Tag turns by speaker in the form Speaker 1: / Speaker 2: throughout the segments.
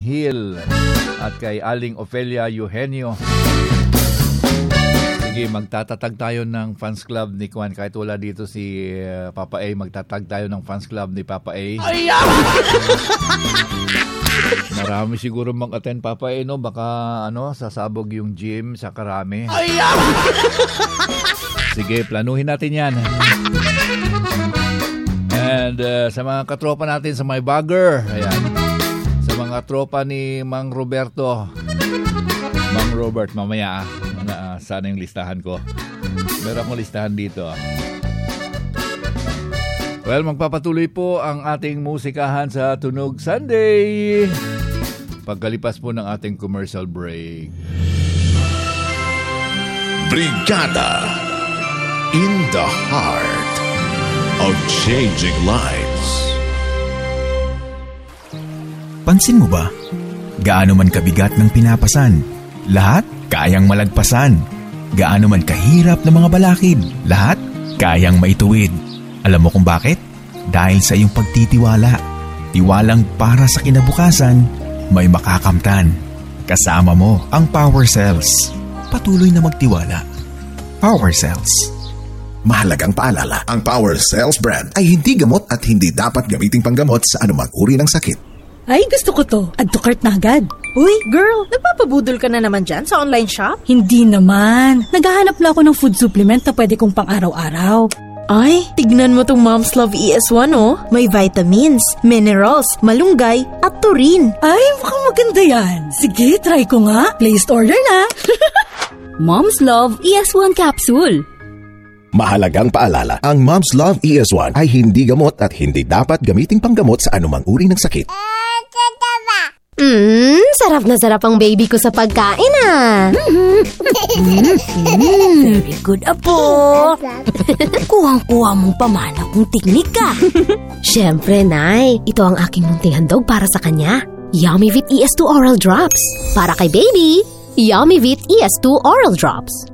Speaker 1: Hill at kay Aling Ofelia Eugenio. Sige, magtatatag tayo ng fans club ni Kwan. Kahit wala dito si uh, Papa A, magtatag tayo ng fans club ni Papa A. Marami siguro mag-attend Papa A, no? Baka ano, sasabog yung gym sa karami. Sige, planuhin natin yan. And uh, sa mga katropa natin sa my bagger, ayan mga tropa ni Mang Roberto. Mang Robert, mamaya ah. Uh, sana yung listahan ko. Meron akong listahan dito. Ah. Well, magpapatuloy po ang ating musikahan sa Tunog Sunday. Pagkalipas po ng ating commercial break.
Speaker 2: Brigada in the heart of changing lives.
Speaker 3: Pansin mo ba? Gaano man kabigat ng pinapasan, lahat kayang malagpasan. Gaano man kahirap ng mga balakid, lahat kayang maituwid. Alam mo kung bakit? Dahil sa iyong pagtitiwala. Tiwalang para sa kinabukasan, may makakamtan. Kasama mo ang Power Cells. Patuloy na magtiwala. Power Cells.
Speaker 2: Mahalagang paalala, ang Power Cells brand ay hindi gamot at hindi dapat gamiting panggamot sa anumang uri ng sakit.
Speaker 4: Ay, gusto ko to. Add to cart na agad.
Speaker 5: Uy, girl, nagpapabudol ka na naman dyan sa online shop?
Speaker 4: Hindi naman. Naghahanap na ako ng food supplement na pwede kong pang-araw-araw.
Speaker 5: Ay, tignan mo tong Mom's Love ES1 oh. May vitamins, minerals, malunggay, at turin.
Speaker 4: Ay, mukhang maganda yan. Sige, try ko nga. Placed order na.
Speaker 6: Mom's Love ES1 Capsule.
Speaker 2: Mahalagang paalala, ang Mom's Love ES1 ay hindi gamot at hindi dapat gamiting panggamot sa anumang uri ng sakit.
Speaker 6: Mmm, sarap na sarap ang baby ko sa pagkain ah.
Speaker 4: Mm, very good, Apo. Kuhang-kuha mong pamana kung tiknik ka.
Speaker 6: Siyempre, Nay. Ito ang aking munting handog para sa kanya. Yummy Vit ES2 Oral Drops. Para kay baby, Yummy Vit ES2 Oral Drops.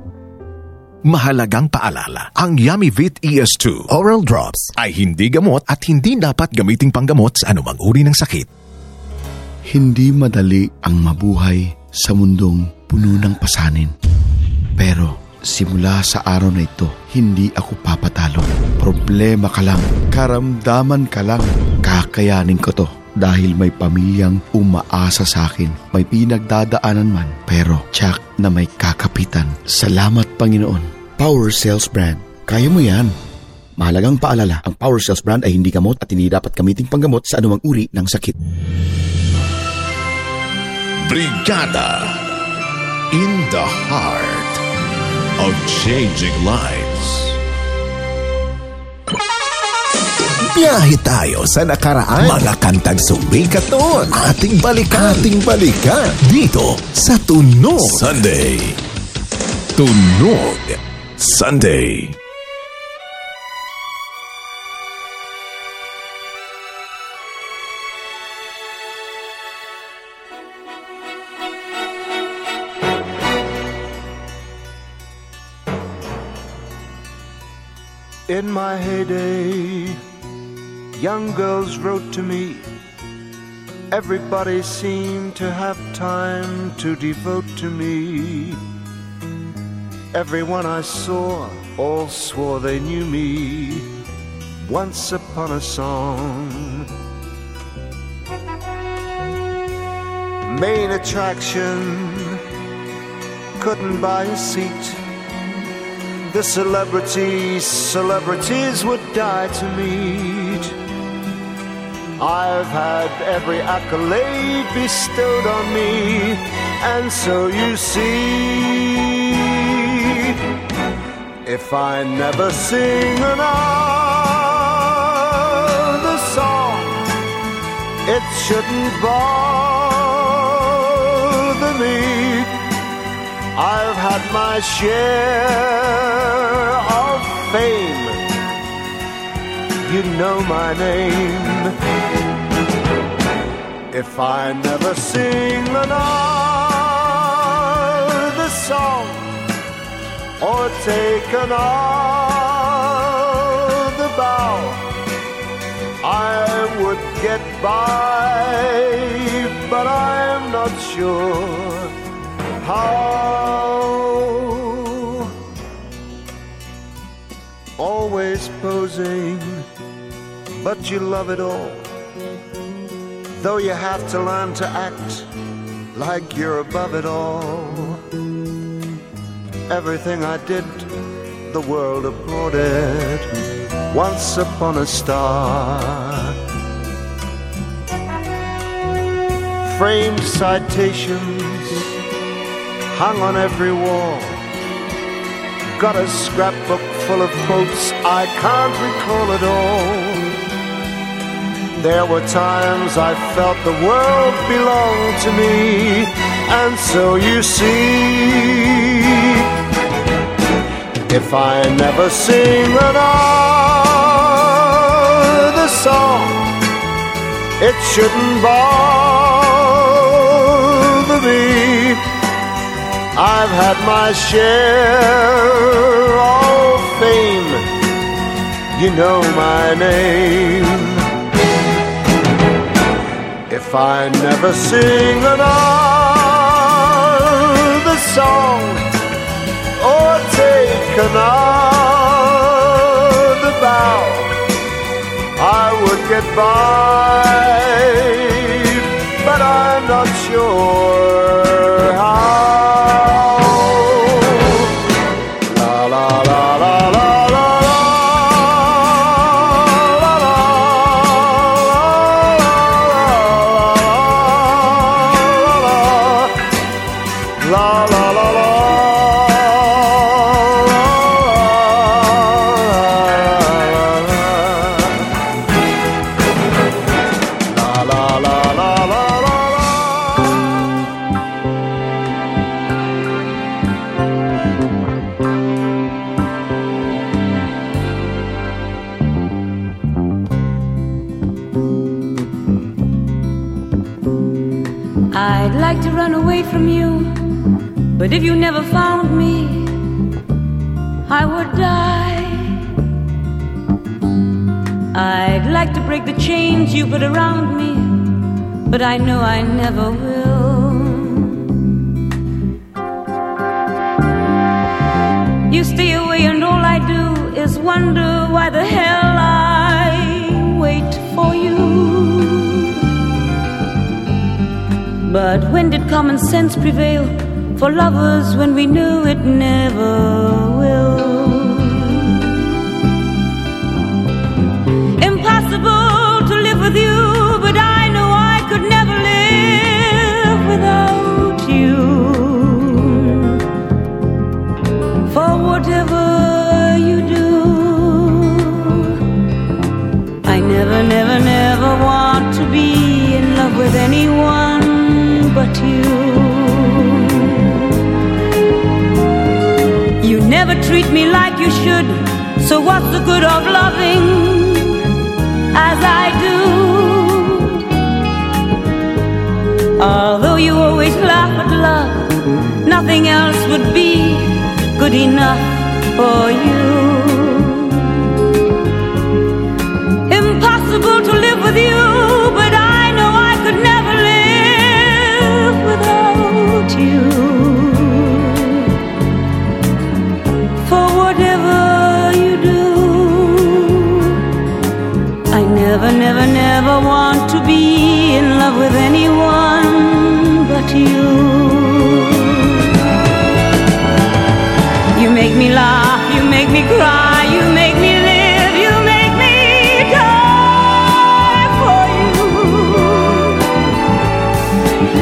Speaker 2: Mahalagang paalala, ang Yummy Vit ES2 Oral Drops ay hindi gamot at hindi dapat gamiting panggamot sa anumang uri ng sakit.
Speaker 7: Hindi madali ang mabuhay sa mundong puno ng pasanin. Pero simula sa araw na ito, hindi ako papatalo. Problema ka lang, karamdaman ka lang. Kakayanin ko to dahil may pamilyang umaasa sa akin. May pinagdadaanan man, pero tsak na may kakapitan. Salamat Panginoon. Power Sales Brand. Kaya mo yan. Mahalagang paalala, ang Power Cells brand ay hindi gamot at hindi dapat gamiting panggamot sa anumang uri ng sakit.
Speaker 2: Brigada in the heart of changing lives. Biyahe tayo sa nakaraan. Mga kantang sumikat noon. Ating balikan. Ating balikan. Dito sa Tunog Sunday. Tunog Sunday.
Speaker 8: In my heyday, young girls wrote to me. Everybody seemed to have time to devote to me. Everyone I saw all swore they knew me. Once upon a song. Main attraction couldn't buy a seat the celebrities, celebrities would die to meet. I've had every accolade bestowed on me, and so you see, if I never sing another song, it shouldn't bother I've had my share of fame. You know my name. If I never sing another song or take another bow, I would get by, but I'm not sure how. Always posing, but you love it all. Though you have to learn to act like you're above it all. Everything I did, the world applauded once upon a star. Framed citations hung on every wall. Got a scrapbook full of quotes I can't recall at all. There were times I felt the world belonged to me, and so you see, if I never sing another song, it shouldn't bother I've had my share of fame, you know my name. If I never sing another song or take another bow, I would get by, but I'm not sure how.
Speaker 9: I know I never will. You stay away, and all I do is wonder why the hell I wait for you. But when did common sense prevail for lovers when we knew it never will? Without you. For whatever you do, I never, never, never want to be in love with anyone but you. You never treat me like you should, so what's the good of loving as I do? Although you always laugh at love, nothing else would be good enough for you. Impossible to live with you, but I know I could never live without you. For whatever you do, I never, never, never want to be in love with anyone you. You make me laugh, you make me cry, you make me live, you make me die for you.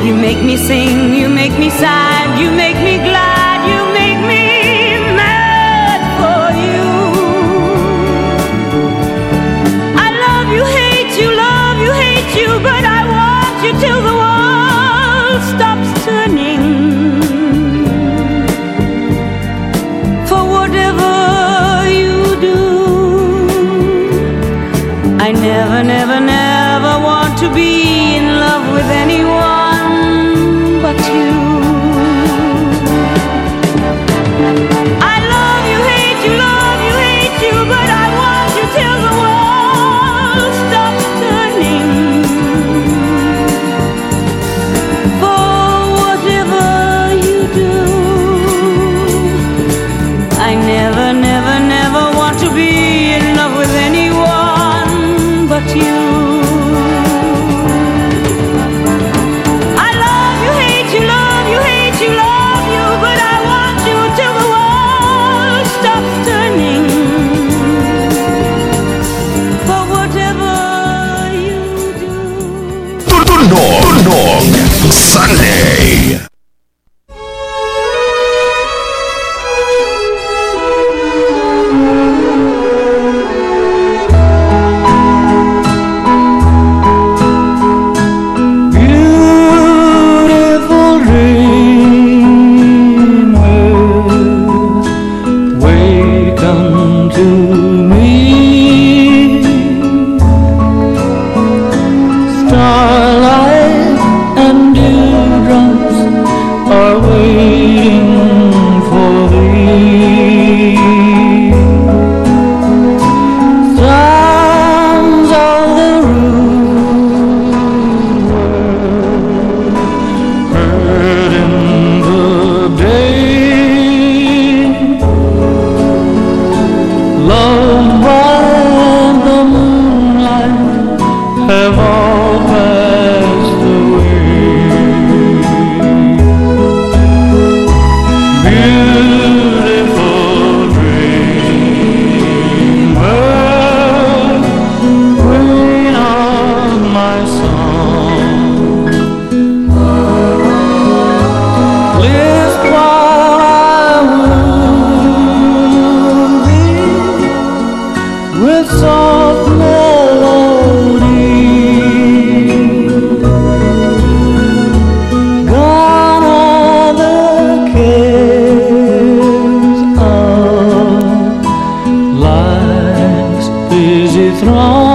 Speaker 9: You make me sing, you make me sad, you make
Speaker 10: Throne.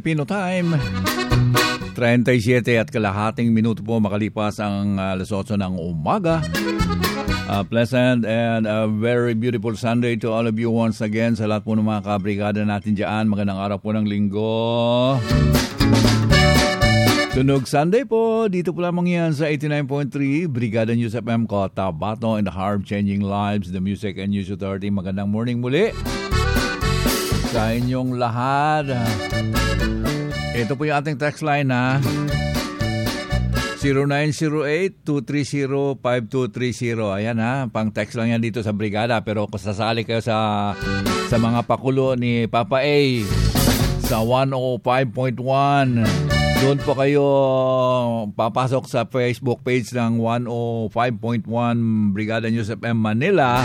Speaker 10: Filipino time.
Speaker 1: 37 at kalahating minuto po makalipas ang uh, alas 8 ng umaga. A pleasant and a very beautiful Sunday to all of you once again sa lahat po ng mga kabrigada natin dyan. Magandang araw po ng linggo. Tunog Sunday po, dito po lamang yan sa 89.3 Brigada News FM Kota Bato in the Heart Changing Lives, the Music and News Authority. Magandang morning muli sa inyong lahat. Ito po yung ating text line ha. 0908-230-5230. Ayan ha, pang text lang yan dito sa brigada. Pero kung sasali kayo sa, sa mga pakulo ni Papa A sa 105.1, doon po kayo papasok sa Facebook page ng 105.1 Brigada News FM Manila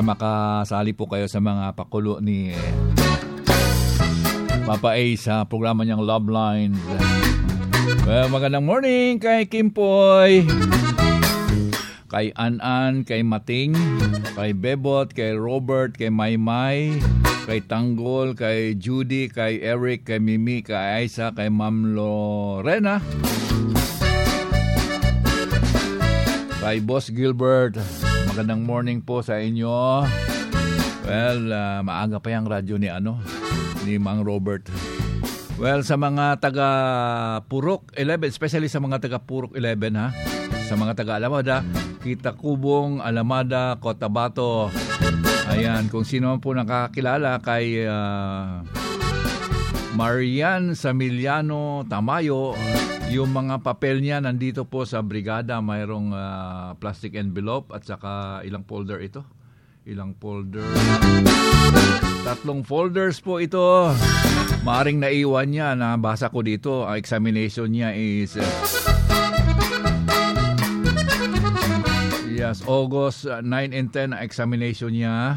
Speaker 1: para makasali po kayo sa mga pakulo ni Papa A sa programa niyang Love Lines. Well, magandang morning kay Kimpoy, kay Anan, kay Mating, kay Bebot, kay Robert, kay Maymay, kay Tanggol, kay Judy, kay Eric, kay Mimi, kay Aisa, kay Ma'am Lorena, kay Boss Gilbert. Magandang morning po sa inyo. Well, uh, maaga pa yung radyo ni ano, ni Mang Robert. Well, sa mga taga Purok 11, especially sa mga taga Purok 11 ha, sa mga taga Alamada, Kita Kubong, Alamada, Cotabato. Ayan, kung sino man po nakakilala kay uh, Marian Samiliano Tamayo, yung mga papel niya nandito po sa brigada, mayroong uh, plastic envelope at saka ilang folder ito. Ilang folder. Tatlong folders po ito. Maaring naiwan niya, nabasa ko dito. Ang examination niya is uh, Yes, August 9 and 10 ang examination niya.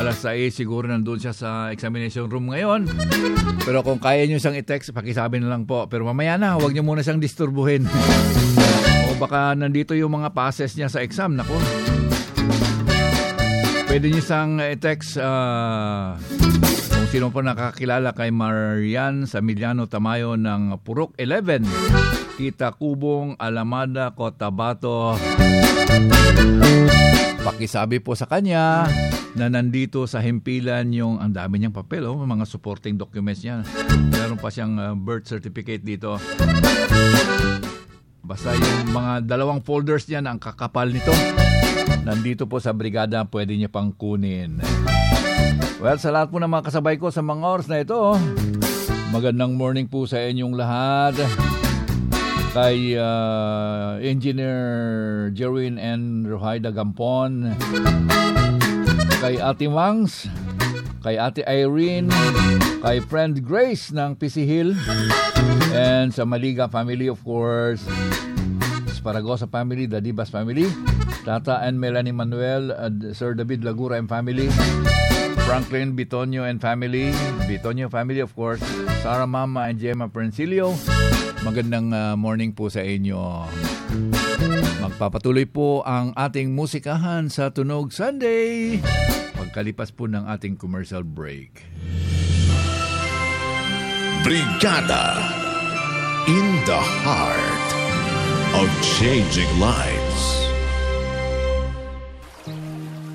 Speaker 1: Alas 6 siguro nandun siya sa examination room ngayon. Pero kung kaya niyo siyang i-text, pakisabi na lang po. Pero mamaya na, huwag niyo muna siyang disturbuhin. o baka nandito yung mga passes niya sa exam. Nako. Pwede niyo siyang i-text uh, kung sino po nakakilala kay Marian Samiliano Tamayo ng Purok 11. Kita Kubong, Alamada, Cotabato. Pakisabi po sa kanya na nandito sa himpilan yung ang dami niyang papel, oh, mga supporting documents niya. Meron pa siyang uh, birth certificate dito. Basta yung mga dalawang folders niya na ang kakapal nito. Nandito po sa brigada, pwede niya pang kunin. Well, sa lahat po ng mga kasabay ko sa mga oras na ito, magandang morning po sa inyong lahat. Kay uh, Engineer Jerwin and Rohaida Gampon, kay Ate Mangs, kay Ate Irene, kay friend Grace ng PC Hill, and sa Maliga family of course, Sparagosa family, the Dibas family, Tata and Melanie Manuel, uh, Sir David Lagura and family, Franklin Bitonio and family, Bitonio family of course, Sarah Mama and Gemma Princilio, Magandang uh, morning po sa inyo. Magpapatuloy po ang ating musikahan sa Tunog Sunday. Pagkalipas po ng ating commercial break.
Speaker 2: Brigada in the heart of changing lives.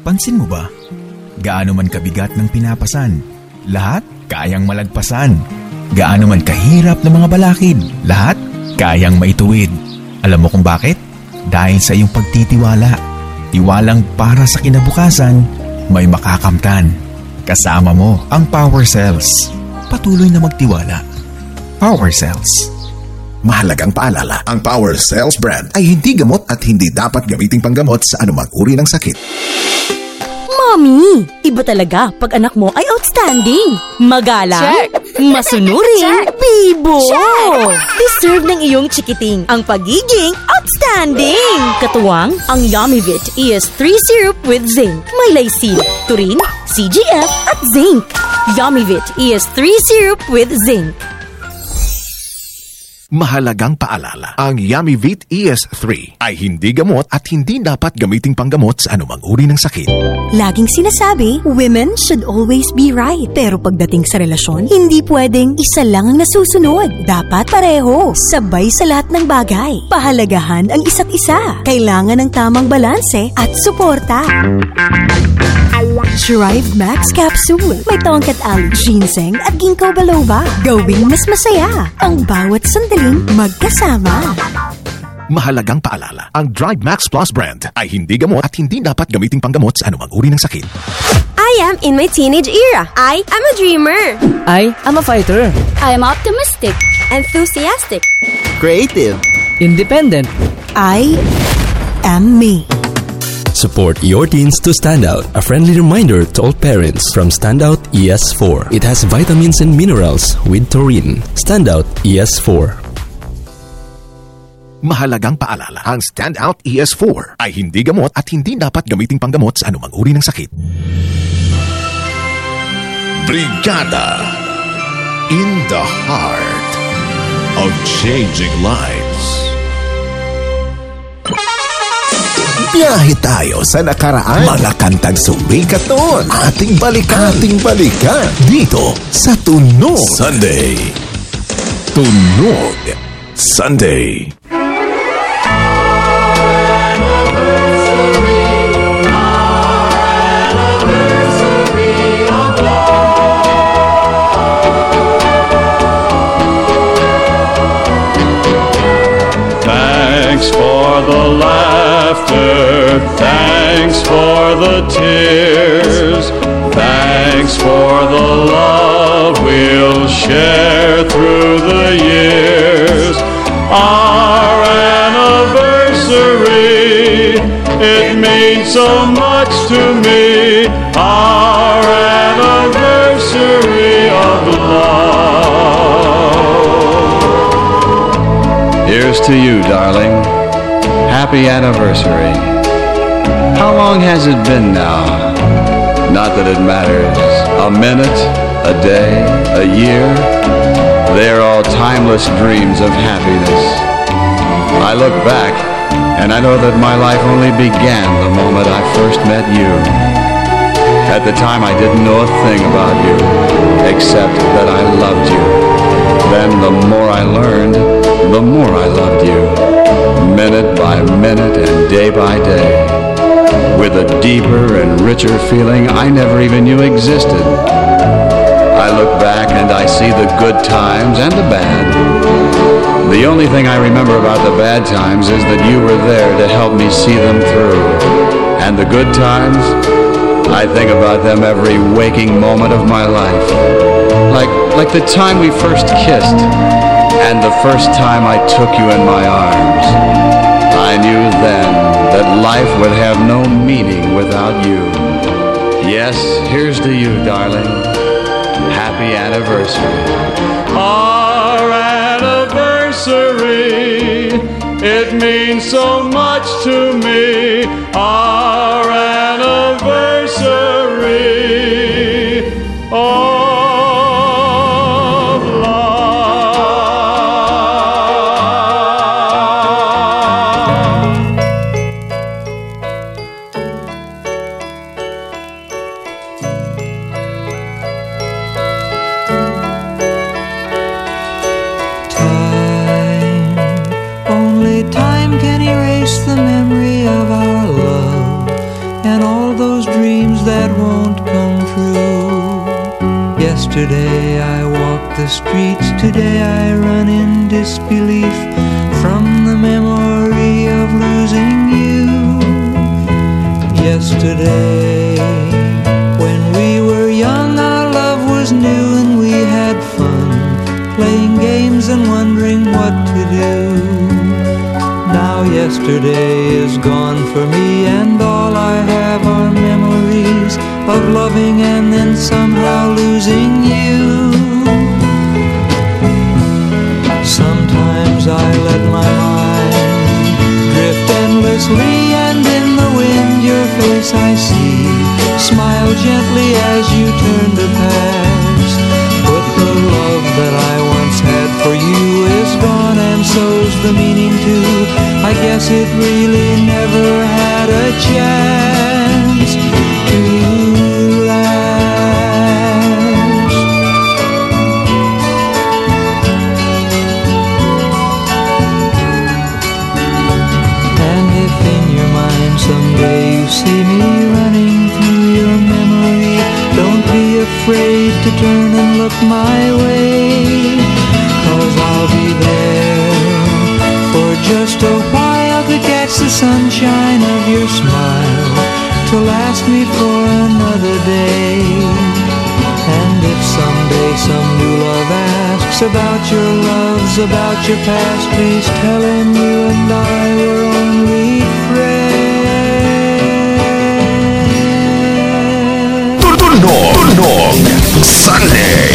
Speaker 3: Pansin mo ba? Gaano man kabigat ng pinapasan, lahat kayang malagpasan. Gaano man kahirap ng mga balakid, lahat kayang maituwid. Alam mo kung bakit? Dahil sa iyong pagtitiwala. Tiwalang para sa kinabukasan, may makakamtan. Kasama mo ang Power Cells. Patuloy na magtiwala. Power Cells.
Speaker 2: Mahalagang paalala, ang Power Cells brand ay hindi gamot at hindi dapat gamiting panggamot sa anumang uri ng sakit.
Speaker 4: Mommy, iba talaga pag anak mo ay outstanding. Magalang,
Speaker 6: Check.
Speaker 4: masunurin,
Speaker 6: Check.
Speaker 4: bibo.
Speaker 6: Check.
Speaker 4: Deserve ng iyong chikiting ang pagiging outstanding. Katuwang ang Yummyvit ES3 syrup with zinc. May lysine, turin, CGF at zinc. Yummyvit ES3 syrup with zinc.
Speaker 2: Mahalagang paalala, ang Yamivit ES3 ay hindi gamot at hindi dapat gamiting panggamot sa anumang uri ng sakit.
Speaker 5: Laging sinasabi, women should always be right. Pero pagdating sa relasyon, hindi pwedeng isa lang ang nasusunod. Dapat pareho, sabay sa lahat ng bagay. Pahalagahan ang isa't isa. Kailangan ng tamang balanse at suporta. Thrive Max Capsule. May tongkat ali, ginseng at ginkgo biloba. Gawing mas masaya ang bawat sandaling magkasama.
Speaker 2: Mahalagang paalala, ang Drive Max Plus brand ay hindi gamot at hindi dapat gamiting panggamot sa anumang uri ng sakit.
Speaker 11: I am in my teenage era. I am a dreamer.
Speaker 12: I am a fighter.
Speaker 11: I am optimistic. Enthusiastic.
Speaker 12: Creative. Independent.
Speaker 5: I am me.
Speaker 13: Support your teens to stand out. A friendly reminder to all parents from Standout ES4. It has vitamins and minerals with taurine. Standout ES4.
Speaker 2: Mahalagang paalala, ang Standout ES4 ay hindi gamot at hindi dapat gamiting panggamot sa anumang uri ng sakit. Brigada in the heart of changing lives. Biyahe tayo sa nakaraan. Mga kantang sumikat noon. Ating balikan. Ating balikan. Dito sa Tunog. Sunday. Tunog. Sunday.
Speaker 14: Thanks for the laughter. Thanks for the tears. Thanks for the love we'll share through the years. Our anniversary, it means so much to me. Our anniversary of love. Here's to you, darling. Happy anniversary. How long has it been now? Not that it matters. A minute, a day, a year. They're all timeless dreams of happiness. I look back and I know that my life only began the moment I first met you. At the time, I didn't know a thing about you, except that I loved you. Then, the more I learned, the more I loved you, minute by minute and day by day, with a deeper and richer feeling I never even knew existed. I look back and I see the good times and the bad. The only thing I remember about the bad times is that you were there to help me see them through. And the good times, I think about them every waking moment of my life. Like, like the time we first kissed and the first time I took you in my arms. I knew then that life would have no meaning without you. Yes, here's to you, darling. Happy anniversary. Our anniversary, it means so much to me. Our anniversary of
Speaker 15: today I run in disbelief from the memory of losing you. Yesterday, when we were young, our love was new and we had fun playing games and wondering what to do. Now yesterday is gone for me and all I have are memories of loving and then somehow losing you. face I see. Smile gently as you turn to pass. But the love that I once had for you is gone, and so's the meaning too. I guess it really never had a chance. afraid to turn and look my way. Cause I'll be there for just a while to catch the sunshine of your smile to last me for another day. And if someday some new love asks about your loves, about your past, please tell him you and I were only friends.
Speaker 16: Tunog, Tunog Sunday.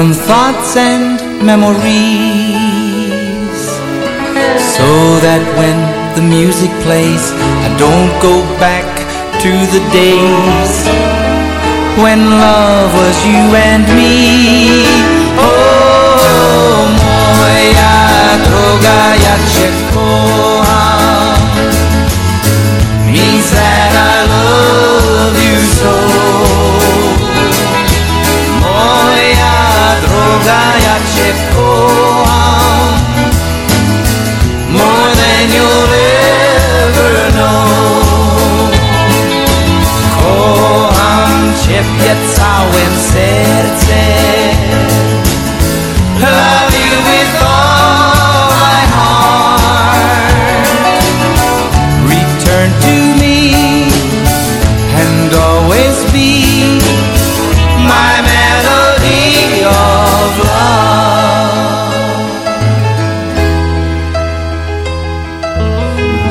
Speaker 17: from thoughts and memories. So that when the music plays, I don't go back to the days when love was you and me. Oh, moja droga, ja cię kocham. ciebie całym sercem.
Speaker 18: Love you with all my heart. Return to me and always be my melody of love.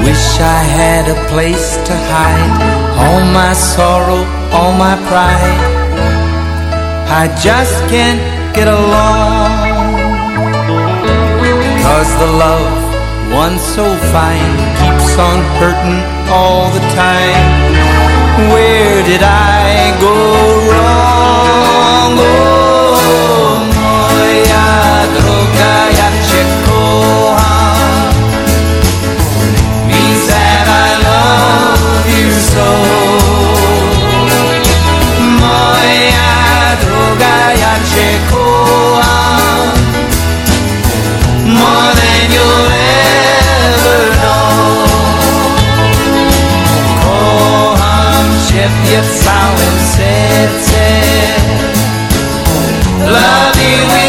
Speaker 18: Wish I had a place to hide all my sorrow all my pride. I just can't get along. Cause the love, once so fine, keeps on hurting all the time. Where did I go wrong? Oh, moja droga, ja. Means that I love you so. je w całym serce
Speaker 2: dla miły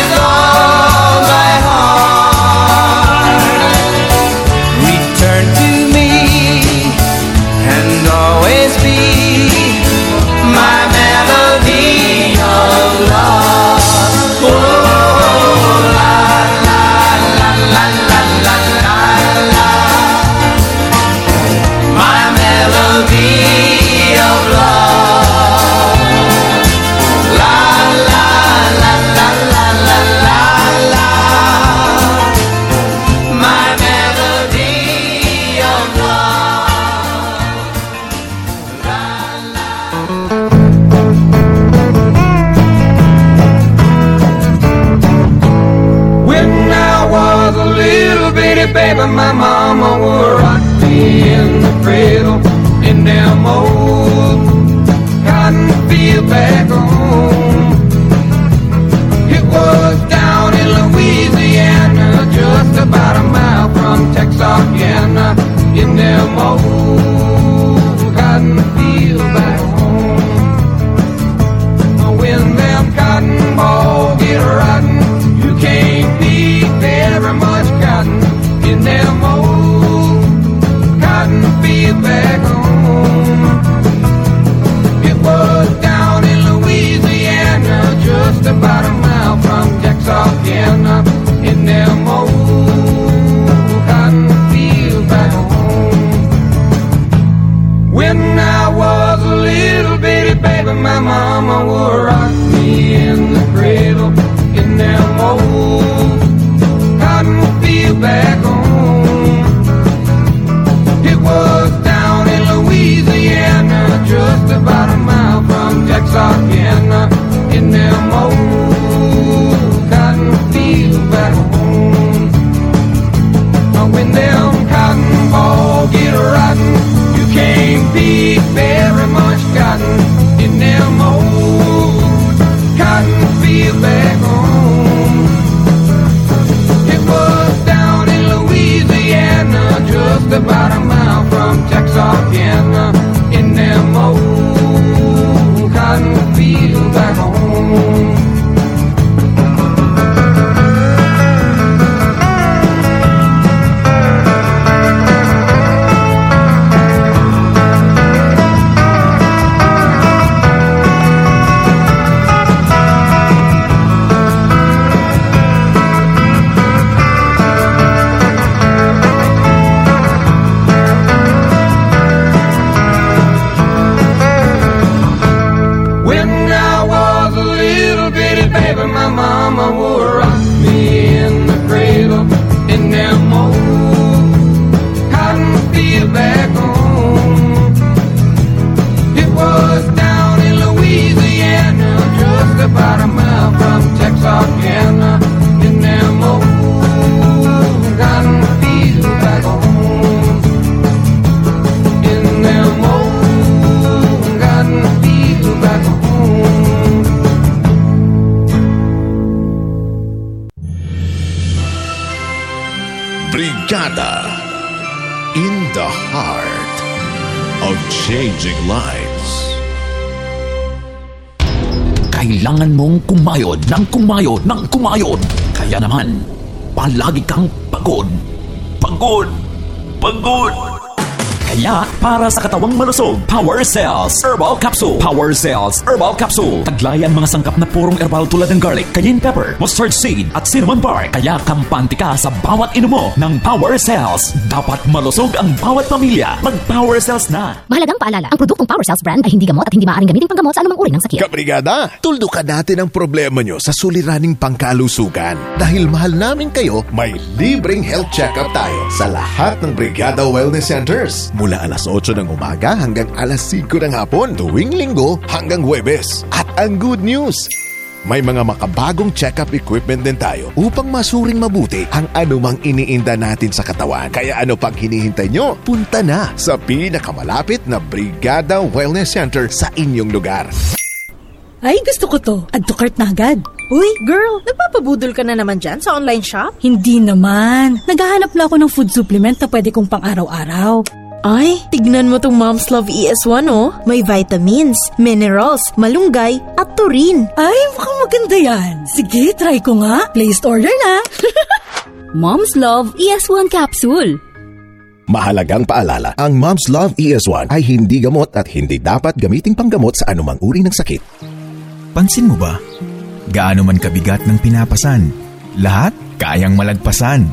Speaker 2: kumayod ng kumayod ng kumayod. Kaya naman, palagi kang pagod. Pagod! Pagod! Kaya para sa katawang malusog, Power Cells Herbal Capsule. Power Cells Herbal Capsule. Taglay ang mga sangkap na purong herbal tulad ng garlic, cayenne pepper, mustard seed at cinnamon bark. Kaya kampante ka sa bawat inumo ng Power Cells. Dapat malusog ang bawat pamilya. Mag-Power Cells na.
Speaker 19: Mahalagang paalala, ang produktong Power Cells brand ay hindi gamot at hindi maaaring gamitin panggamot sa anumang uri ng sakit.
Speaker 2: Kabrigada, tuldukan natin ang problema nyo sa suliraning pangkalusugan. Dahil mahal namin kayo, may libreng health check-up tayo sa lahat ng Brigada Wellness Centers. Mula alas 8 ng umaga hanggang alas 5 ng hapon, tuwing linggo hanggang Huwebes. At ang good news, may mga makabagong check-up equipment din tayo upang masuring mabuti ang anumang iniinda natin sa katawan. Kaya ano pang hinihintay nyo? Punta na sa pinakamalapit na Brigada Wellness Center sa inyong lugar.
Speaker 4: Ay, gusto ko to. Add to cart na agad.
Speaker 20: Uy, girl, nagpapabudol ka na naman dyan sa online shop?
Speaker 4: Hindi naman. Naghahanap lang ako ng food supplement na pwede kong pang-araw-araw.
Speaker 20: Ay, tignan mo tong Mom's Love ES1 oh. May vitamins, minerals, malunggay, at taurine.
Speaker 4: Ay, mukhang maganda yan. Sige, try ko nga. Placed order na.
Speaker 19: Mom's Love ES1 Capsule.
Speaker 2: Mahalagang paalala, ang Mom's Love ES1 ay hindi gamot at hindi dapat gamiting panggamot sa anumang uri ng sakit.
Speaker 3: Pansin mo ba? Gaano man kabigat ng pinapasan, lahat kayang malagpasan.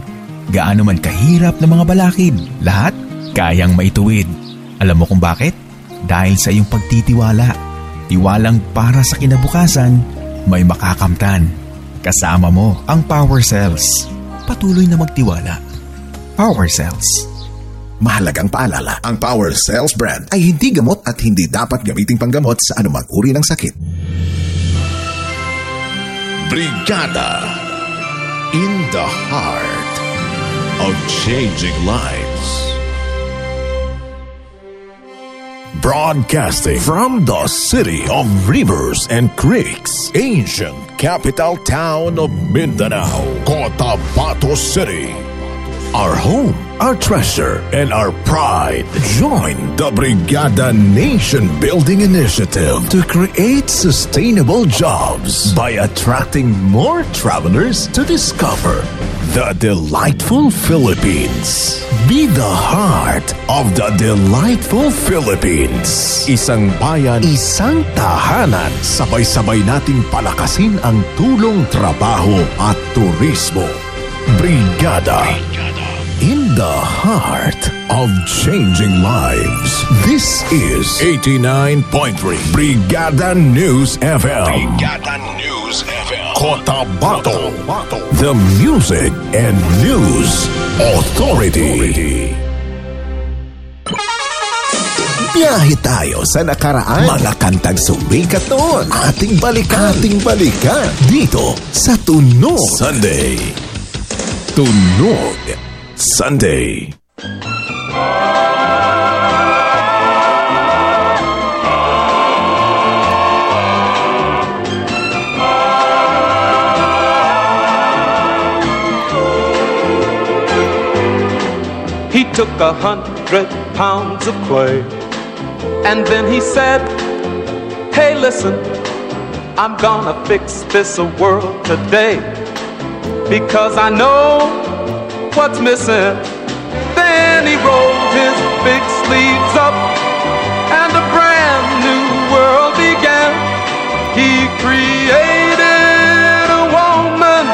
Speaker 3: Gaano man kahirap ng mga balakid, lahat kayang maituwid. Alam mo kung bakit? Dahil sa iyong pagtitiwala. Tiwalang para sa kinabukasan, may makakamtan. Kasama mo ang Power Cells. Patuloy na magtiwala. Power Cells.
Speaker 2: Mahalagang paalala, ang Power Cells brand ay hindi gamot at hindi dapat gamiting panggamot sa anumang uri ng sakit. Brigada in the heart of changing lives. Broadcasting from the city of rivers and creeks, ancient capital town of Mindanao, Cotabato City. Our home, our treasure, and our pride. Join the Brigada Nation Building Initiative to create sustainable jobs by attracting more travelers to discover the delightful Philippines. Be the heart of the delightful Philippines. Isang bayan, isang tahanan. Sabay-sabay nating palakasin ang tulong trabaho at turismo. Brigada. In the heart of changing lives. This is 89.3 Brigada News FM. Brigada News FM. Cotabato. The Music and News Authority. Biyahe tayo sa nakaraan. Mga kantang sumikat noon. Ating balikan. Ating balikan. Dito sa Tunog Sunday. Tunog Sunday.
Speaker 21: He took a hundred pounds of clay and then he said, Hey, listen, I'm gonna fix this world today because I know what's missing. Then he rolled his big sleeves up and a brand new world began. He created a woman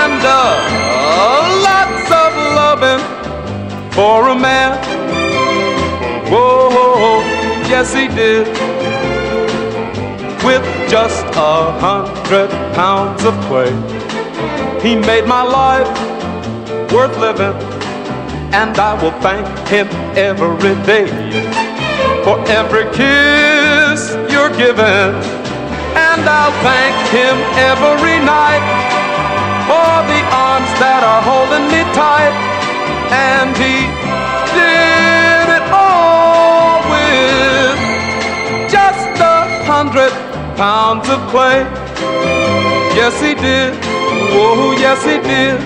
Speaker 21: and uh, lots of loving for a man. Whoa, yes he did. With just a hundred pounds of clay, he made my life worth living, and I will thank him every day for every kiss you're giving, and I'll thank him every night for the arms that are holding me tight, and he did it all with just a hundred pounds of clay. Yes, he did. Oh, yes, he did.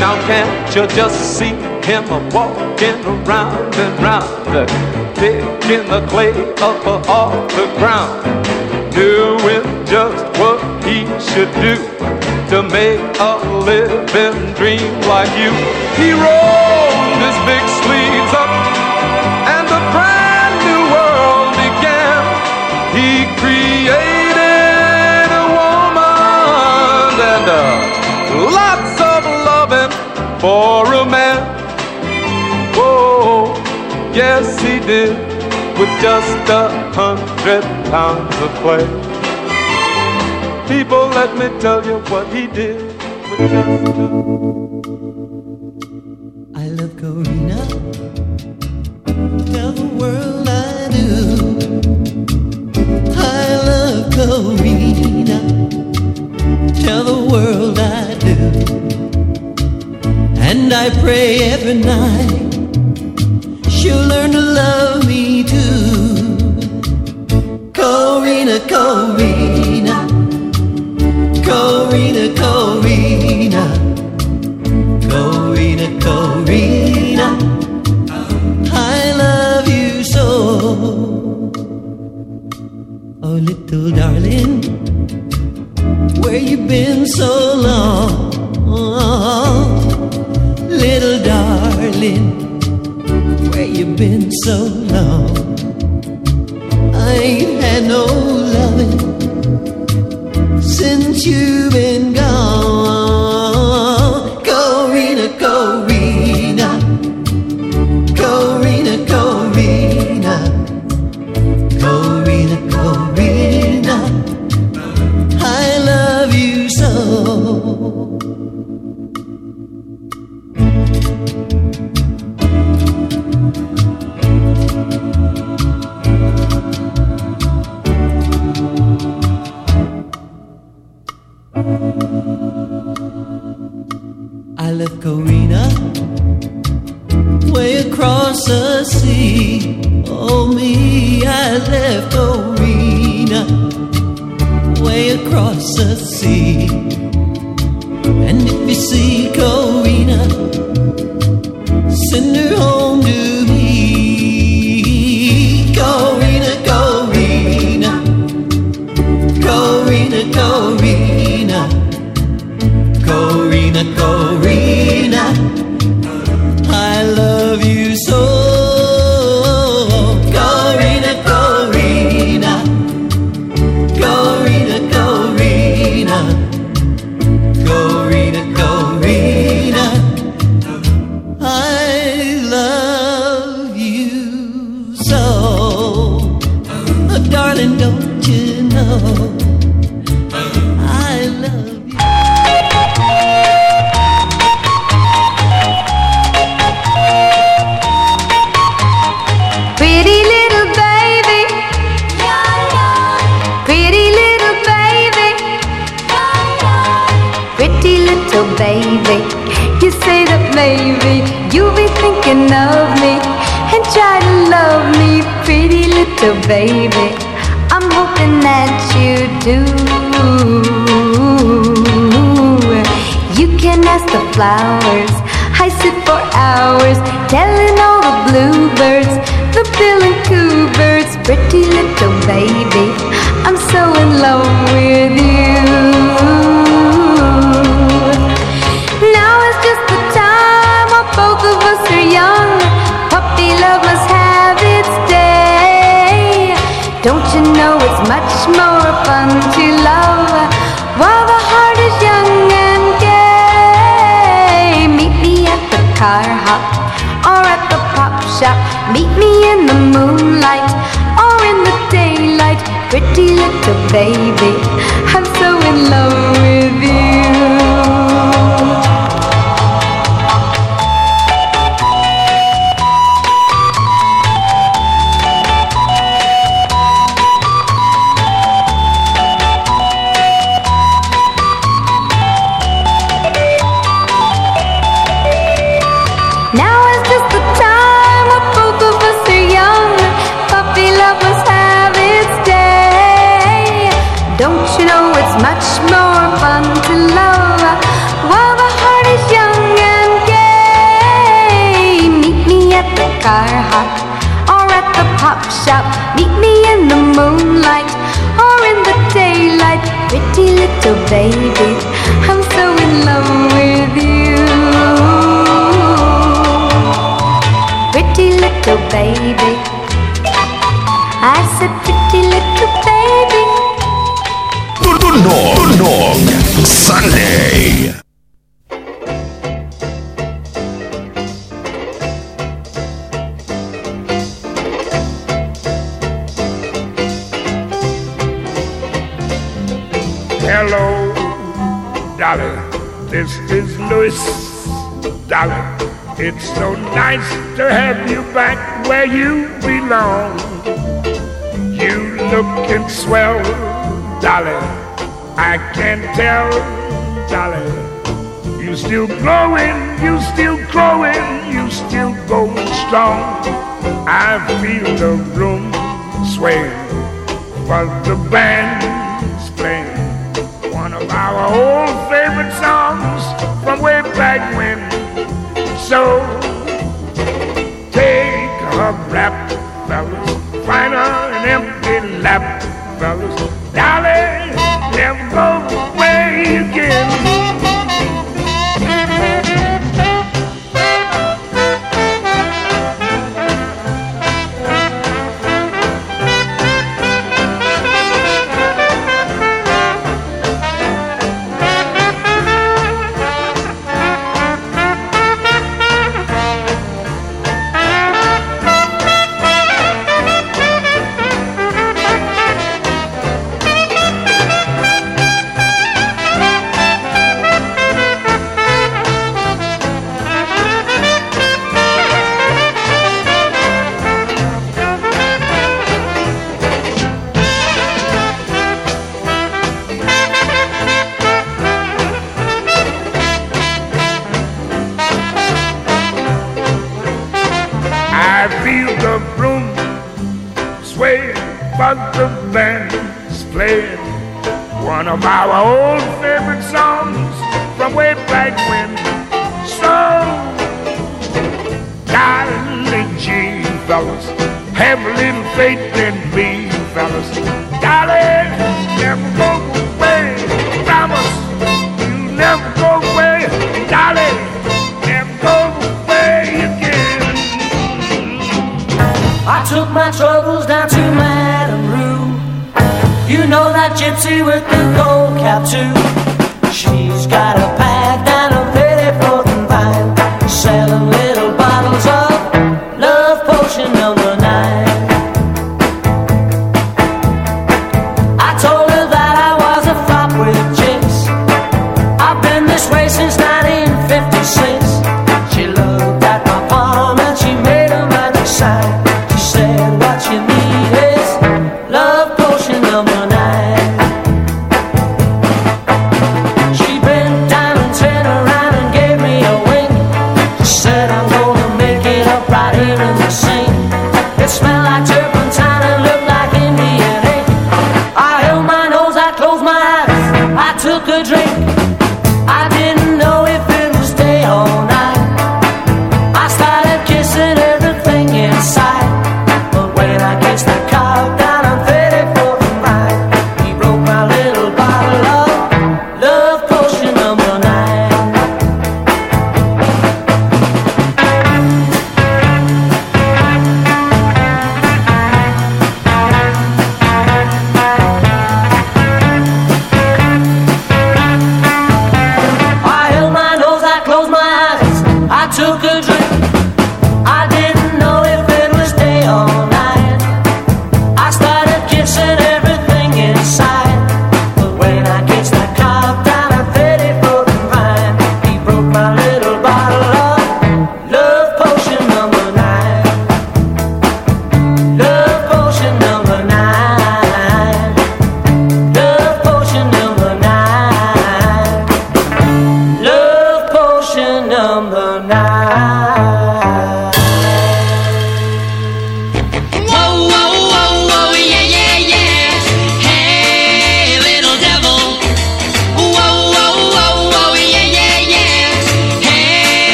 Speaker 21: Now can't you just see him walking around and round, picking the clay up off the ground, doing just what he should do to make a living dream like you. He rolled his big sleeves up. yes he did, with just a hundred pounds of clay. People, let me tell you what he did with just a...
Speaker 22: I love Corina. Tell the world I do. I love Corina. Tell the world I do. And I pray every night You'll learn to love me too? Corina, Corina, Corina, Corina, Corina, Corina. I love you so. Oh, little darling, where you been so long? Little darling been so long. I ain't had no loving since you've
Speaker 23: been.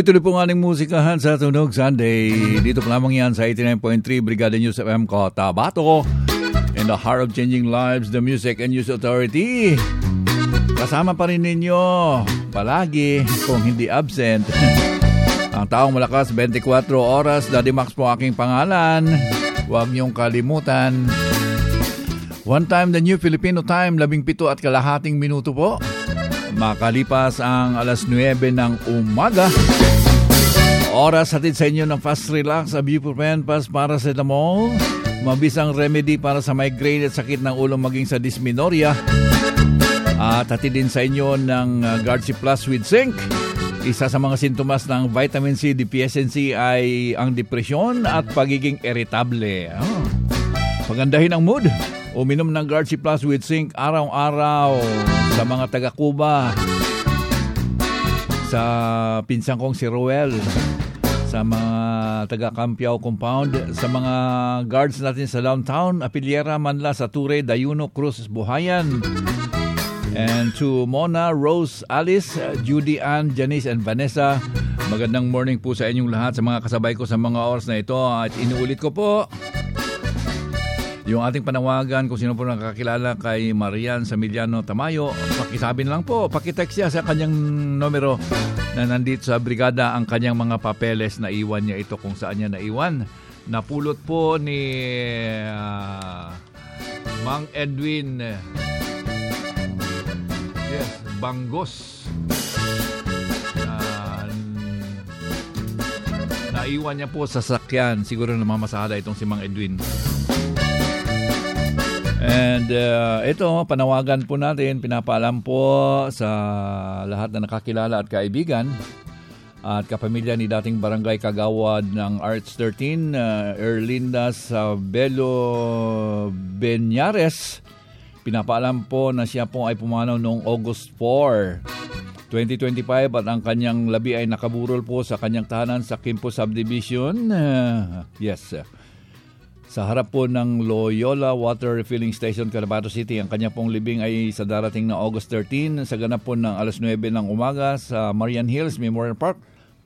Speaker 1: Tuloy-tuloy po ng ating musikahan sa Tunog Sunday. Dito pa lamang yan sa 89.3 Brigada News FM Cotabato. In the heart of changing lives, the Music and News Authority. Kasama pa rin ninyo palagi kung hindi absent. Ang taong malakas 24 oras, Daddy Max po aking pangalan. Huwag niyong kalimutan. One time the new Filipino time, labing pito at kalahating minuto po. Makalipas ang alas 9 ng umaga. Oras hatid sa inyo ng Fast Relax, Ibuprofen, Pas Paracetamol. Mabisang remedy para sa migraine at sakit ng ulo maging sa dysmenorrhea. At hatid din sa inyo ng uh, Guardsy Plus with Zinc. Isa sa mga sintomas ng vitamin C deficiency ay ang depresyon at pagiging irritable. Oh. Pagandahin ang mood. Uminom ng Guardsy Plus with Zinc araw-araw sa mga taga-Cuba. Sa pinsan kong si Roel. Sa mga taga-Campiao Compound. Sa mga guards natin sa downtown. Apiliera, Manla, Sature, Dayuno, Cruz, Buhayan. And to Mona, Rose, Alice, Judy Ann, Janice, and Vanessa. Magandang morning po sa inyong lahat sa mga kasabay ko sa mga oras na ito. At inuulit ko po, yung ating panawagan kung sino po nakakilala kay Marian Samiliano Tamayo, pakisabi na lang po, pakitext siya sa kanyang numero na nandito sa brigada ang kanyang mga papeles na iwan niya ito kung saan niya naiwan. Napulot po ni uh, Mang Edwin yes, Banggos. Uh, naiwan niya po sa sakyan. Siguro namamasada itong si Mang Edwin. And uh, ito, panawagan po natin, pinapaalam po sa lahat na nakakilala at kaibigan at kapamilya ni dating barangay kagawad ng Arts 13, uh, Erlinda Sabelo Benyares. Pinapaalam po na siya po ay pumanaw noong August 4, 2025 at ang kanyang labi ay nakaburol po sa kanyang tahanan sa Kimpo Subdivision. Uh, yes, sa harap po ng Loyola Water Refilling Station, Cotabato City. Ang kanya pong libing ay sa darating na August 13 sa ganap po ng alas 9 ng umaga sa Marian Hills Memorial Park.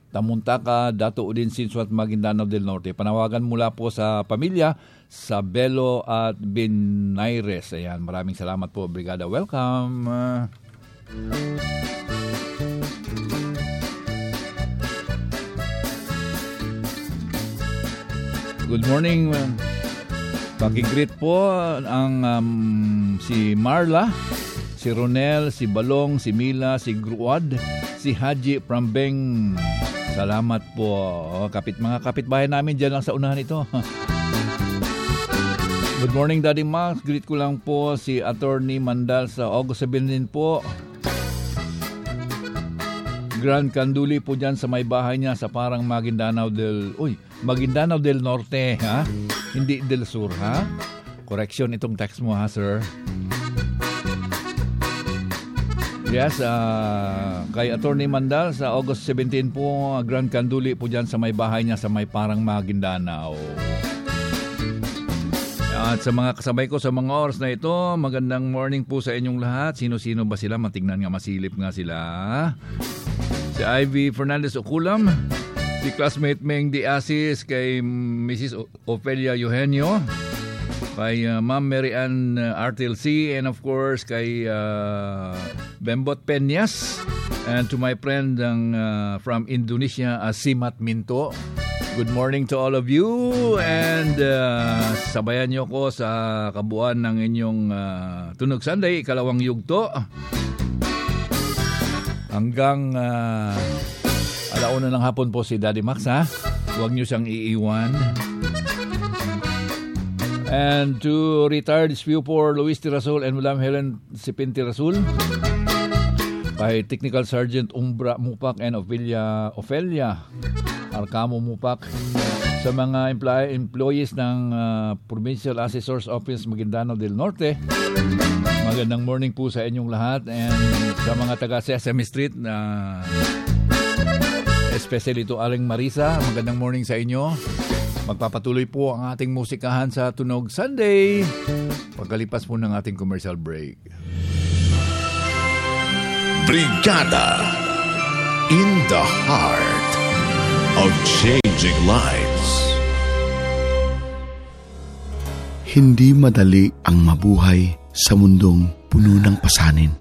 Speaker 1: Tamuntaka, Dato Udin Sinso at Maguindanao del Norte. Panawagan mula po sa pamilya sa Belo at Binaires. Ayan, maraming salamat po, Brigada. Welcome! Good morning, Pakigreet po ang um, si Marla, si Ronel, si Balong, si Mila, si Gruad, si Haji Prambeng. Salamat po. Kapit mga kapitbahay namin diyan lang sa unahan ito. Good morning Daddy Max. Greet ko lang po si Attorney Mandal sa August 17 po. Grand Canduli po dyan sa may bahay niya sa parang Maguindanao del... Uy, Maguindanao del Norte, ha? Hindi del Sur, ha? Correction itong text mo, ha, sir? Yes, uh, kay Attorney Mandal sa August 17 po, Grand Canduli po dyan sa may bahay niya sa may parang Maguindanao. At sa mga kasabay ko sa mga oras na ito, magandang morning po sa inyong lahat. Sino-sino ba sila? Matignan nga, masilip nga sila. Si Ivy Fernandez Oculam, si classmate Meng Di Asis, kay Mrs. Ofelia Eugenio, kay uh, Ma'am Mary Ann Artil C, and of course kay uh, Bembot Peñas, and to my friend ang, uh, from Indonesia, uh, Minto. Good morning to all of you and uh, sabayan niyo ko sa kabuuan ng inyong uh, Tunog Sunday, ikalawang yugto. Hanggang uh, alauna ng hapon po si Daddy Max ha. Huwag niyo siyang iiwan. And to retired SPU for Luis Tirasol and Madam Helen Sipin Tirasol. Kay Technical Sergeant Umbra Mupak and Ophelia, Ophelia Arcamo Mupak sa mga employ- employees ng uh, Provincial Assessor's Office Maguindanao del Norte. Magandang morning po sa inyong lahat and sa mga taga Sesame Street na uh, especially to Aling Marisa, magandang morning sa inyo. Magpapatuloy po ang ating musikahan sa Tunog Sunday pagkalipas po ng ating commercial break.
Speaker 2: Brigada in the heart
Speaker 24: of changing lives.
Speaker 25: Hindi madali ang mabuhay sa mundong puno ng pasanin.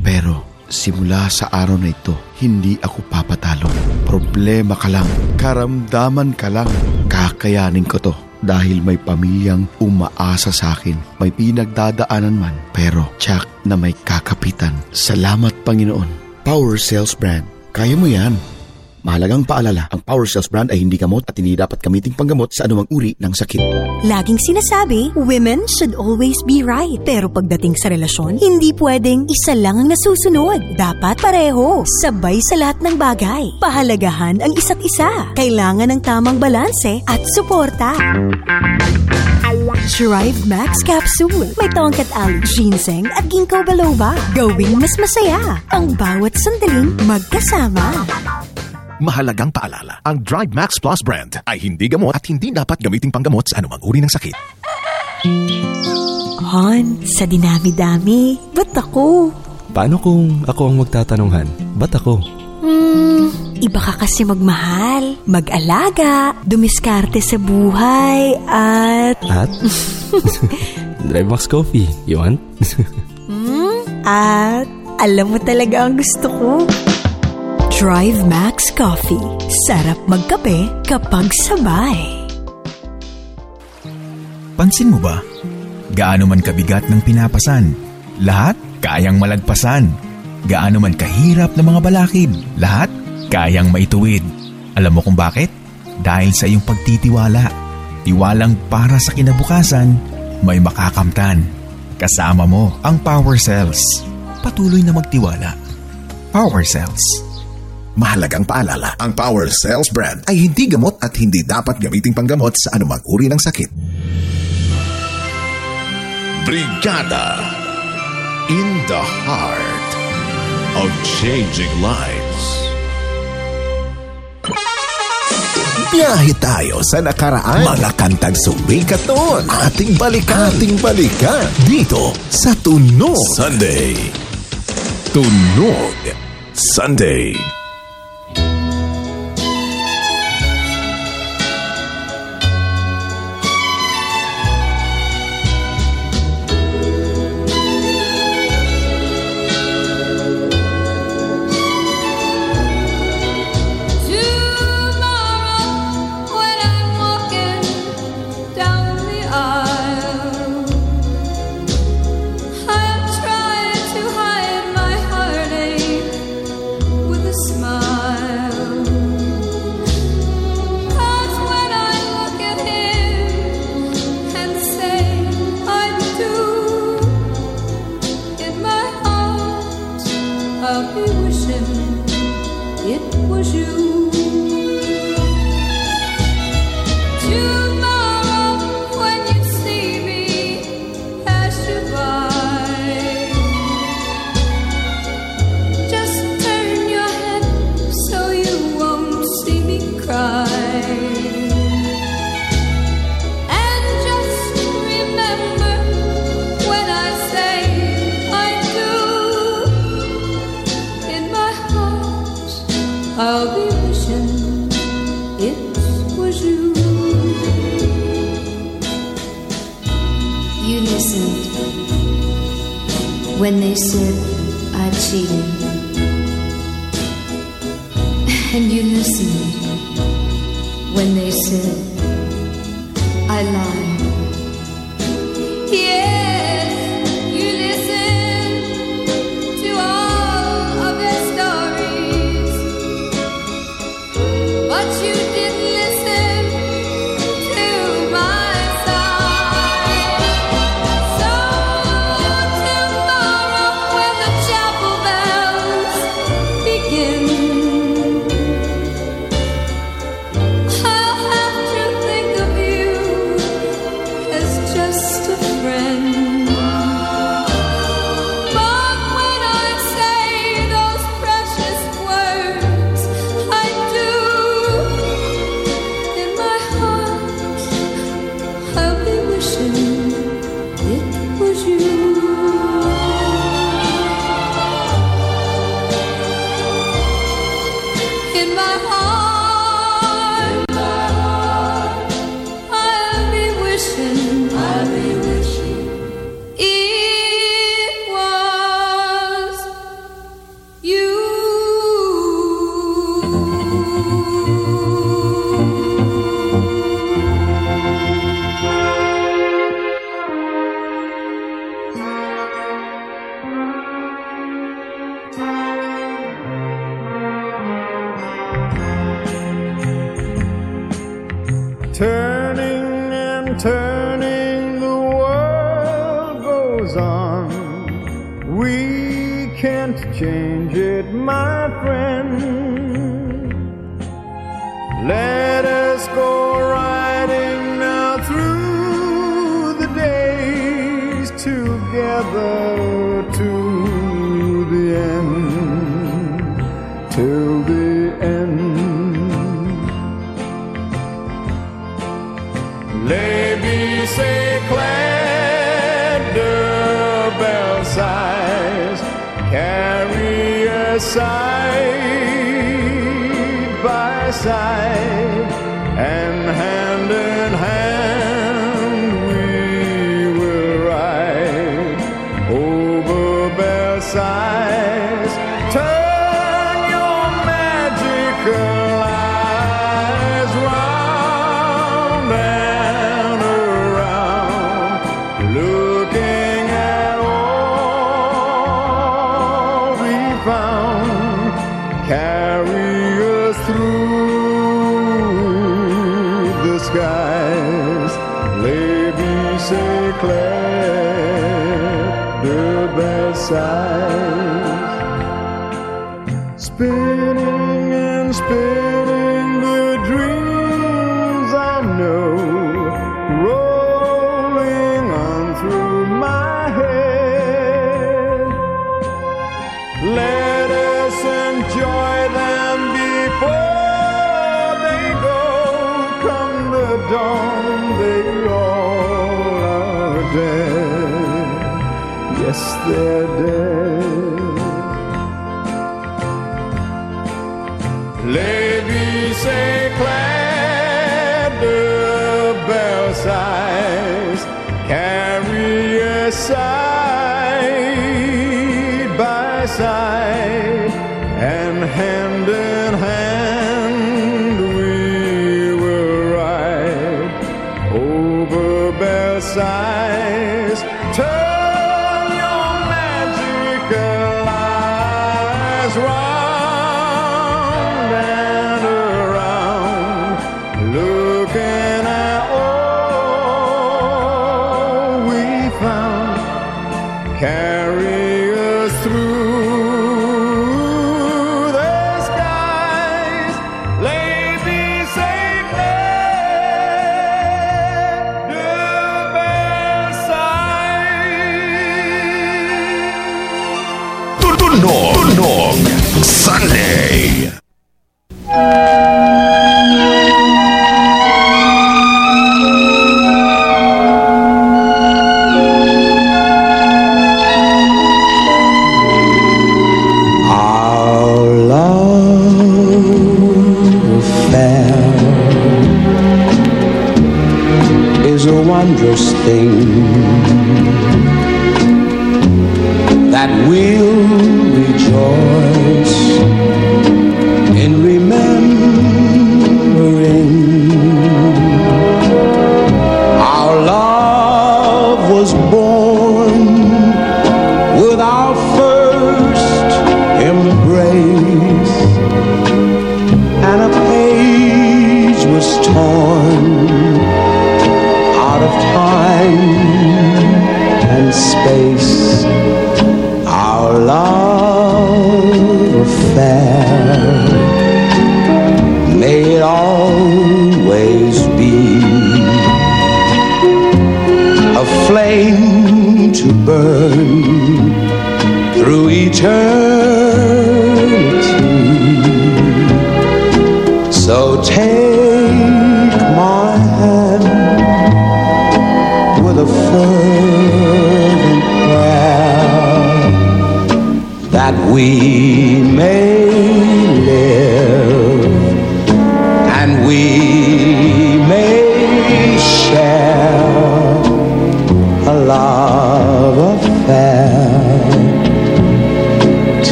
Speaker 25: Pero simula sa araw na ito, hindi ako papatalo. Problema ka lang, karamdaman ka lang. Kakayanin ko to dahil may pamilyang umaasa sa akin. May pinagdadaanan man, pero tsak na may kakapitan. Salamat Panginoon. Power Sales Brand. Kaya mo yan. Mahalagang paalala, ang Power Cells brand ay hindi gamot at hindi dapat gamiting panggamot sa anumang uri ng sakit.
Speaker 5: Laging sinasabi, women should always be right. Pero pagdating sa relasyon, hindi pwedeng isa lang ang nasusunod. Dapat pareho, sabay sa lahat ng bagay. Pahalagahan ang isa't isa. Kailangan ng tamang balanse at suporta. Drive Max Capsule. May tongkat ali, ginseng at ginkgo biloba. Gawing mas masaya ang bawat sandaling magkasama.
Speaker 24: Mahalagang paalala, ang Drive Max Plus brand ay hindi gamot at hindi dapat gamiting panggamot sa anumang uri ng sakit.
Speaker 5: Hon, sa dinami-dami, ba't ako?
Speaker 13: Paano kung ako ang magtatanunghan? Ba't ako?
Speaker 5: Hmm, iba ka kasi magmahal, mag-alaga, dumiskarte sa buhay, at...
Speaker 13: At? Drive Max Coffee, you want?
Speaker 5: hmm, at alam mo talaga ang gusto ko. Drive Max Coffee. Sarap magkape kapag sabay.
Speaker 3: Pansin mo ba? Gaano man kabigat ng pinapasan, lahat kayang malagpasan. Gaano man kahirap ng mga balakid, lahat kayang maituwid. Alam mo kung bakit? Dahil sa iyong pagtitiwala. Tiwalang para sa kinabukasan, may makakamtan. Kasama mo ang Power Cells. Patuloy na magtiwala. Power Cells.
Speaker 24: Mahalagang paalala, ang Power Cells brand ay hindi gamot at hindi dapat gamiting panggamot sa anumang uri ng sakit. Brigada in the heart of changing lives. Biyahe tayo sa nakaraan. Mga kantang sumikat noon. Ating balikan. Ating balikan. Dito sa Tunog Sunday. Tunog Sunday.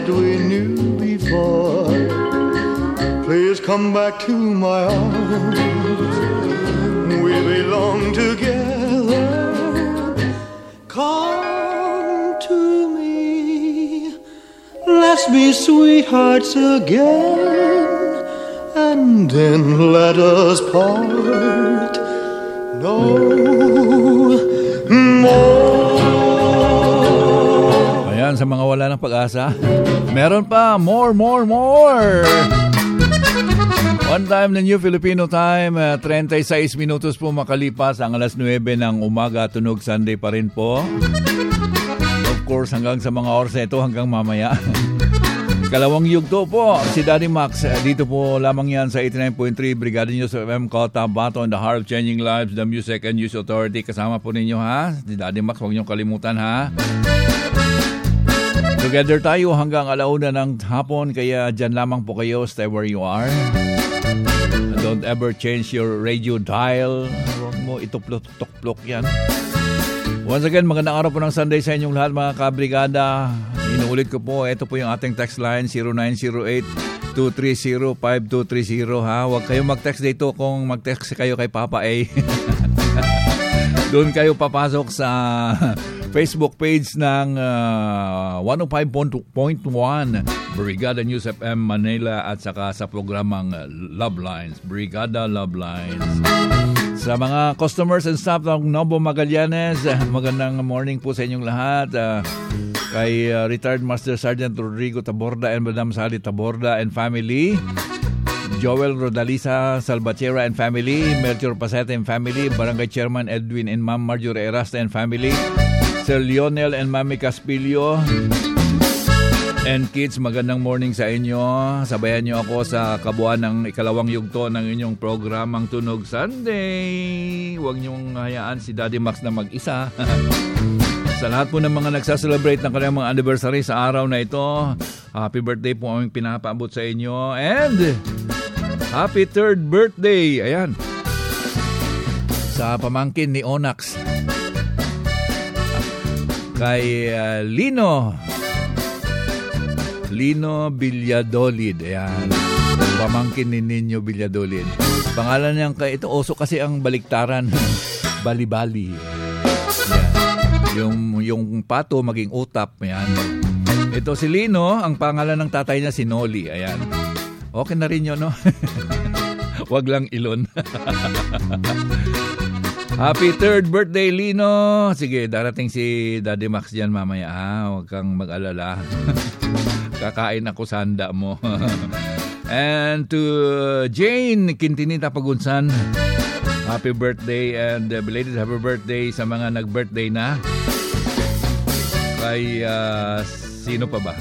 Speaker 16: That we knew before. Please come back to my arms. We belong together. Come to me. Let's be sweethearts again. And then let us part
Speaker 1: pag-asa, meron pa, more, more, more! One time na New Filipino Time, uh, 36 minutos po makalipas ang alas 9 ng umaga, tunog Sunday pa rin po. Of course, hanggang sa mga oras ito, hanggang mamaya. Kalawang yugto po, si Daddy Max. eh, Dito po lamang yan sa 89.3 Brigada News FM Kota Bato on the Heart of Changing Lives, the Music and News Authority. Kasama po ninyo ha. Si Daddy Max, huwag niyong kalimutan ha. Together tayo hanggang alauna ng hapon, kaya dyan lamang po kayo, stay where you are. Don't ever change your radio dial. Huwag mo ituplok-tuklok yan. Once again, magandang araw po ng Sunday sa inyong lahat mga kabrigada. Inuulit ko po, ito po yung ating text line 0908-230-5230 ha. Huwag kayong mag-text dito kung mag-text kayo kay Papa A. Doon kayo papasok sa Facebook page ng uh, 105.1 Brigada News FM Manila at saka sa programang Love Lines, Brigada Love Lines. Sa mga customers and staff ng Novo Magallanes, magandang morning po sa inyong lahat. Ah, kay ah, retired Master Sergeant Rodrigo Taborda and Madam Sally Taborda and family. Joel Rodalisa Salvatierra and family, Melchior Paseta and family, Barangay Chairman Edwin and Ma'am Marjorie Erasta and family, Sir Lionel and Mami Caspilio, and kids, magandang morning sa inyo. Sabayan niyo ako sa kabuuan ng ikalawang yugto ng inyong programang Tunog Sunday. Huwag niyong hayaan si Daddy Max na mag-isa. sa lahat po ng mga nagsaselebrate ng kanilang mga anniversary sa araw na ito, happy birthday po ang pinapaabot sa inyo. And happy third birthday! Ayan. Sa pamangkin ni Onax. Kay uh, Lino. Lino Villadolid. Ayan. Pamangkin ni Nino Villadolid. Pangalan niyang kay ito oso kasi ang baliktaran. Bali-bali. Ayan. Yung yung pato maging utap, ayan. Ito si Lino, ang pangalan ng tatay niya si Noli. Ayan. Okay na rin yun, no? Wag lang ilon. Happy third birthday, Lino. Sige, darating si Daddy Max dyan mamaya. Ha? Huwag kang mag-alala. Kakain ako sa handa mo. and to Jane Quintinita Pagunsan, happy birthday and uh, belated happy birthday sa mga nag-birthday na. Kay uh, sino pa ba?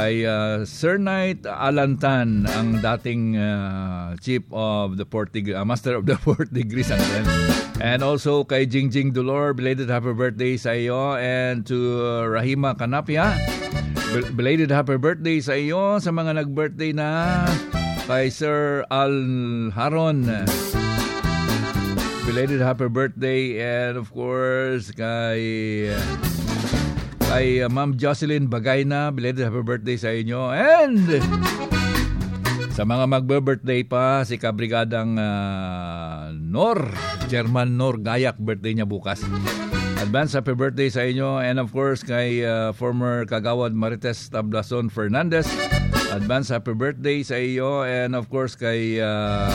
Speaker 1: Kay uh, Sir Knight Alantan, ang dating uh, chief of the fourth degree, uh, master of the fourth degree Santen. And also kay Jingjing Dolor, belated happy birthday sa iyo. And to uh, Rahima Kanapia, belated happy birthday sa iyo sa mga nag-birthday na kay Sir Al Haron. Belated happy birthday and of course kay kay uh, Ma'am Jocelyn Bagayna, belated happy birthday sa inyo. And sa mga magbe-birthday pa, si Kabrigadang uh, Nor, German Nor Gayak, birthday niya bukas. Advance happy birthday sa inyo. And of course, kay uh, former Kagawad Marites Tablason Fernandez, advance happy birthday sa iyo. And of course, kay uh,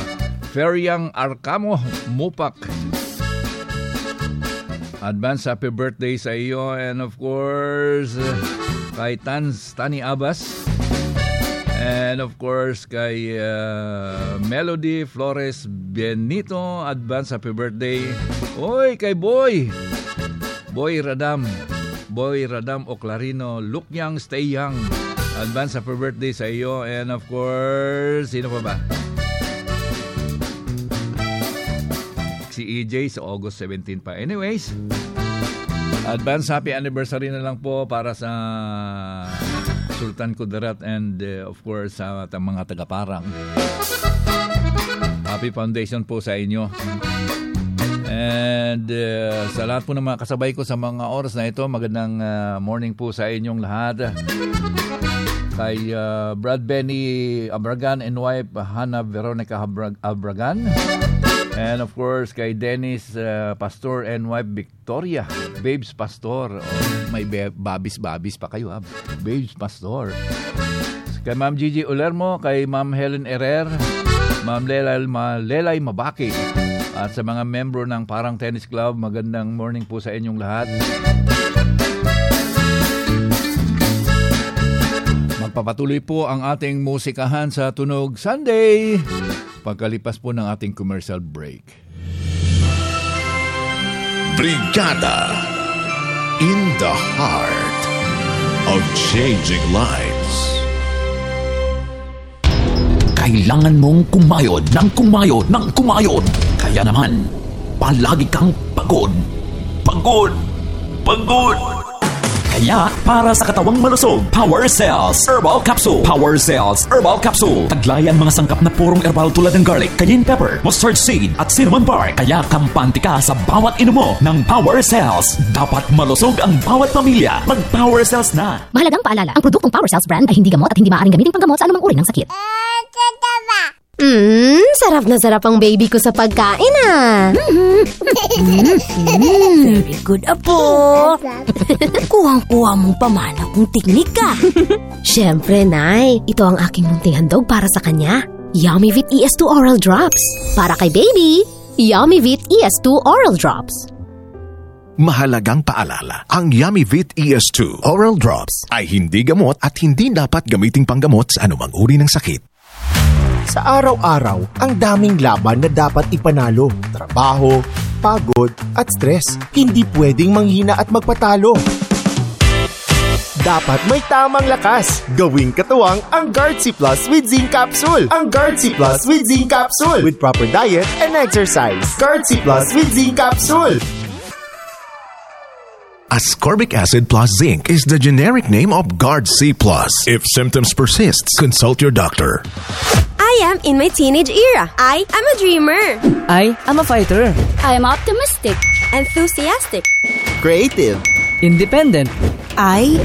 Speaker 1: Feryang Arcamo Mupak, Advance happy birthday sa iyo and of course kay Tans Tani Abbas. And of course kay uh, Melody Flores Benito advance happy birthday. Oy kay Boy Boy Radam Boy Radam Oclarino Look young stay young. Advance happy birthday sa iyo and of course sino pa ba si EJ sa August 17 pa. Anyways, advance happy anniversary na lang po para sa Sultan Kudarat and uh, of course sa uh, mga tagaparang. Happy Foundation po sa inyo. And uh, sa lahat po ng mga kasabay ko sa mga oras na ito, magandang uh, morning po sa inyong lahat. Kay uh, Brad Benny Abragan and wife Hannah Veronica Abragan. And of course, kay Dennis uh, Pastor and wife Victoria. Babes Pastor. Oh, may babis-babis pa kayo ha. Babes Pastor. Kay Ma'am Gigi Ulermo, kay Ma'am Helen Erer, Ma'am Lelay, Ma, Lelay Mabaki. At sa mga membro ng Parang Tennis Club, magandang morning po sa inyong lahat. Magpapatuloy po ang ating musikahan sa Tunog Sunday pagkalipas po ng ating commercial break.
Speaker 2: Brigada in the heart of changing lives.
Speaker 3: Kailangan mong kumayod ng kumayod ng kumayod. Kaya naman, palagi kang pagod. Pagod! Pagod! Kaya, para sa katawang malusog, Power Cells Herbal Capsule. Power Cells Herbal Capsule. Taglayan mga sangkap na purong herbal tulad ng garlic, cayenne pepper, mustard seed, at cinnamon bark. Kaya kampante ka sa bawat inumo ng Power Cells. Dapat malusog ang bawat pamilya. Mag-Power Cells na.
Speaker 6: Mahalagang paalala, ang produktong Power Cells brand ay hindi gamot at hindi maaaring gamitin panggamot sa anumang uri ng sakit. Mmm, sarap na sarap ang baby ko sa pagkain ah.
Speaker 5: Very good, Apo. Kuhang-kuha mong pamana kung teknika.
Speaker 6: Siyempre, Nay. Ito ang aking munting handog para sa kanya. Yummy Vit ES2 Oral Drops. Para kay baby, Yummy Vit ES2 Oral Drops.
Speaker 2: Mahalagang paalala, ang Yummy Vit ES2 Oral Drops ay hindi gamot at hindi dapat gamiting panggamot sa anumang uri ng sakit.
Speaker 26: Sa araw-araw, ang daming laban na dapat ipanalo. Trabaho, pagod, at stress. Hindi pwedeng manghina at magpatalo. Dapat may tamang lakas. Gawing katuwang ang Guard C Plus with Zinc Capsule. Ang Guard C Plus with Zinc Capsule. With proper diet and exercise. Guard C Plus with Zinc Capsule.
Speaker 2: Ascorbic acid plus zinc is the generic name of Guard C+. If symptoms persist, consult your doctor.
Speaker 11: I am in my teenage era. I am a dreamer.
Speaker 12: I am a fighter.
Speaker 27: I am optimistic.
Speaker 11: Enthusiastic.
Speaker 26: Creative.
Speaker 12: Independent.
Speaker 5: I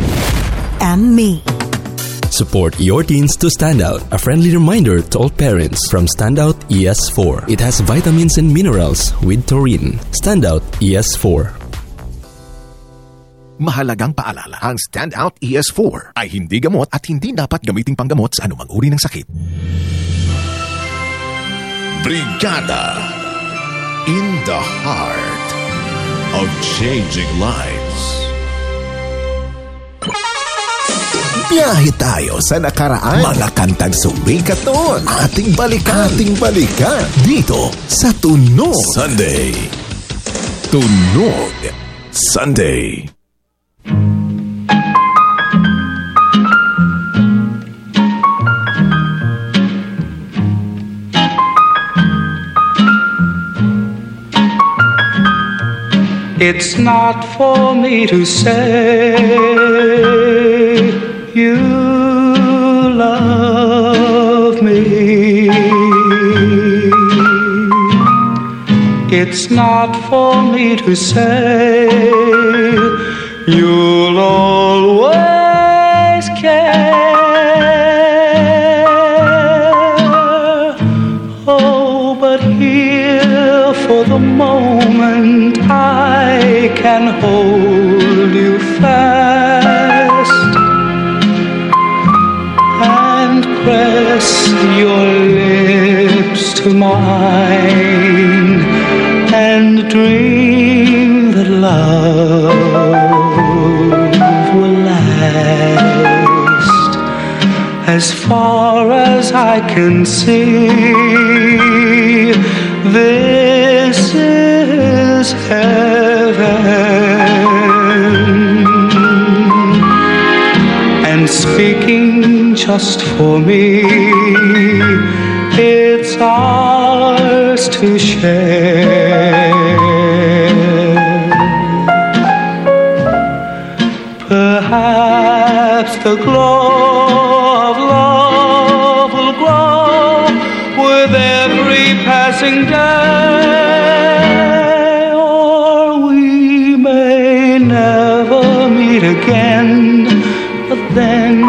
Speaker 5: am me.
Speaker 13: Support your teens to stand out. A friendly reminder to all parents from Standout ES4. It has vitamins and minerals with taurine. Standout E ES4.
Speaker 2: Mahalagang paalala, ang Standout ES4 ay hindi gamot at hindi dapat gamiting panggamot sa anumang uri ng sakit. Brigada in the heart of changing lives. Biyahe tayo sa nakaraan. Mga kantang sumikat noon. Ating balikan. Ating balikan. Dito sa Tunog Sunday. Tunog Sunday.
Speaker 28: It's not for me to say you love me. It's not for me to say you'll always care. Oh, but here for the moment I can hold you fast and press your lips to mine and dream that love as far as I can see. This is heaven. And speaking just for me, it's ours to share. Perhaps the glow again. But then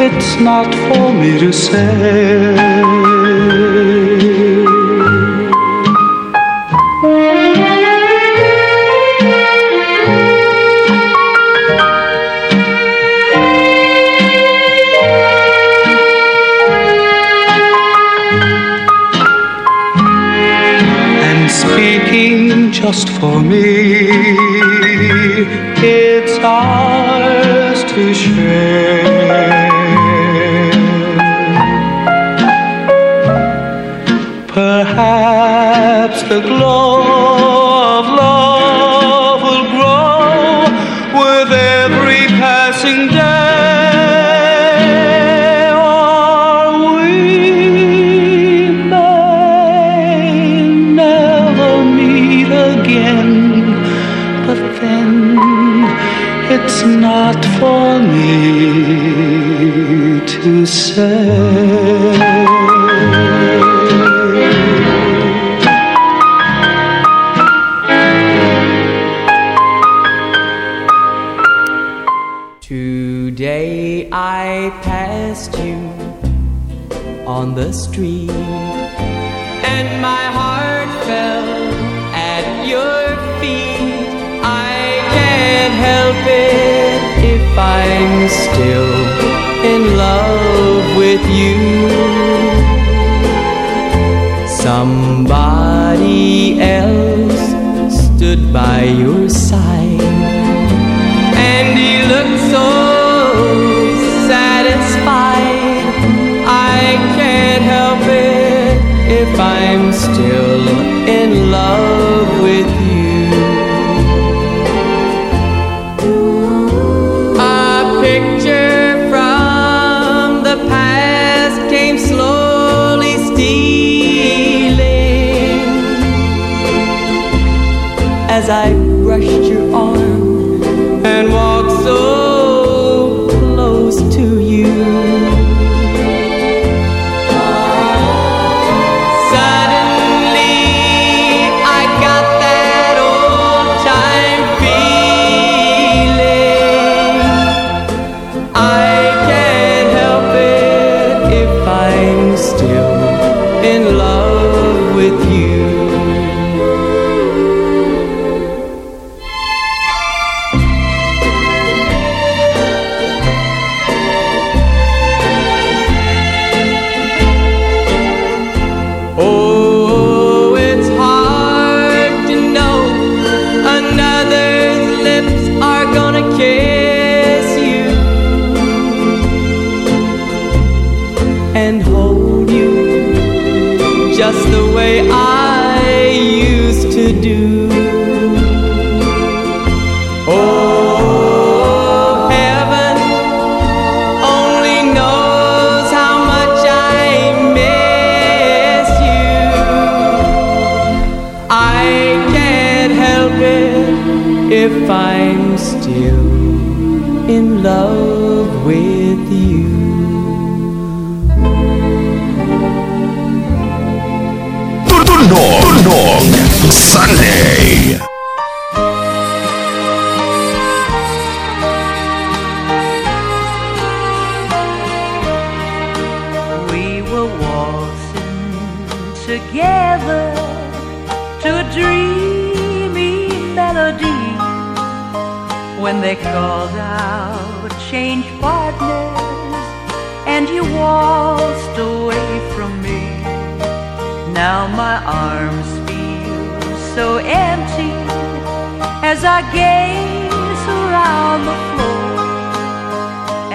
Speaker 28: it's not for me to say.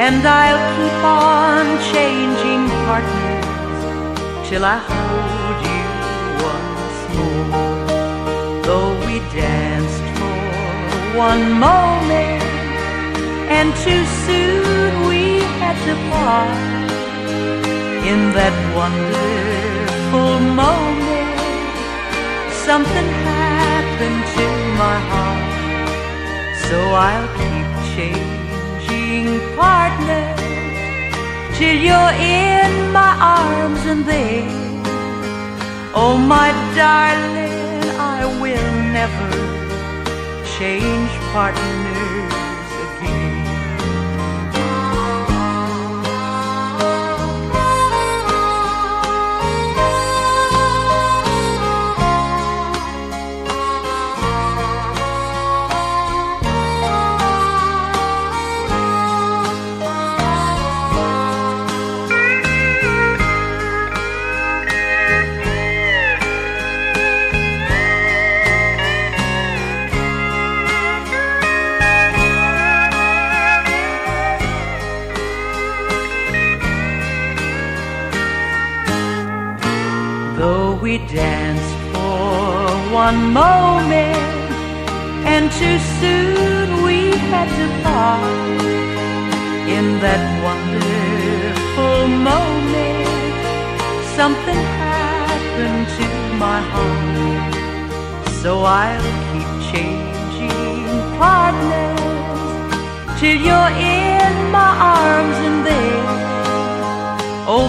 Speaker 28: And
Speaker 9: I'll keep on changing partners till I hold you once more. Though we danced for one moment, and too soon we had to part. In that wonderful moment, something happened to my heart. So I'll partners till you're in my arms and then, oh my darling, I will never change partners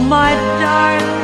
Speaker 9: my darling,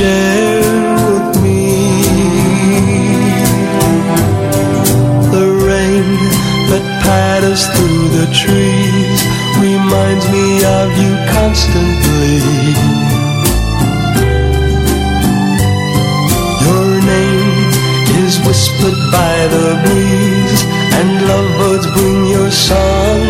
Speaker 29: Share with me. The rain that patters through the trees reminds me of you constantly. Your name is whispered by the breeze, and lovebirds bring your song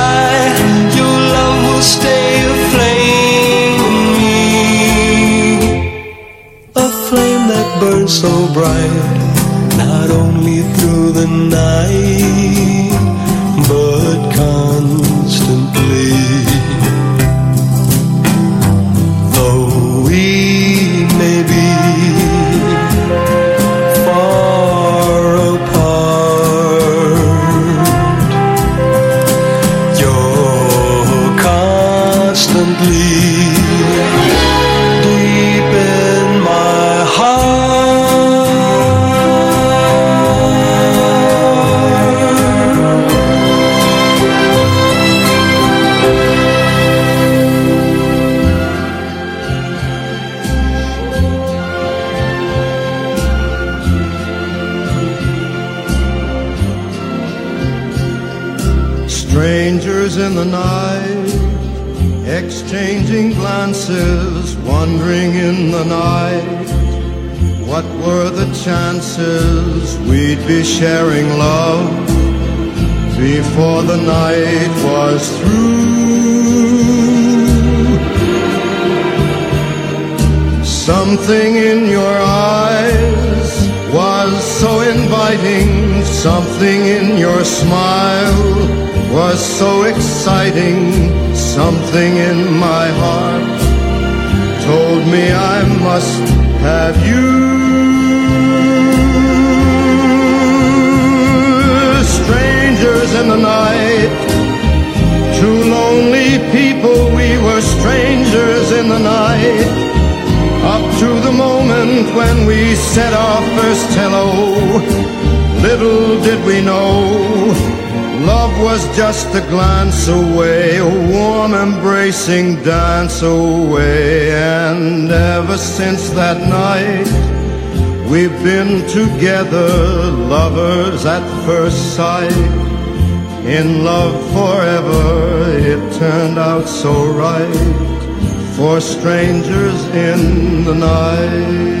Speaker 29: the night
Speaker 30: was through? Something in your eyes was so inviting, something in your smile was so exciting, something in my heart told me I must have you. To the moment when we said our first hello, little did we know, love was just a glance away, a warm embracing dance away. And ever since that night, we've been together, lovers at first sight. In love forever, it turned out so right for strangers in the night.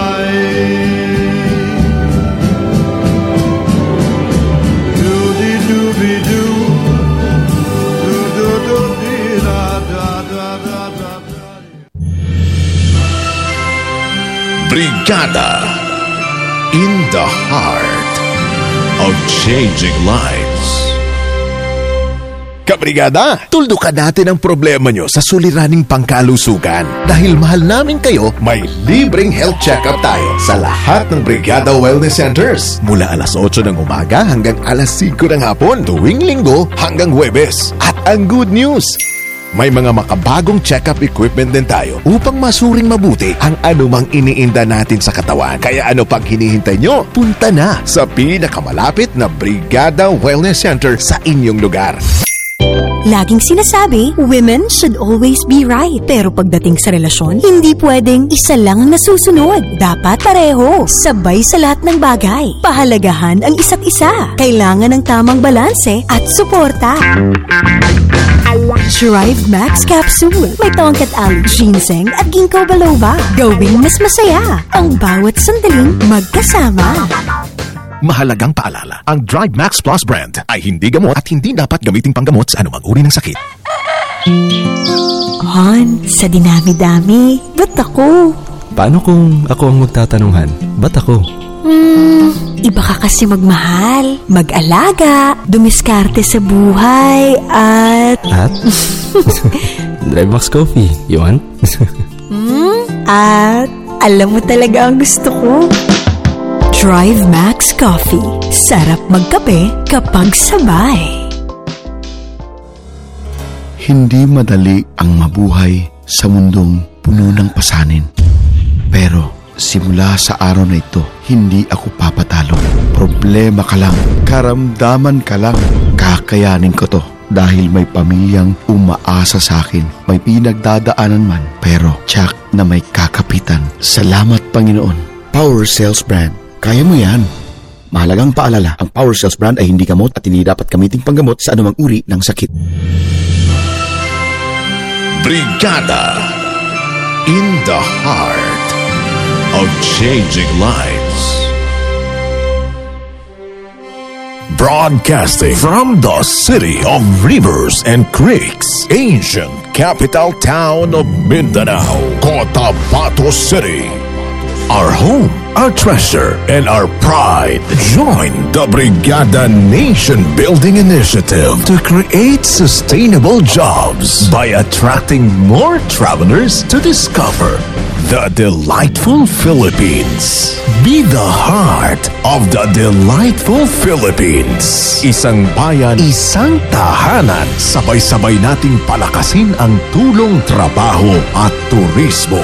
Speaker 2: Brigada in the heart of changing lives. Kabrigada, tuldukan natin ang problema nyo sa suliraning pangkalusugan. Dahil mahal namin kayo, may libreng health check-up tayo sa lahat ng Brigada Wellness Centers. Mula alas 8 ng umaga hanggang alas 5 ng hapon, tuwing linggo hanggang Huwebes. At ang good news, may mga makabagong check-up equipment din tayo upang masuring mabuti ang anumang iniinda natin sa katawan. Kaya ano pang hinihintay nyo? Punta na sa pinakamalapit na Brigada Wellness Center sa inyong lugar.
Speaker 5: Laging sinasabi, women should always be right. Pero pagdating sa relasyon, hindi pwedeng isa lang ang nasusunod. Dapat pareho, sabay sa lahat ng bagay. Pahalagahan ang isa't isa. Kailangan ng tamang balanse at suporta. Drive Max Capsule. May tongkat ali, ginseng at ginkgo biloba. Gawing mas masaya ang bawat sandaling magkasama.
Speaker 2: Mahalagang paalala, ang Drive Max Plus brand ay hindi gamot at hindi dapat gamiting panggamot sa anumang uri ng sakit.
Speaker 5: Hon, sa dinami-dami, ba't ako?
Speaker 13: Paano kung ako ang magtatanunghan? Ba't ako?
Speaker 5: Hmm, iba ka kasi magmahal, mag-alaga, dumiskarte sa buhay, at...
Speaker 13: At? Drive Max Coffee, you want?
Speaker 5: Hmm? At alam mo talaga ang gusto ko. Drive Max Coffee. Sarap magkape kapag sabay.
Speaker 25: Hindi madali ang mabuhay sa mundong puno ng pasanin. Pero simula sa araw na ito, hindi ako papatalo. Problema ka lang, karamdaman ka lang. Kakayanin ko to dahil may pamilyang umaasa sa akin. May pinagdadaanan man, pero tsak na may kakapitan. Salamat Panginoon. Power Cells Brand. Kaya mo yan. Mahalagang paalala, ang Power Cells brand ay hindi gamot at hindi dapat gamitin panggamot sa anumang uri ng sakit.
Speaker 31: Brigada in the heart of changing lives. Broadcasting from the city of rivers and creeks, ancient capital town of Mindanao, Cotabato City. Our home, our treasure, and our pride. Join the Brigada Nation Building Initiative to create sustainable jobs by attracting more travelers to discover the delightful Philippines. Be the heart of the delightful Philippines. Isang bayan, isang tahanan. Sabay-sabay nating palakasin ang tulong trabaho at turismo.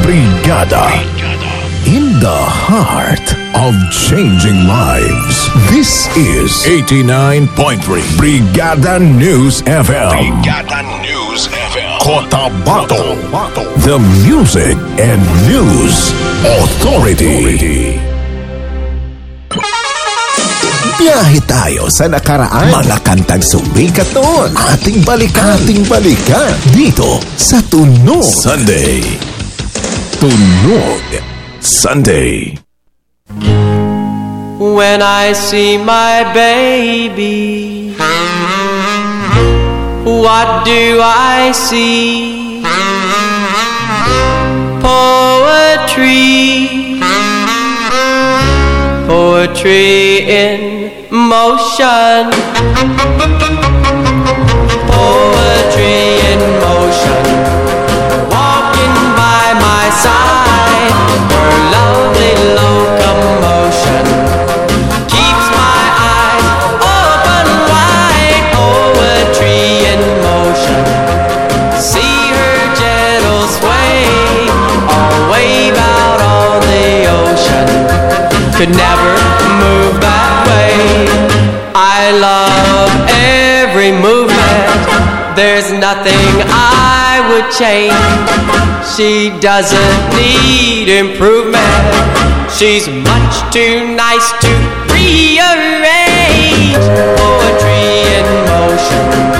Speaker 31: Brigada. In the heart of changing lives. This is 89.3 Brigada News FM. Brigada News FM. Cotabato. The Music and News Authority. Biyahe tayo sa nakaraan. Mga kantang sumikat noon. Ating balikan. Ating balikan. Dito sa Tunog. Sunday. Tunog. Sunday.
Speaker 27: When I see my baby, what do I see? Poetry, poetry in motion. Poetry in motion, Could never move that way. I love every movement. There's nothing I would change. She doesn't need improvement. She's much too nice to rearrange. Poetry in motion,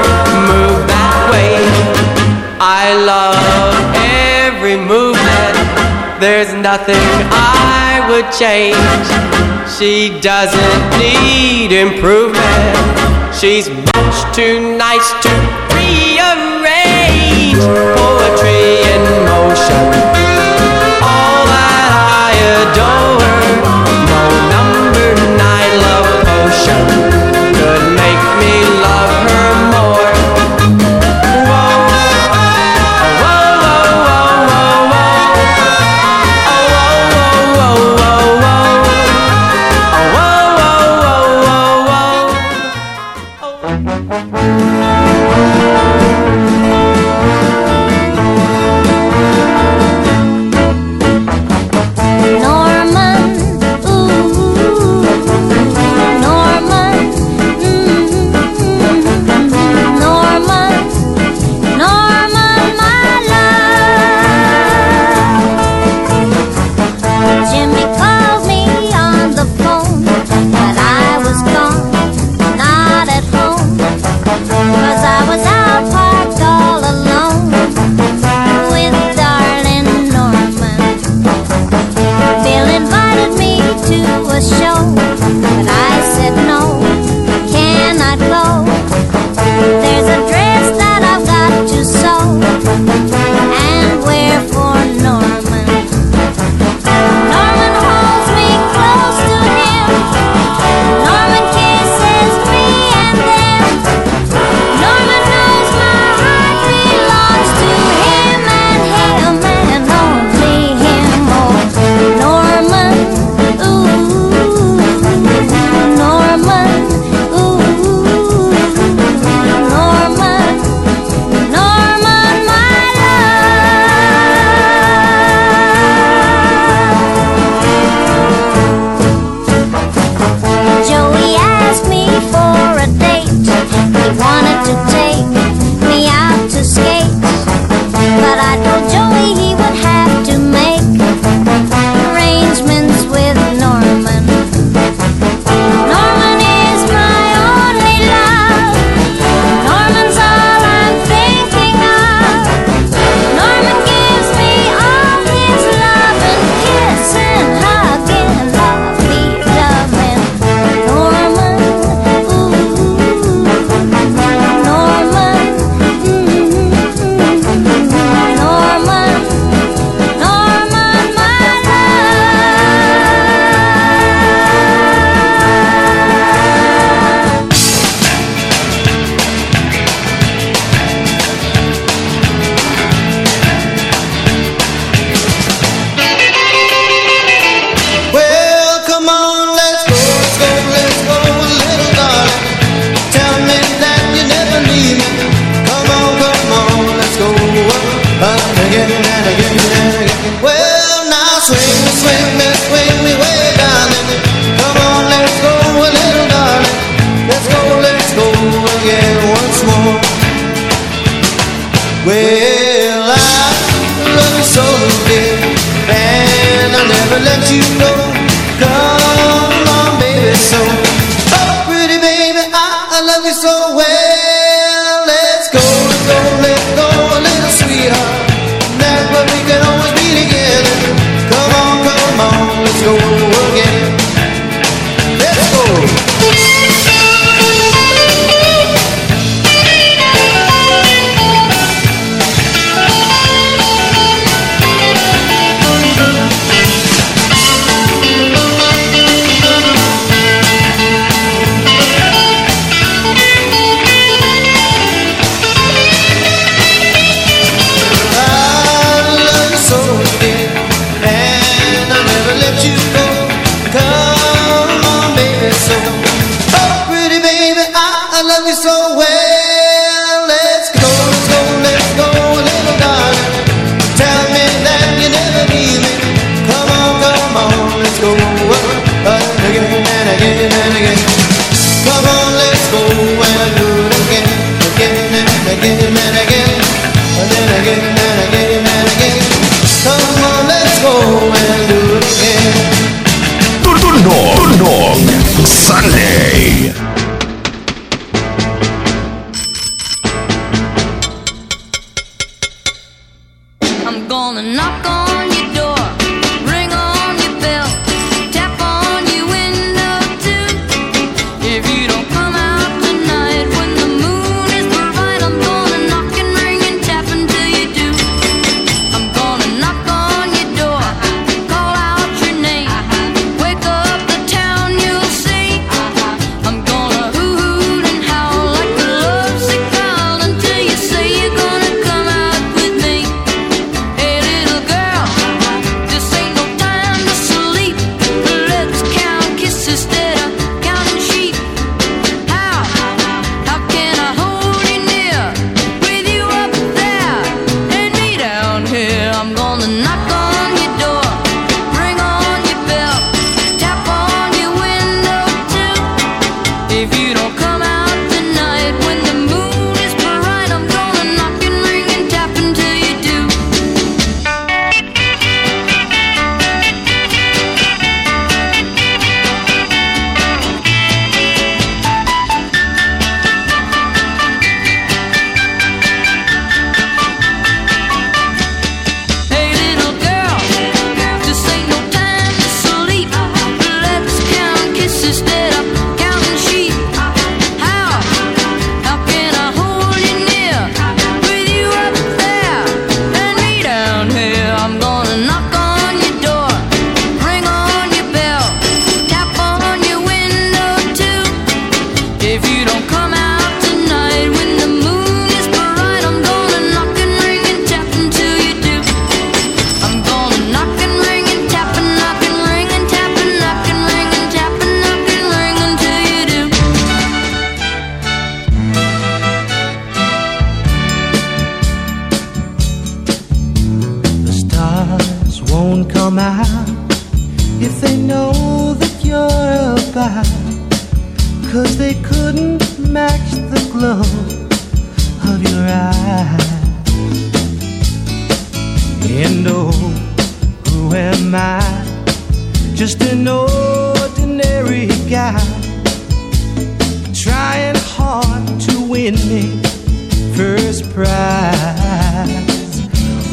Speaker 27: There's nothing I would change. She doesn't need improvement. She's much too nice to rearrange. Poetry in motion.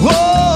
Speaker 27: Oh,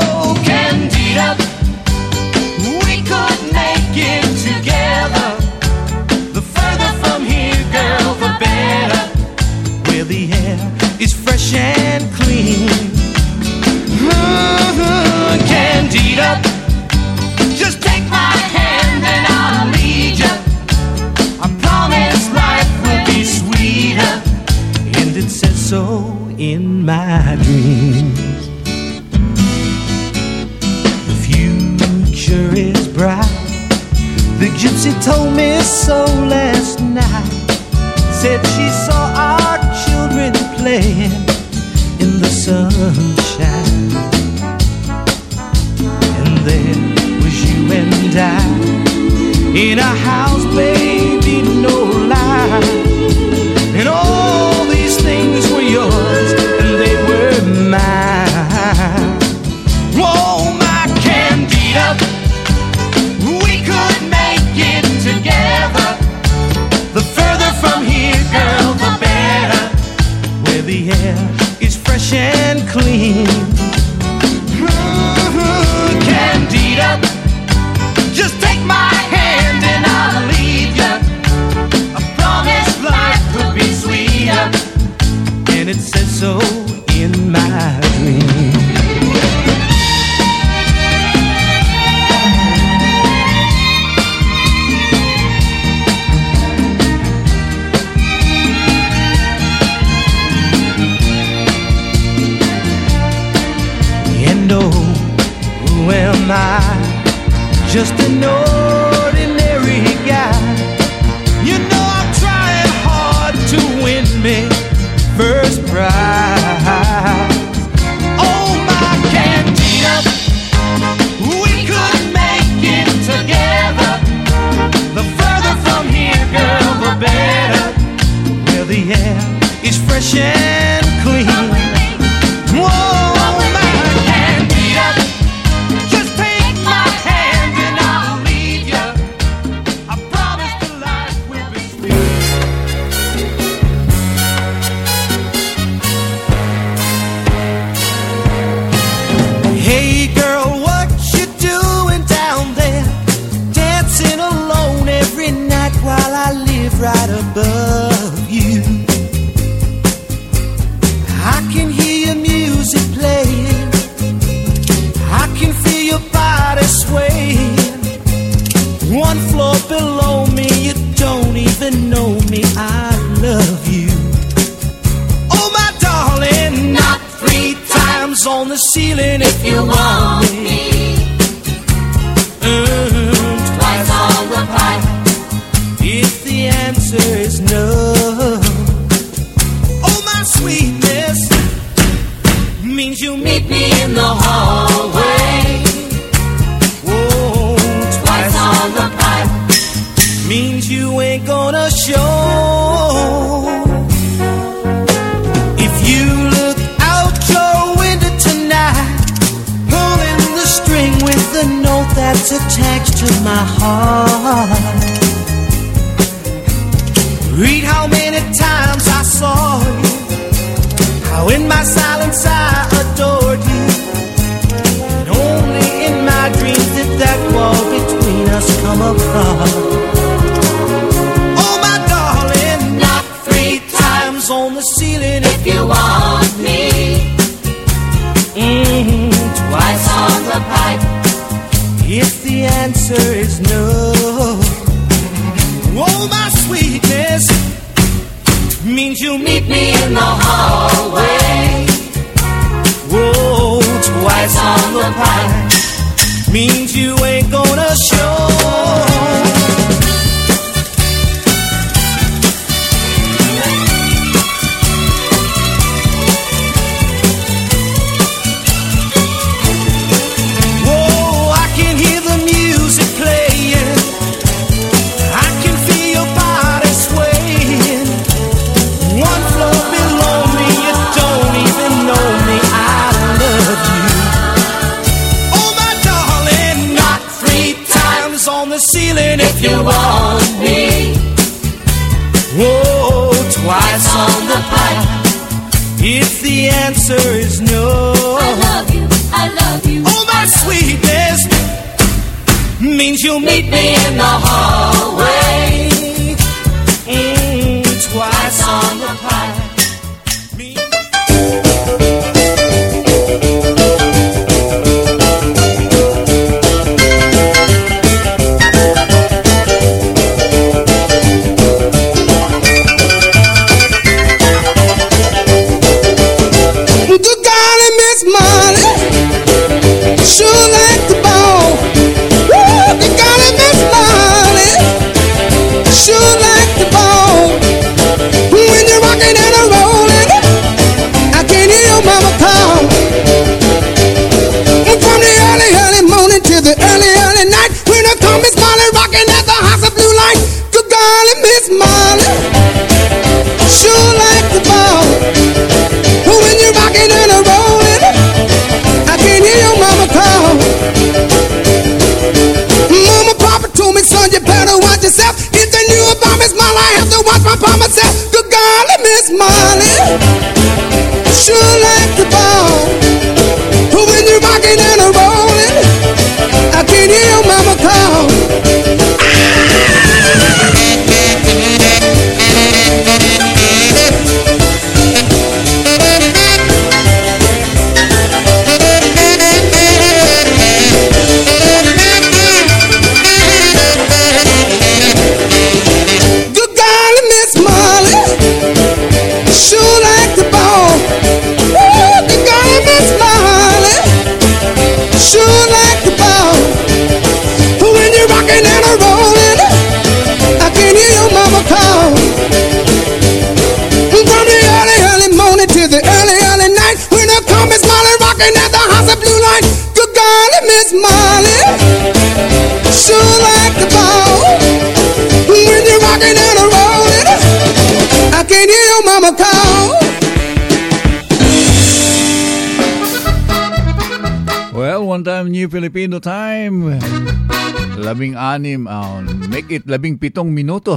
Speaker 1: Labing anim, ah, make it labing pitong minuto.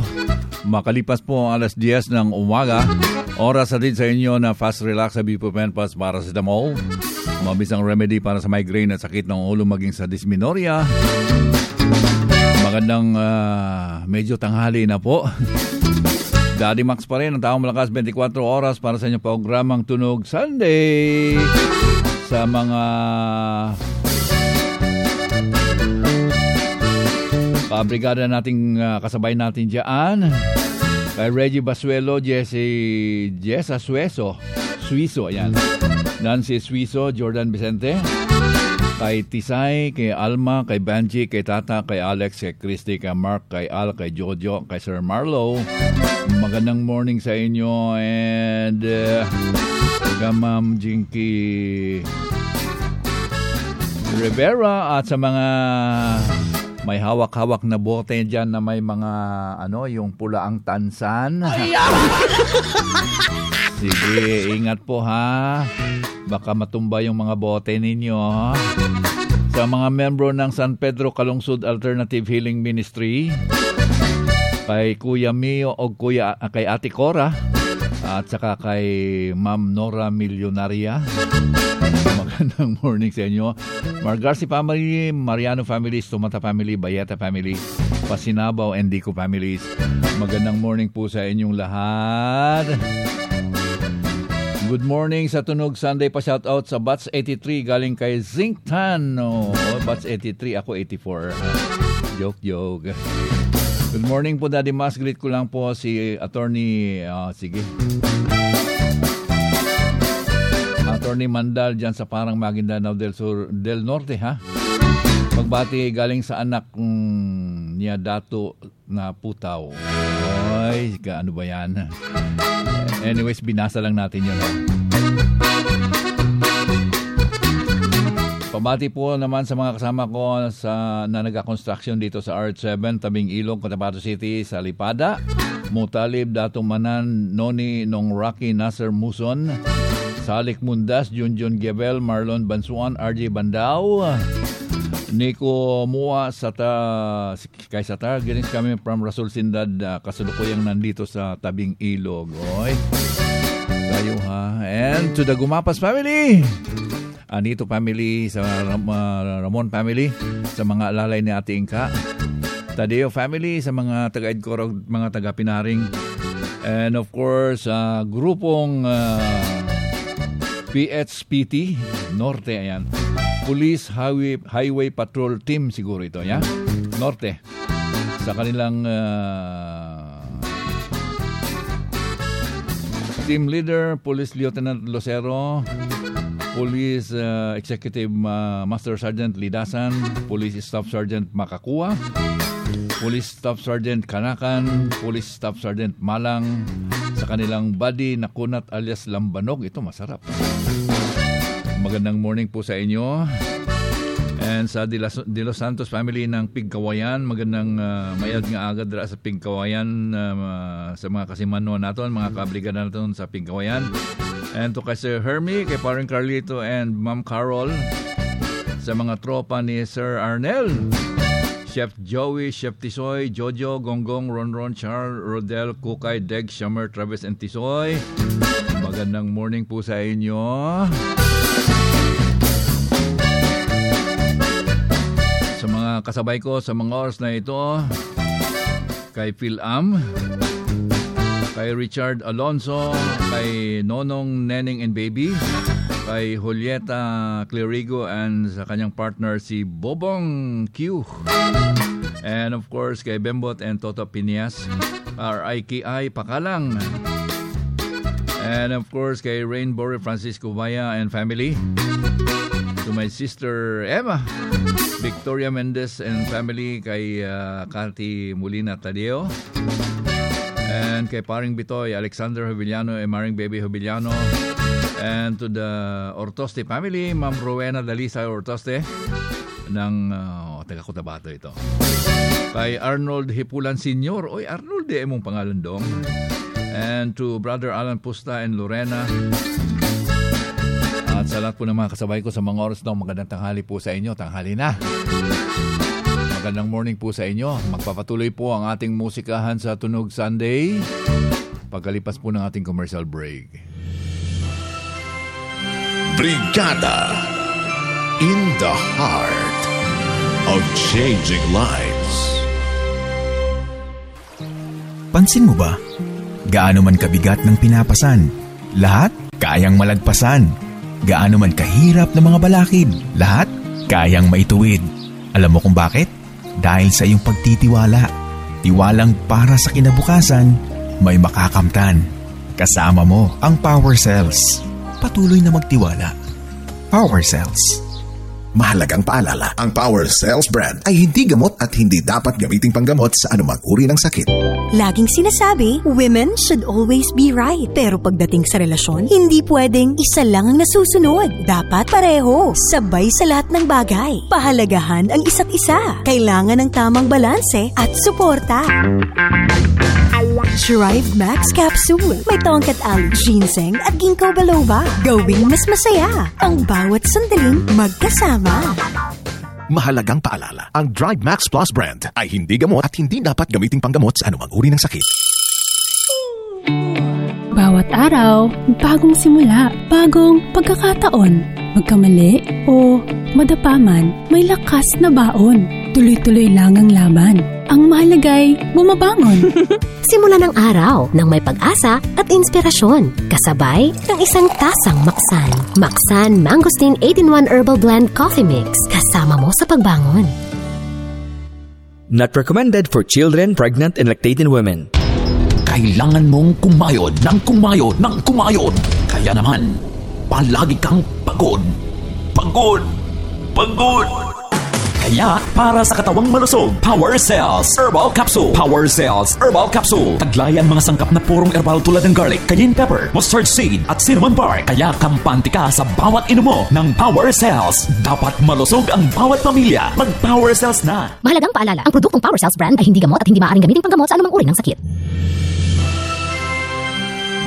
Speaker 1: Makalipas po ang alas 10 ng umaga. Oras din sa inyo na fast relax sa Buprofen plus paracetamol. Mabisang remedy para sa migraine at sakit ng ulo maging sa dysmenorrhea. Magandang ah, medyo tanghali na po. Daddy Max pa rin, ang taong malakas 24 oras para sa inyong programang Tunog Sunday. Sa mga kabrigada nating ah, kasabay natin dyan. Kay Reggie Basuelo, Jesse Jessa Sueso, Suizo, ayan. Nancy Suizo, Jordan Vicente. Kay Tisay, kay Alma, kay Benji, kay Tata, kay Alex, kay Christy, kay Mark, kay Al, kay Jojo, kay Sir Marlo. Magandang morning sa inyo and uh, kay Ma'am Jinky Rivera at sa mga may hawak-hawak na bote dyan na may mga ano yung pulaang tansan. Sige, ingat po ha. Baka matumba yung mga bote ninyo. Sa mga membro ng San Pedro Kalungsod Alternative Healing Ministry, kay Kuya Mio o Kuya kay Ate Cora at saka kay Ma'am Nora Milyonaria. Magandang morning sa inyo. Margarsi family, Mariano family, Stumata family, Bayeta family, Pasinabaw and families. Magandang morning po sa inyong lahat. Good morning sa Tunog Sunday pa shout out sa Bats 83 galing kay Zinc Tan. Oh, Bats 83 ako 84. Joke joke. Good morning po Daddy Mas. Greet ko lang po si attorney ah, sige. Attorney Mandal dyan sa parang Maguindanao del Sur del Norte ha. Magbati galing sa anak mm, niya Dato na Putaw. Oy, ano ba yan? Anyways, binasa lang natin yun. ha? Pabati po naman sa mga kasama ko sa na nag-construction dito sa Art 7, Tabing Ilog, Cotabato City, sa Lipada. Mutalib, Dato Manan, Noni, Nong Rocky, Nasser Muson, Salik Mundas, Junjun Gebel, Marlon Bansuan, RJ Bandao, Nico Mua Sata kay Sata Ginis kami from Rasul Sindad uh, kasalukuyang nandito sa tabing ilog. Oy. Kayo ha. And to the Gumapas family. Anito family, sa Ram- Ramon family, sa mga alalay ni Ate Inka. Tadeo family, sa mga taga-Edcorog, mga taga-Pinaring. And of course, uh, grupong uh, PHPT Norte, ayan. Police Highway, Highway Patrol Team siguro ito, ya? Norte. Sa kanilang uh, team leader, Police Lieutenant Lucero, Police uh, Executive uh, Master Sergeant Lidasan, Police Staff Sergeant Makakua, Police Staff Sergeant Kanakan, Police Staff Sergeant Malang, sa kanilang buddy na kunat alias Lambanog. Ito masarap. Magandang morning po sa inyo. And sa De Los, De Los Santos family ng Pigkawayan, magandang uh, mayad nga agad dira sa Pigkawayan uh, sa mga kasimano naton, mga kabrigada naton sa Pigkawayan. And to kay Sir Hermie, kay Parang Carlito and Ma'am Carol sa mga tropa ni Sir Arnel. Chef Joey, Chef Tisoy, Jojo, Gonggong, Ronron, Char, Rodel, Kukay, Deg, Shammer, Travis, and Tisoy. Magandang morning po sa inyo. Kasabay ko sa mga oras na ito, kay Phil Am, kay Richard Alonso, kay Nonong Neneng and Baby, kay Julieta Clerigo and sa kanyang partner si Bobong Q. And of course kay Bembot and Toto Pinias, RIKI Pakalang. And of course kay Rainbow Francisco Vaya and family. To my sister Emma, Victoria Mendez and family, kay uh, Cathy Molina Tadeo. And kay paring Bitoy, Alexander Hobillano and Maring Baby Hobillano. And to the Ortoste family, Ma'am Rowena Dalisa Ortoste ng uh, taga Cotabato ito. Kay Arnold Hipulan Sr. Oy, Arnold, di mong pangalan dong. And to Brother Alan Pusta and Lorena. Sa lahat po ng mga kasabay ko sa mga oras daw, magandang tanghali po sa inyo. Tanghali na. Magandang morning po sa inyo. Magpapatuloy po ang ating musikahan sa Tunog Sunday. Pagkalipas po ng ating commercial break.
Speaker 2: Brigada in the heart of changing lives.
Speaker 3: Pansin mo ba? Gaano man kabigat ng pinapasan, lahat kayang malagpasan. Gaano man kahirap ng mga balakid, lahat kayang maituwid. Alam mo kung bakit? Dahil sa iyong pagtitiwala. Tiwalang para sa kinabukasan, may makakamtan. Kasama mo ang Power Cells. Patuloy na magtiwala. Power Cells.
Speaker 2: Mahalagang paalala, ang Power Cells brand ay hindi gamot at hindi dapat gamiting panggamot sa anumang uri ng sakit.
Speaker 5: Laging sinasabi, women should always be right. Pero pagdating sa relasyon, hindi pwedeng isa lang ang nasusunod. Dapat pareho, sabay sa lahat ng bagay. Pahalagahan ang isa't isa. Kailangan ng tamang balanse at suporta. Drive Max Capsule. May tongkat ali, ginseng at ginkgo biloba. Gawing mas masaya ang bawat sandaling magkasama.
Speaker 2: Mahalagang paalala, ang Drive Max Plus brand ay hindi gamot at hindi dapat gamiting panggamot sa anumang uri ng sakit.
Speaker 32: Bawat araw, bagong simula, bagong pagkakataon. Magkamali o madapaman, may lakas na baon. Tuloy-tuloy lang ang laban. Ang mahalagay, bumabangon.
Speaker 6: Simula ng araw ng may pag-asa at inspirasyon. Kasabay ng isang tasang maksan. Maksan Mangosteen 8-in-1 Herbal Blend Coffee Mix. Kasama mo sa pagbangon.
Speaker 33: Not recommended for children, pregnant, and lactating women.
Speaker 34: Kailangan mong kumayod ng kumayod ng kumayod. Kaya naman, palagi kang pagod. Pagod! Pagod! Kaya, para sa katawang malusog, Power Cells Herbal Capsule. Power Cells Herbal Capsule. Taglay ang mga sangkap na purong herbal tulad ng garlic, cayenne pepper, mustard seed, at cinnamon bark. Kaya kampante ka sa bawat inumo ng Power Cells. Dapat malusog ang bawat pamilya. Mag-Power Cells na.
Speaker 6: Mahalagang paalala, ang produktong Power Cells brand ay hindi gamot at hindi maaaring gamitin panggamot sa anumang uri ng sakit.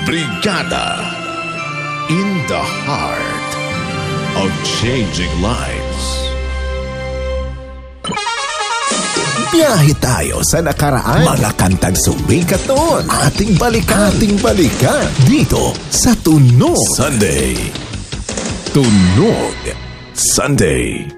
Speaker 2: Brigada in the heart of changing lives. Biyahe tayo sa nakaraan. Mga kantang sumikat noon. Ating balikan. Ating balikan. Dito sa Tunog Sunday. Tunog Sunday.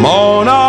Speaker 35: Mona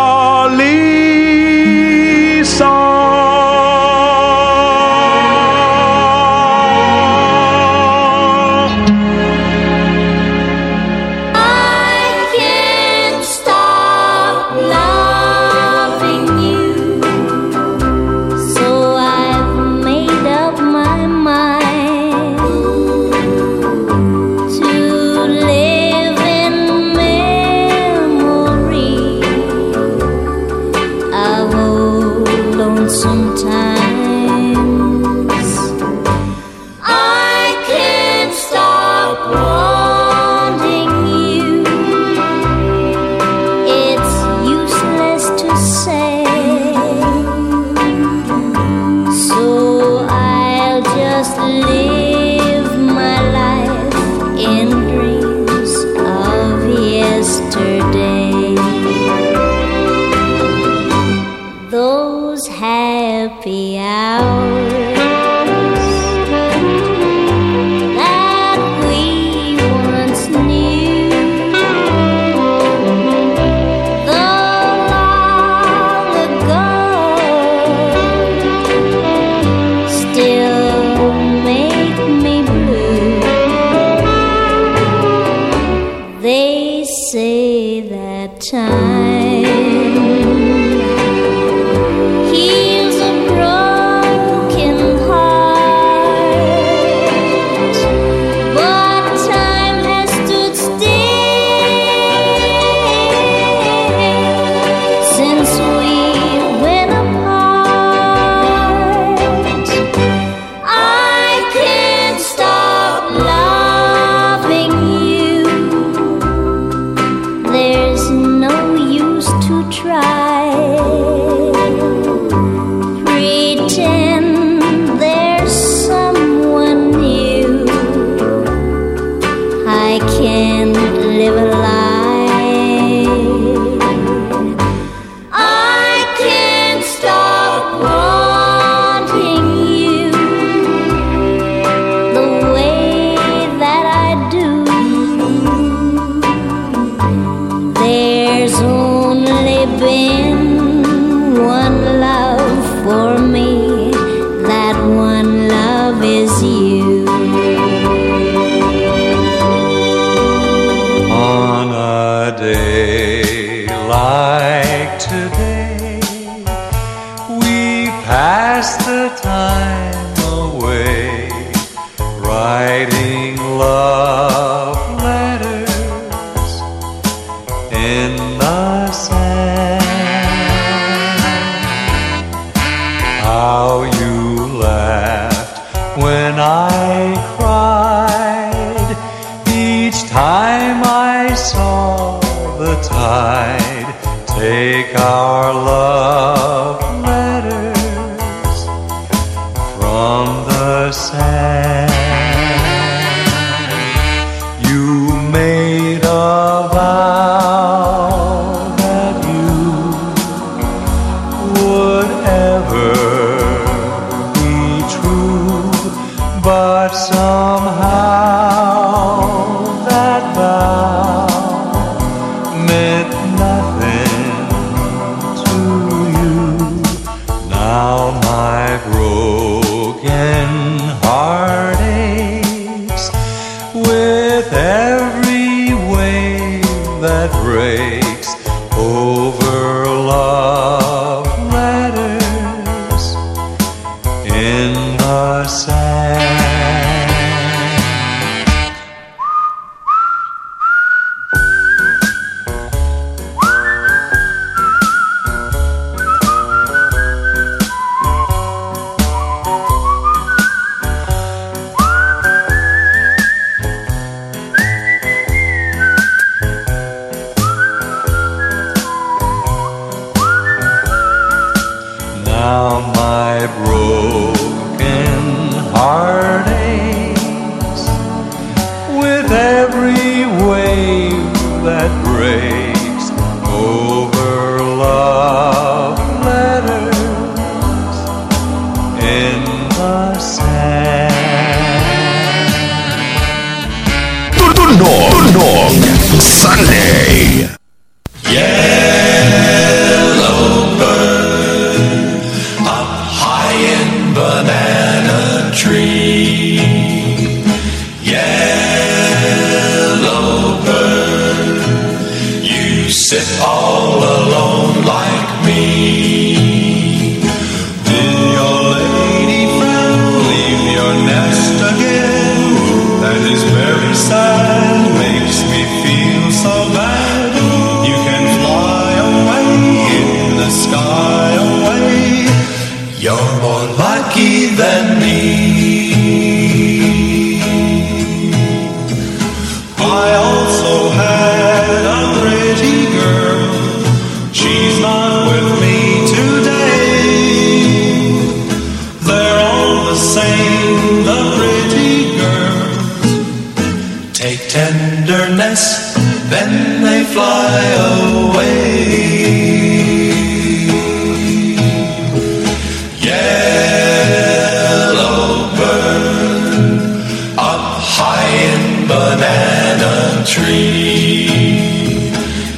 Speaker 21: banana tree.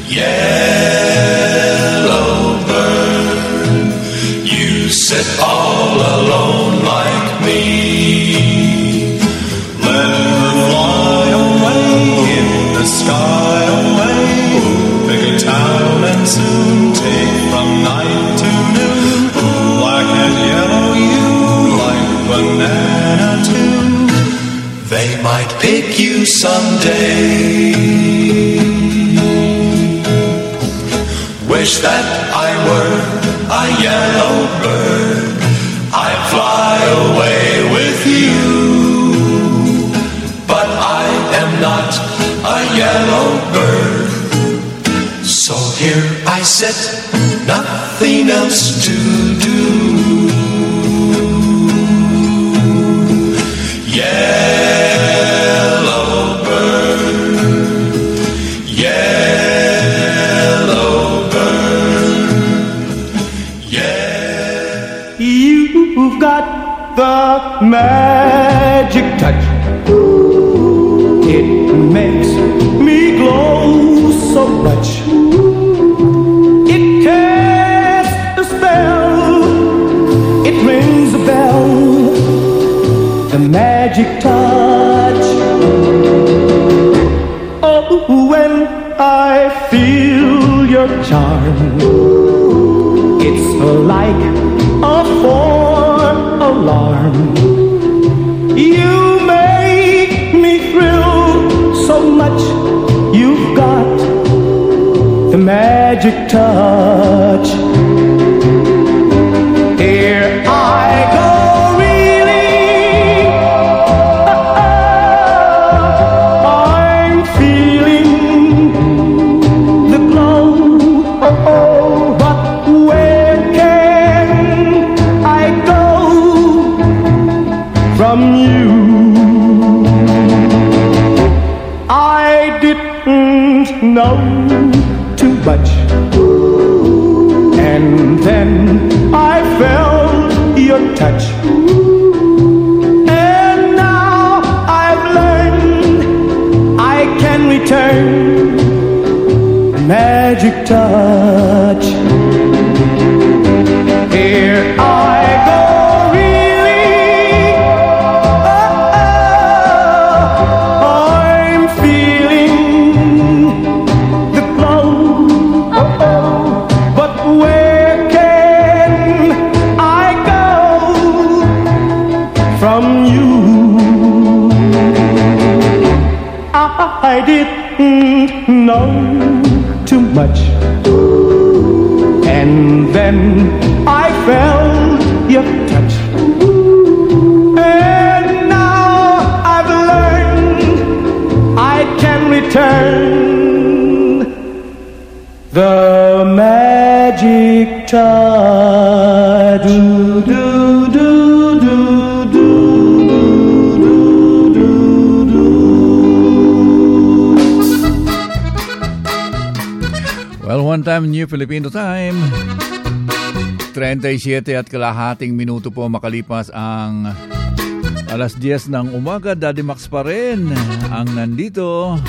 Speaker 21: Yeah. someday. Wish that I were a yellow bird. I'd fly away with you. But I am not a yellow bird. So here I sit, nothing else to do.
Speaker 28: magic touch.
Speaker 1: Well, one time New Filipino time. 37 at kalahating minuto po makalipas ang alas 10 ng umaga. Daddy Max pa rin ang nandito.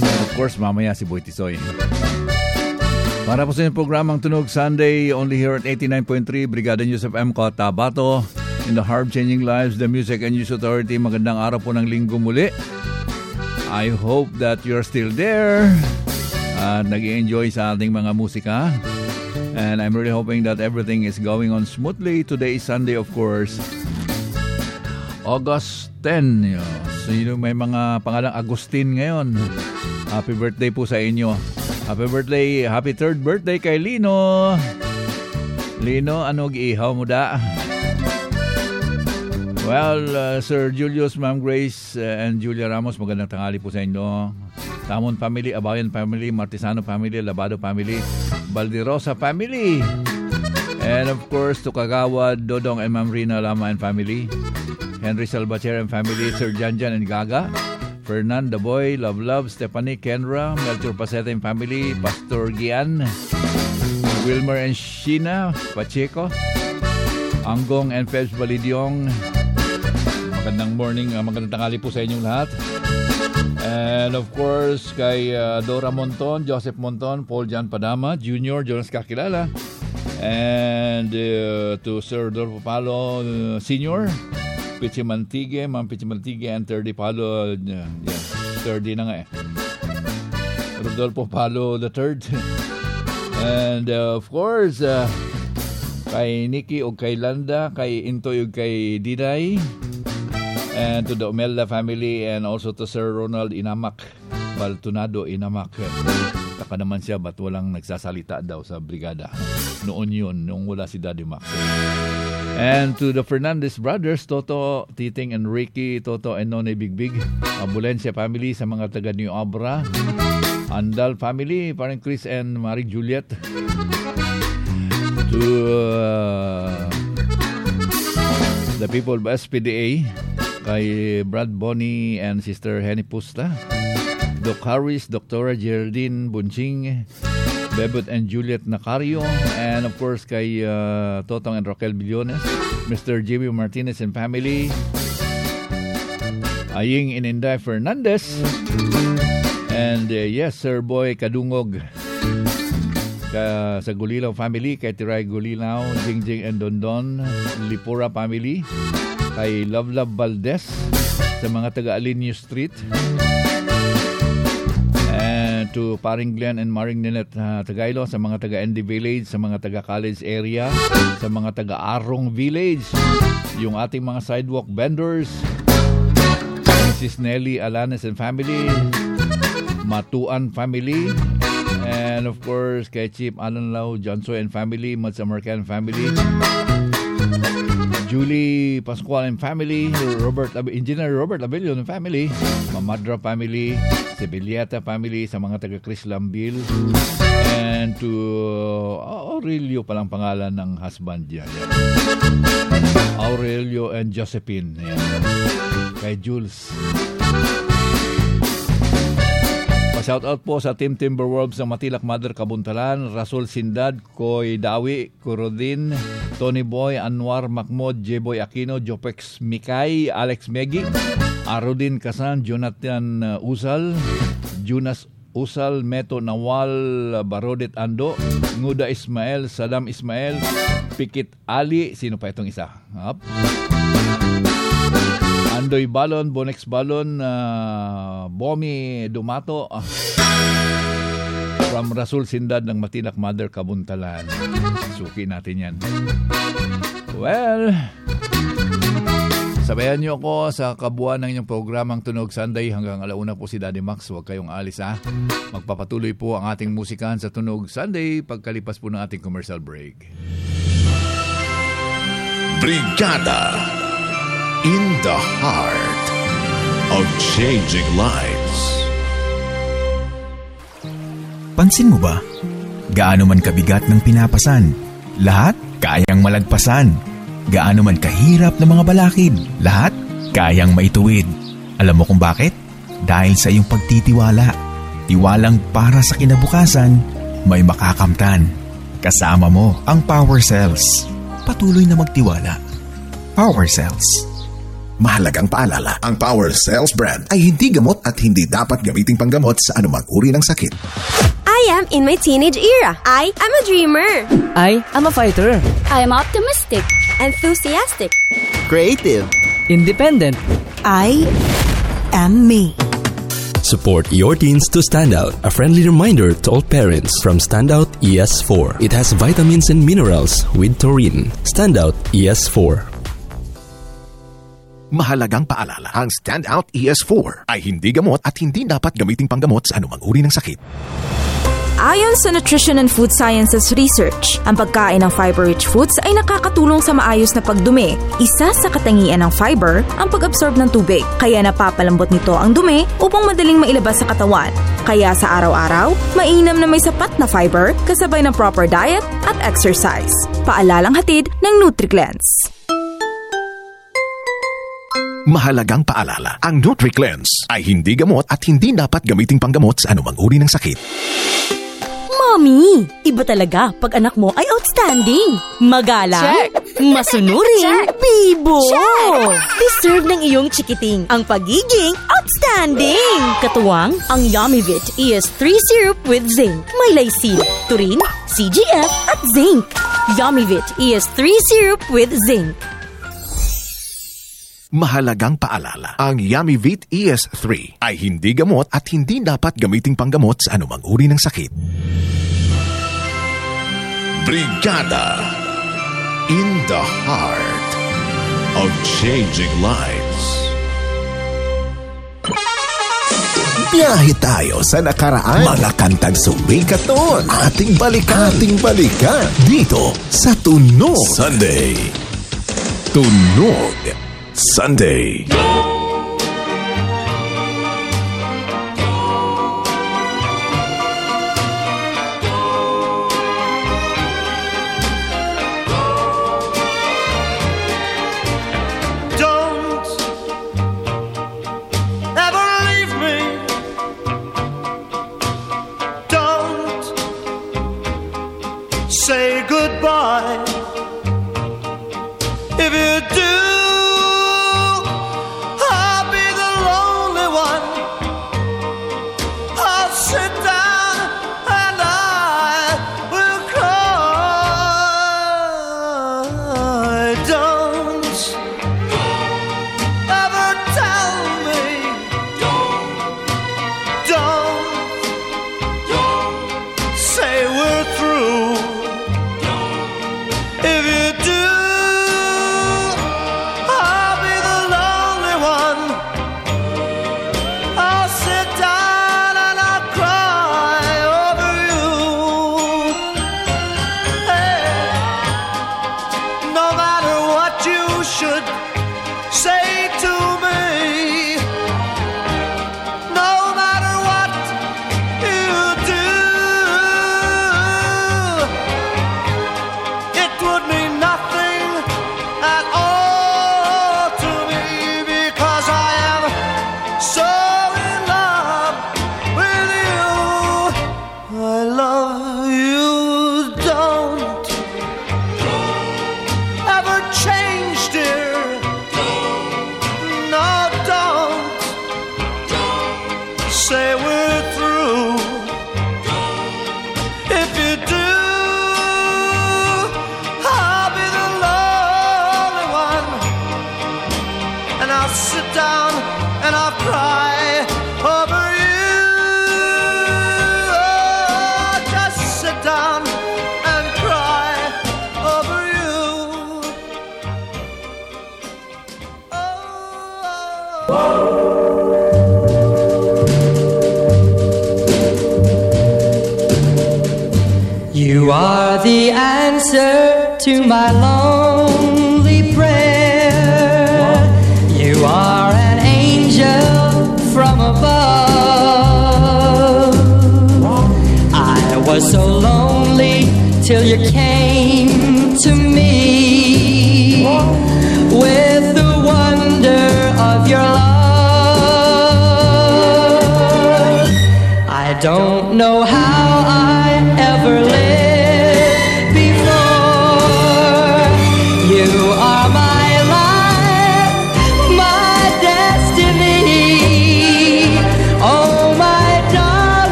Speaker 1: And of course, mamaya si Boy Tisoy. Para po sa inyong programang Tunog Sunday, only here at 89.3 Brigada News of M. Cotabato. In the Harp Changing Lives, the Music and News Authority. Magandang araw po ng linggo muli. I hope that you're still there at nag enjoy sa ating mga musika. And I'm really hoping that everything is going on smoothly. Today is Sunday, of course. August 10. Yun. So, yun, may mga pangalang Agustin ngayon. Happy birthday po sa inyo. Happy birthday, happy third birthday kay Lino. Lino, ano giihaw mo da? Well, uh, Sir Julius, Ma'am Grace, uh, and Julia Ramos, magandang tanghali po sa inyo. Tamon family, Abayan family, Martisano family, Labado family, Balderosa family. And of course, to Kagawad, Dodong and Ma'am Rina Lama and family. Henry Salvacer and family, Sir Janjan and Gaga. Fernan, The Boy, Love Love, Stephanie, Kenra, Melchor Paseta and family, Pastor Gian, Wilmer and Sheena, Pacheco, Anggong and Febs Balidyong. Magandang morning, uh, magandang tanghali po sa inyong lahat. And of course, kay uh, Dora Monton, Joseph Monton, Paul Jan Padama, Junior, Jonas Kakilala. And uh, to Sir Rodolfo Palo, uh, Senior, Pichi Mantigue, Ma'am Pichi Mantigue, and 30 Palo, uh, yeah, 30 na nga eh. Rodolfo Palo the third. And uh, of course, uh, kay Nikki o kay Landa, kay Intoy o kay Diday, and to the Omelda family and also to Sir Ronald Inamak, Baltunado Inamak. Taka naman siya, ba't walang nagsasalita daw sa brigada? Noon yun, nung wala si Daddy Max. And to the Fernandez brothers, Toto, Titing, and Ricky, Toto, and None Big Big, Abulencia family sa mga taga New Abra, Andal family, parang Chris and Marie Juliet, to uh, the people of SPDA, kay Brad Bonnie and Sister Henny Pusta, Doc Harris, Dr. Geraldine Bunching, Bebot and Juliet Nacario, and of course kay uh, Totong and Raquel Billones, Mr. Jimmy Martinez and family, Aying Ininday Fernandez, and uh, yes, Sir Boy Kadungog, ka, sa Gulilaw family, kay Tiray Gulilaw, Jingjing and Dondon, Lipura family, kay Love Love Valdez, sa mga taga Alinio Street, to Paring Glenn and Maring Ninette uh, Tagailo, sa mga taga ND Village, sa mga taga College area, sa mga taga Arong Village, yung ating mga sidewalk vendors, Mrs. Nelly Alanes and family, Matuan family, and of course kay Chief Alan Lau, Johnson and family, Mads American family, Julie Pascual and family, Robert Ab- Engineer Robert Abelio and family, Mamadra family, Sibiliata family, sa mga taga Chris Lambil, and to uh, Aurelio palang pangalan ng husband niya. Aurelio and Josephine. Yan. Kay Jules. Pa-shout out po sa Team Timberwolves ng Matilak Mother Kabuntalan, Rasul Sindad, Koy Dawi, Kurodin, Tony Boy, Anwar Makmod, J-Boy Aquino, Jopex Mikay, Alex Megi, Arodin Kasan, Jonathan uh, Usal, Jonas Usal, Meto Nawal, Barodet Ando, Nguda Ismael, Saddam Ismael, Pikit Ali, sino pa itong isa? Up. Andoy Balon, Bonex Balon, uh, Bomi Dumato, ah, from Rasul Sindad ng Matilak Mother Kabuntalan. Suki natin yan. Well, Sabayan niyo ako sa kabuuan ng inyong programang Tunog Sunday hanggang alauna po si Daddy Max. Huwag kayong alis ha. Magpapatuloy po ang ating musikan sa Tunog Sunday pagkalipas po ng ating commercial break.
Speaker 2: Brigada in the heart of changing lives.
Speaker 3: Pansin mo ba? Gaano man kabigat ng pinapasan, lahat kayang malagpasan. Gaano man kahirap ng mga balakid, lahat kayang maituwid. Alam mo kung bakit? Dahil sa iyong pagtitiwala. Tiwalang para sa kinabukasan, may makakamtan. Kasama mo ang Power Cells. Patuloy na magtiwala. Power Cells.
Speaker 2: Mahalagang paalala, ang Power Cells brand ay hindi gamot at hindi dapat gamiting panggamot sa anumang uri ng sakit.
Speaker 36: I am in my teenage era. I am a dreamer.
Speaker 37: I am a fighter.
Speaker 36: I am optimistic. Enthusiastic.
Speaker 37: Creative. Independent.
Speaker 5: I am me.
Speaker 13: Support your teens to stand out. A friendly reminder to all parents from Standout ES4. It has vitamins and minerals with taurine. Standout E ES4.
Speaker 2: Mahalagang paalala, ang Standout ES4 ay hindi gamot at hindi dapat gamiting panggamot sa anumang uri ng sakit.
Speaker 38: Ayon sa Nutrition and Food Sciences Research, ang pagkain ng fiber-rich foods ay nakakatulong sa maayos na pagdumi. Isa sa katangian ng fiber ang pag-absorb ng tubig, kaya napapalambot nito ang dumi upang madaling mailabas sa katawan. Kaya sa araw-araw, mainam na may sapat na fiber kasabay ng proper diet at exercise. Paalalang hatid ng NutriCleanse.
Speaker 2: Mahalagang paalala, ang NutriCleanse ay hindi gamot at hindi dapat gamiting panggamot sa anumang uri ng sakit.
Speaker 39: Mommy, iba talaga pag anak mo ay outstanding. Magalang,
Speaker 36: Check.
Speaker 39: masunurin,
Speaker 36: Check.
Speaker 39: bibo.
Speaker 36: Check.
Speaker 39: Deserve ng iyong chikiting ang pagiging outstanding. Katuwang ang Yummyvit ES3 syrup with zinc. May lysine, turin, CGF at zinc. Yummyvit ES3 syrup with zinc.
Speaker 2: Mahalagang paalala, ang Yamivit ES3 ay hindi gamot at hindi dapat gamiting panggamot sa anumang uri ng sakit. Brigada in the heart of changing lives. Biyahe tayo sa nakaraan. Mga kantang sumikat noon. Ating balikan. Ating balikan. Dito sa Tunog. Sunday. Tunog. Sunday.
Speaker 22: Don't ever leave me. Don't say goodbye. to
Speaker 27: my lonely prayer. You are an angel from above. I was so lonely till you came.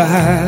Speaker 24: by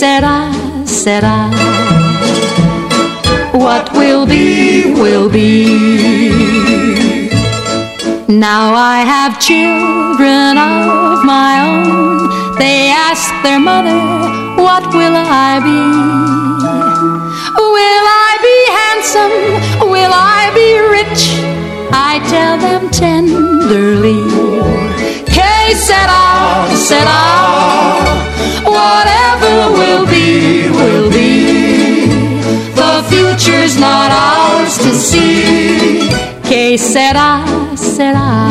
Speaker 24: Que sera, sera. What will be, will be. Now I have children of my own. They ask their mother, What will I be? Will I be handsome? Will I be rich? I tell them tenderly. Que sera, sera. Whatever Que sera, sera.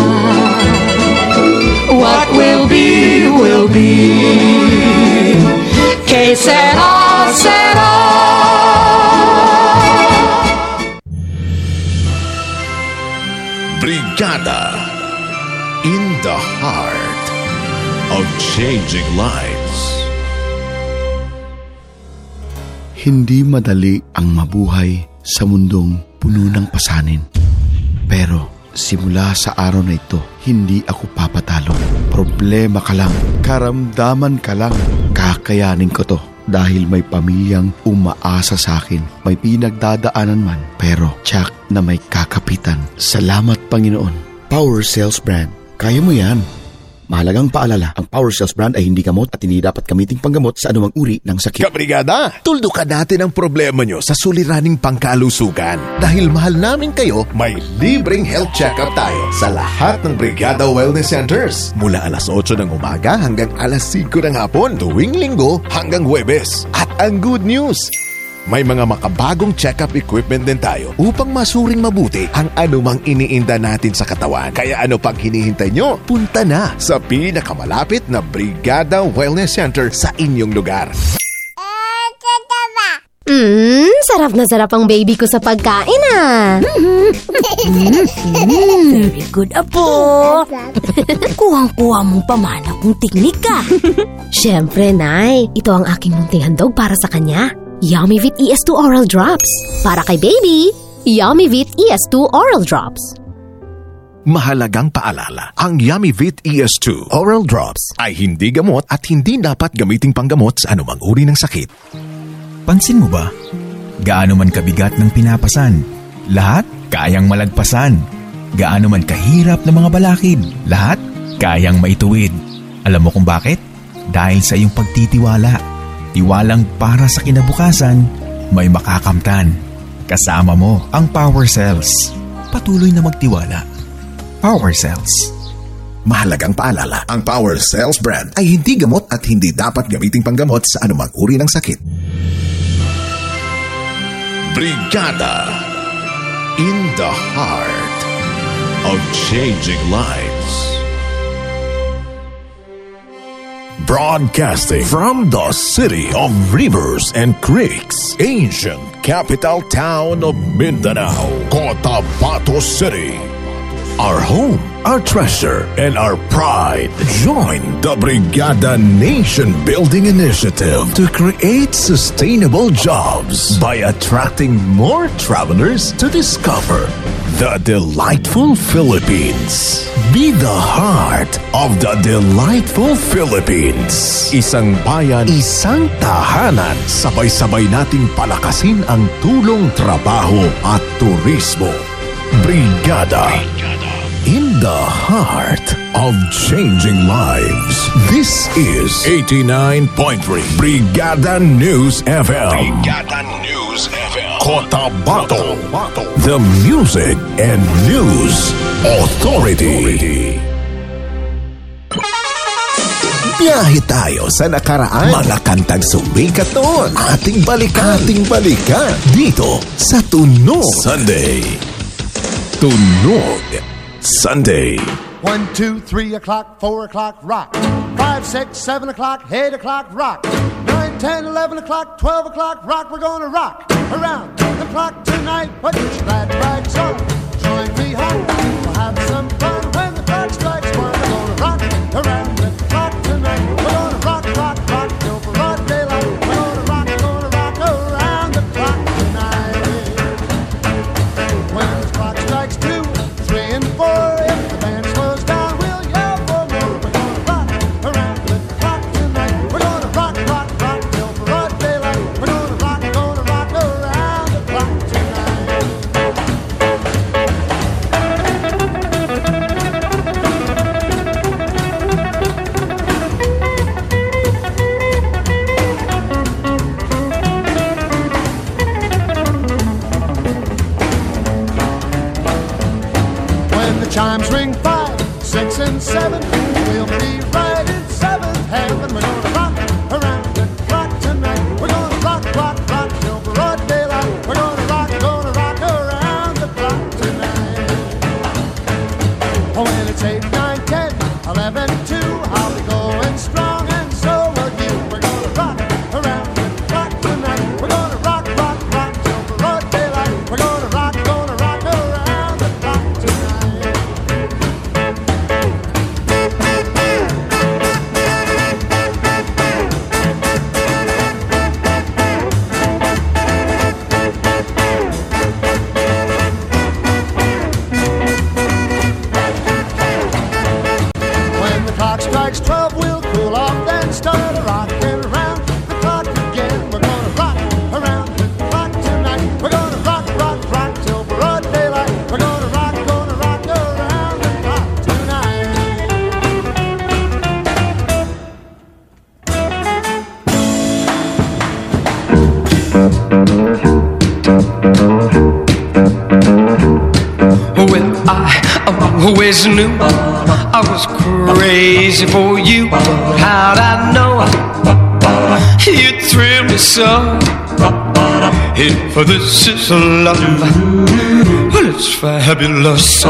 Speaker 24: What will be, will be. Que sera, sera.
Speaker 31: Brigada in the heart of changing lives.
Speaker 25: Hindi madali ang mabuhay sa mundong puno ng pasanin. Pero simula sa araw na ito, hindi ako papatalo. Problema ka lang, karamdaman ka lang. Kakayanin ko to dahil may pamilyang umaasa sa akin. May pinagdadaanan man, pero tsak na may kakapitan. Salamat Panginoon. Power Sales Brand. Kaya mo yan. Mahalagang paalala, ang Power Cells brand ay hindi gamot at hindi dapat gamiting panggamot sa anumang uri ng sakit.
Speaker 2: Kabrigada, tuldukan natin ang problema nyo sa suliraning pangkalusugan. Dahil mahal namin kayo, may libreng health check-up tayo sa lahat ng Brigada Wellness Centers. Mula alas 8 ng umaga hanggang alas 5 ng hapon, tuwing linggo hanggang Huwebes. At ang good news, may mga makabagong check-up equipment din tayo upang masuring mabuti ang anumang iniinda natin sa katawan. Kaya ano pang hinihintay nyo? Punta na sa pinakamalapit na Brigada Wellness Center sa inyong lugar.
Speaker 6: Mmm, sarap na sarap ang baby ko sa pagkain ah.
Speaker 40: Very good, Apo. Kuhang-kuha mong pamana kung teknika.
Speaker 6: Siyempre, Nay. Ito ang aking munting handog para sa kanya. Yummy Vit ES2 Oral Drops. Para kay baby, Yummy Vit ES2 Oral Drops.
Speaker 2: Mahalagang paalala, ang Yummy Vit ES2 Oral Drops ay hindi gamot at hindi dapat gamiting panggamot sa anumang uri ng sakit.
Speaker 3: Pansin mo ba? Gaano man kabigat ng pinapasan, lahat kayang malagpasan. Gaano man kahirap ng mga balakid, lahat kayang maituwid. Alam mo kung bakit? Dahil sa iyong pagtitiwala. Tiwalang para sa kinabukasan, may makakamtan. Kasama mo ang Power Cells. Patuloy na magtiwala. Power Cells.
Speaker 2: Mahalagang paalala, ang Power Cells brand ay hindi gamot at hindi dapat gamiting panggamot sa anumang uri ng sakit. Brigada in the heart of changing lives. Broadcasting from the city of rivers and creeks, ancient capital town of Mindanao, Cotabato City. Our home, our treasure, and our pride. Join the Brigada Nation Building Initiative to create sustainable jobs by attracting more travelers to discover the delightful Philippines. Be the heart of the delightful Philippines. Isang bayan, isang tahanan. Sabay-sabay nating palakasin ang tulong trabaho at turismo. Brigada. In the heart of changing lives. This is 89.3 Brigada News FM. Brigada News FM. Cotabato. The Music and News Authority. Biyahe tayo sa nakaraan. Mga kantang sumikat noon. Ating balikan. Ating balikan. Dito sa Tunog. Sunday. Tunog. Sunday.
Speaker 41: One, two, three o'clock, four o'clock, rock. Five, six, seven o'clock, eight o'clock, rock. Nine, ten, eleven o'clock, twelve o'clock, rock. We're gonna rock around the clock tonight. Put your glad rags on. Join me home. seven
Speaker 42: always knew I was crazy for you. How'd I know you'd thrill me so? If this is love, well, it's fabulous.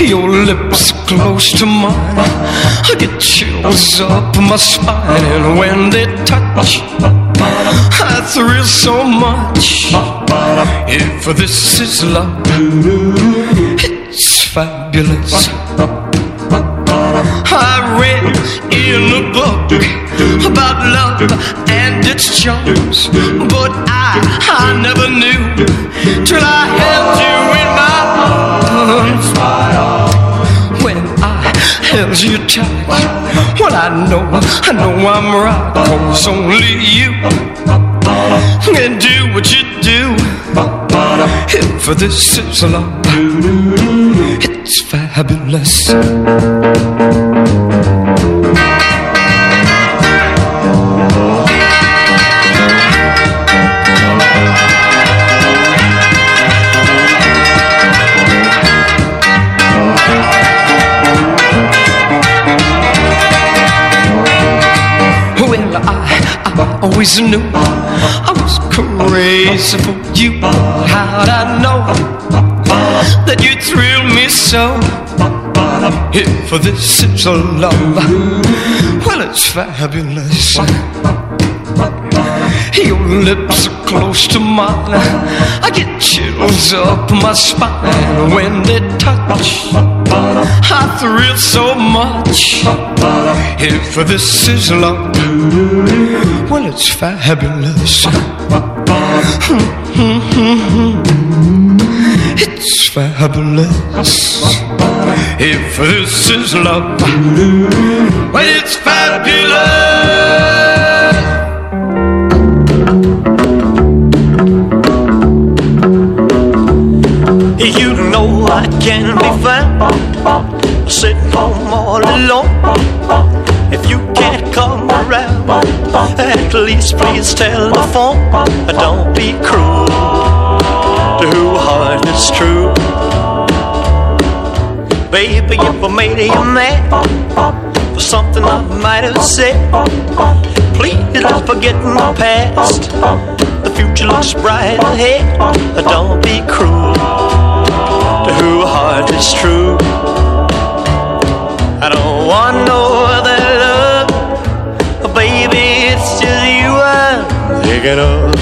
Speaker 42: Your lips close to mine, I get chills up my spine, and when they touch, I thrill so much. If this is love, fabulous. I read in a book about love and its charms, but I, I never knew till I held you in my arms. When I held you tight, well I know, I know I'm right, cause only you can do what you do. If for this is love, it's fabulous. Always knew I was crazy for you. How'd I know that you'd thrill so? If this is a love, well, it's fabulous. Your lips are close to mine. I get chills up my spine when they touch. I thrill so much. If for this is love, well, it's fabulous. It's fabulous. If this is love, well, it's fabulous.
Speaker 43: You know I can be found sitting home all alone. If you can't come around, at least please tell the phone. Don't be cruel who heart is true. Baby, if I made you mad for something I might have said, please don't forget my past. The future looks bright ahead. Don't be cruel to who heart is true. I don't want no other love, baby. It's just you I'm thinking of.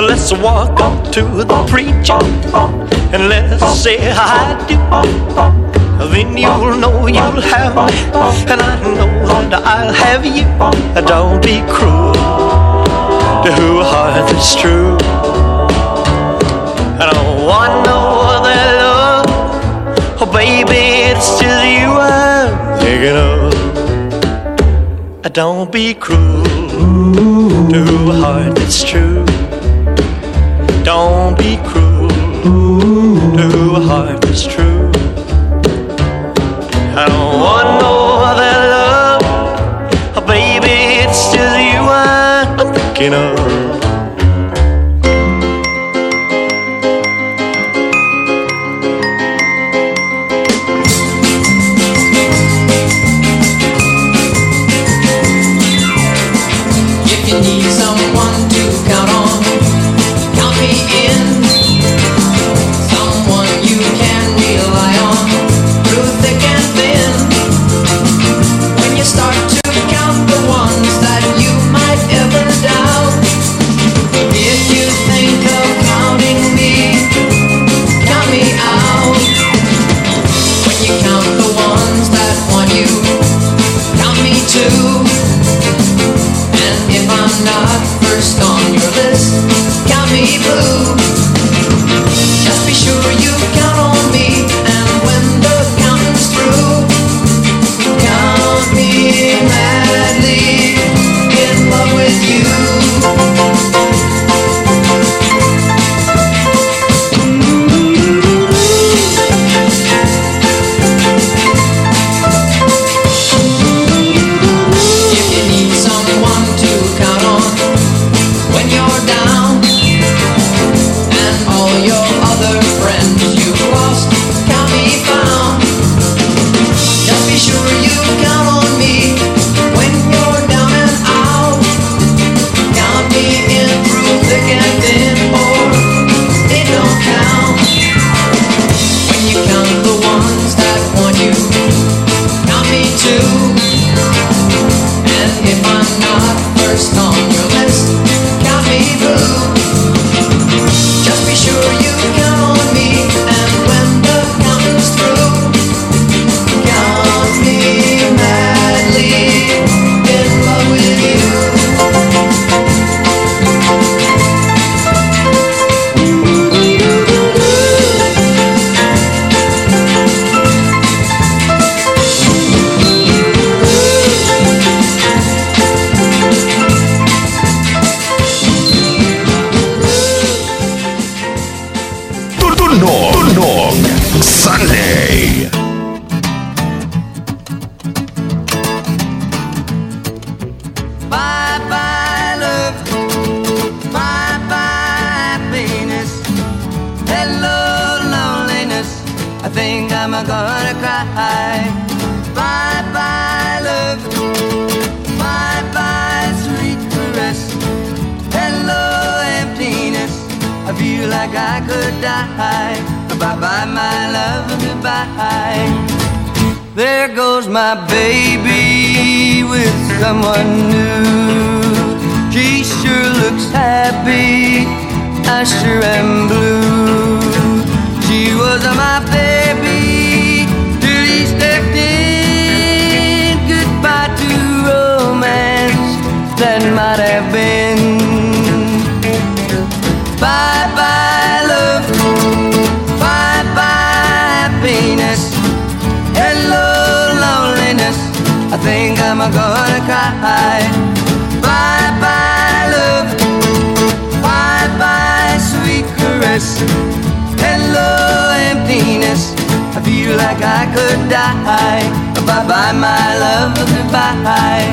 Speaker 43: Let's walk up to the preacher and let's say I do. Then you'll know you'll have me, and I know that I'll have you. Don't be cruel to who heart is true. I don't want no other love, oh baby, it's just you I'm thinking of. Don't be cruel to a heart that's true. Don't be cruel
Speaker 44: like I could die. Bye bye, my love, goodbye.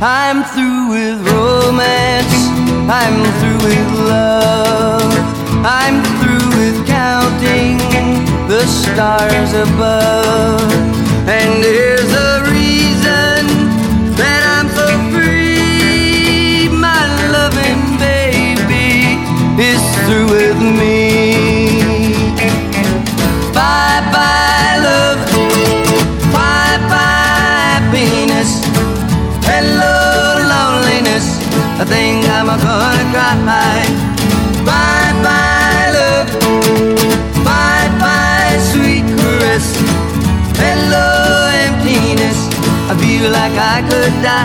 Speaker 44: I'm through with romance. I'm through with love. I'm through with counting the stars above. And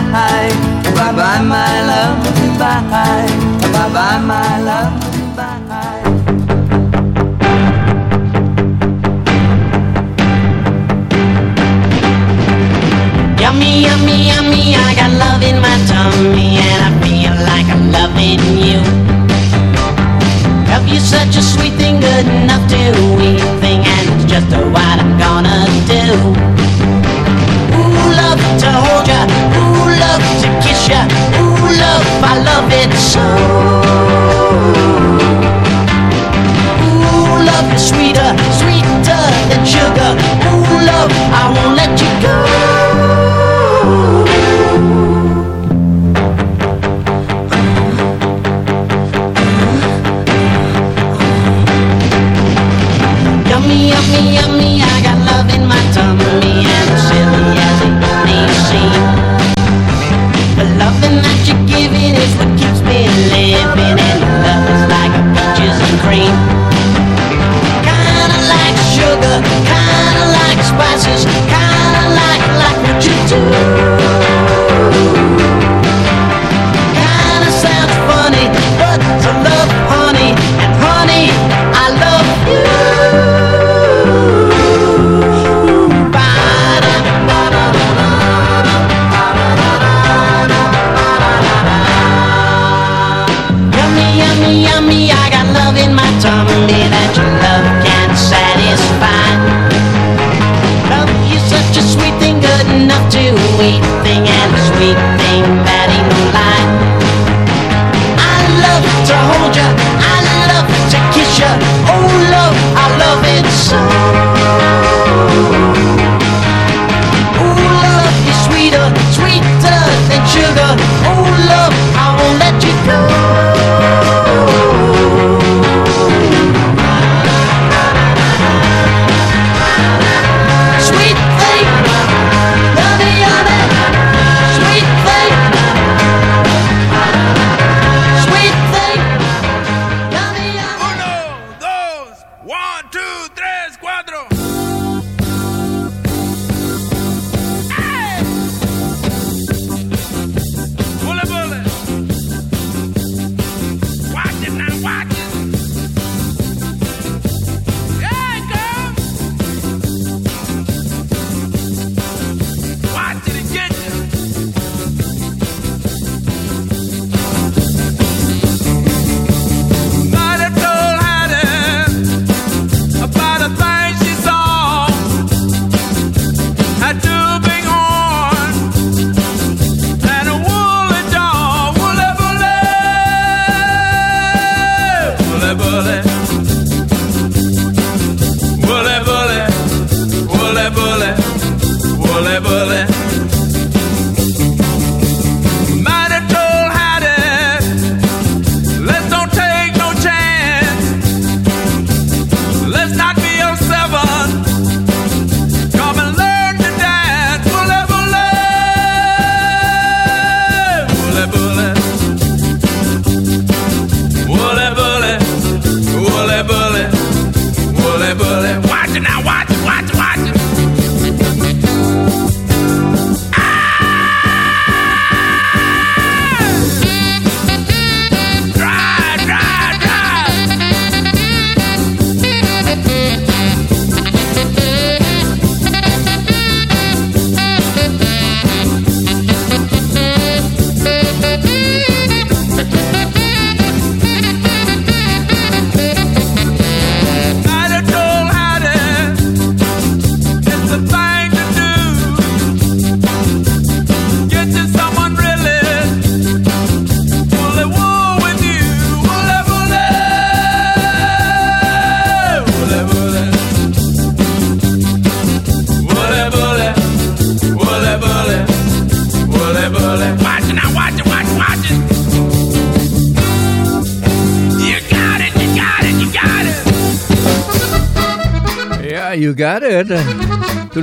Speaker 44: goodbye. Bye bye, my love, goodbye. Bye bye, my love.
Speaker 45: Yummy, yummy, yummy, I got love in my tummy and I feel like I'm loving you. Love you such a sweet thing, good enough to eat thing, and it's just what I'm gonna do. ya. Ooh, love, I love it so. Ooh, love is sweeter, sweeter than sugar. Ooh, love, I won't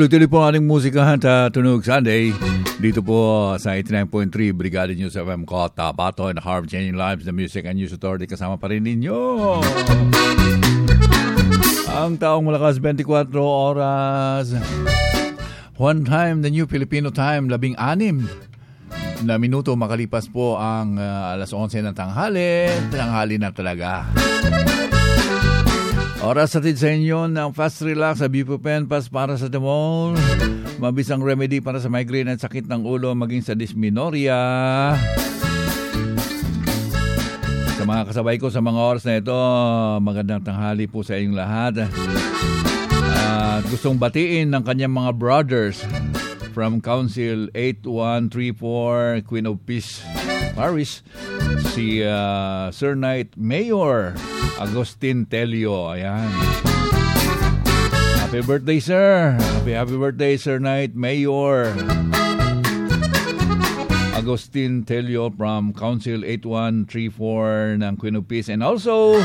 Speaker 1: Tuloy-tuloy po ating musikahan sa Tunog Sunday. Dito po sa 89.3 Brigada News FM Kota, Bato and Harv Changing Lives, the Music and News Authority. Kasama pa rin ninyo. Ang taong malakas 24 oras. One time, the new Filipino time, labing anim na minuto makalipas po ang uh, alas 11 ng tanghali. Tanghali na talaga. Oras atid sa inyo ng Fast Relax sa Buprofen Pas para sa Demol. Mabisang remedy para sa migraine at sakit ng ulo maging sa dysmenorrhea. Sa mga kasabay ko sa mga oras na ito, magandang tanghali po sa inyong lahat. At gustong batiin ng kanyang mga brothers from Council 8134 Queen of Peace Paris si uh, Sir Knight Mayor Agustin Telio. Ayan. Happy birthday, sir. Happy, happy birthday, Sir Knight Mayor. Agustin Telio from Council 8134 ng Queen of Peace. And also,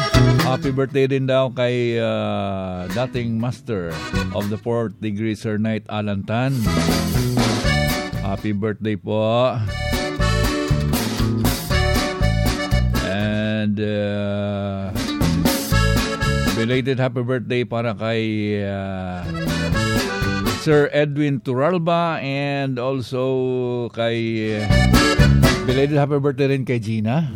Speaker 1: happy birthday din daw kay uh, dating Master of the Fourth Degree, Sir Knight Alan Tan. Happy birthday po. And uh, belated happy birthday para kay uh, Sir Edwin Turalba and also kay uh, belated happy birthday rin kay Gina.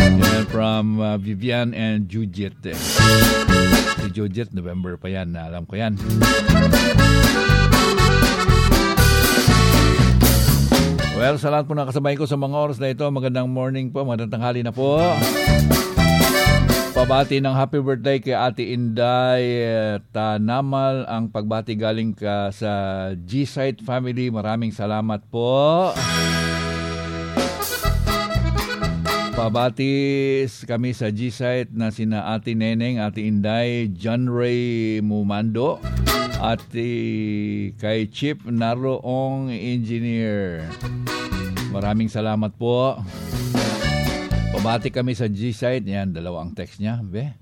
Speaker 1: Yan, from uh, Vivian and Jujit. Si Jujit, November pa yan. Alam ko yan. Well, sa lahat po ng kasabay ko sa mga oras na ito, magandang morning po, magandang tanghali na po. Pabati ng happy birthday kay Ate Inday Tanamal. Ang pagbati galing ka sa G-Site family. Maraming salamat po. Pabati kami sa G-Site na sina Ate Neneng, Ate Inday, John Ray Mumando, at kay Chip Naroong Engineer. Maraming salamat po. Pabati kami sa G-Site. Yan, dalawa ang text niya. Be.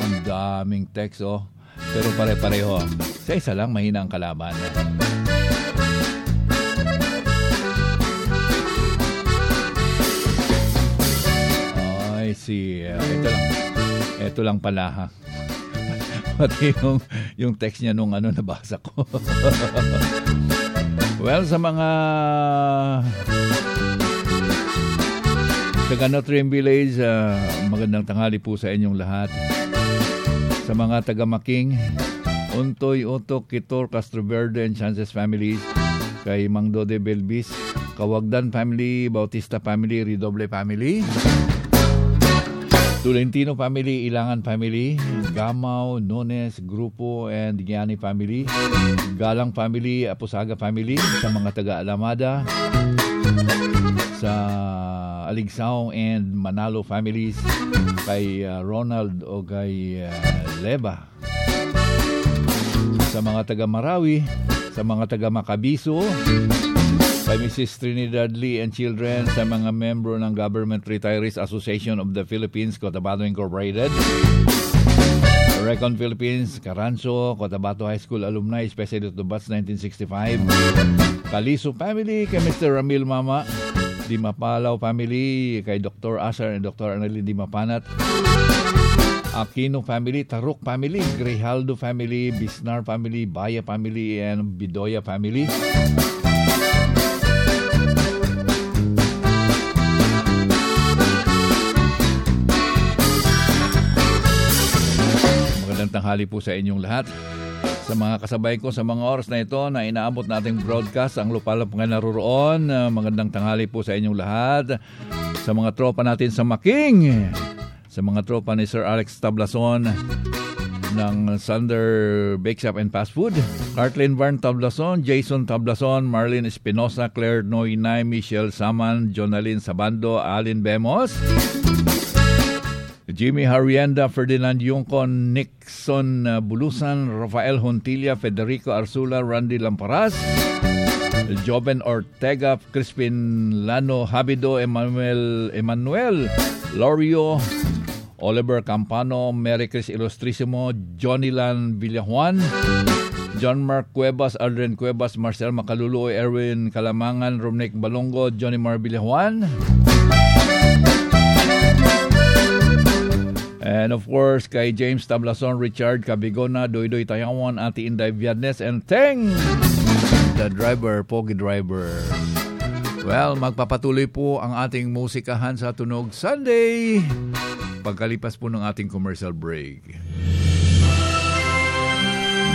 Speaker 1: Ang daming text, oh. Pero pare-pareho. Sa isa lang, mahina ang kalaban. I see. Uh, ito lang. Ito lang pala, ha. Pati yung, yung text niya nung ano nabasa ko. well, sa mga taga Notre Dame Village, uh, magandang tanghali po sa inyong lahat. Sa mga taga Making, Untoy, Otok, Kitor, Castro Verde, and Chances families, kay Mang Dode Belbis, Kawagdan family, Bautista family, Ridoble family, Tolentino family, Ilangan family, Gamaw, Nones, Grupo, and Gianni family, Galang family, Apusaga family, sa mga taga-Alamada, sa Aligsao and Manalo families, kay uh, Ronald o kay uh, Leba, sa mga taga-Marawi, sa mga taga-Makabiso, kay Mrs. Trinidad Lee and children sa mga membro ng Government Retirees Association of the Philippines, Cotabato Incorporated. Recon Philippines, Caranzo, Cotabato High School Alumni, especially to Bats 1965. Kaliso family, kay Mr. Ramil Mama, Dimapalaw family, kay Dr. Asar and Dr. Annalyn Dimapanat. Aquino family, Taruk family, Grijaldo family, Bisnar family, Baya family, and Bidoya family. Magandang tanghali po sa inyong lahat. Sa mga kasabay ko sa mga oras na ito na inaabot nating broadcast ang lupalap nga naroroon. Uh, magandang tanghali po sa inyong lahat. Sa mga tropa natin sa Making. Sa mga tropa ni Sir Alex Tablason ng Thunder Bake Shop and Fast Food. Cartlin Barn Tablason, Jason Tablason, Marlene Espinosa, Claire Noynay, Michelle Saman, Jonalyn Sabando, Alin Bemos. Jimmy Harrienda, Ferdinand Yungkon, Nixon uh, Bulusan, Rafael Hontilla, Federico Arsula, Randy Lamparas, Joven Ortega, Crispin Lano, Habido, Emmanuel, Emmanuel, Lorio, Oliver Campano, Mary Chris Ilustrissimo, Johnny Lan Villajuan, John Mark Cuevas, Aldrin Cuevas, Marcel Macaluluoy, Erwin Kalamangan, Romnick Balongo, Johnny Mar Villajuan. And of course, kay James Tablason, Richard Cabigona, Doydoy Tayawan, Ate Inday Viadnes, and Teng, the driver, Pogi Driver. Well, magpapatuloy po ang ating musikahan sa Tunog Sunday. Pagkalipas po ng ating commercial break.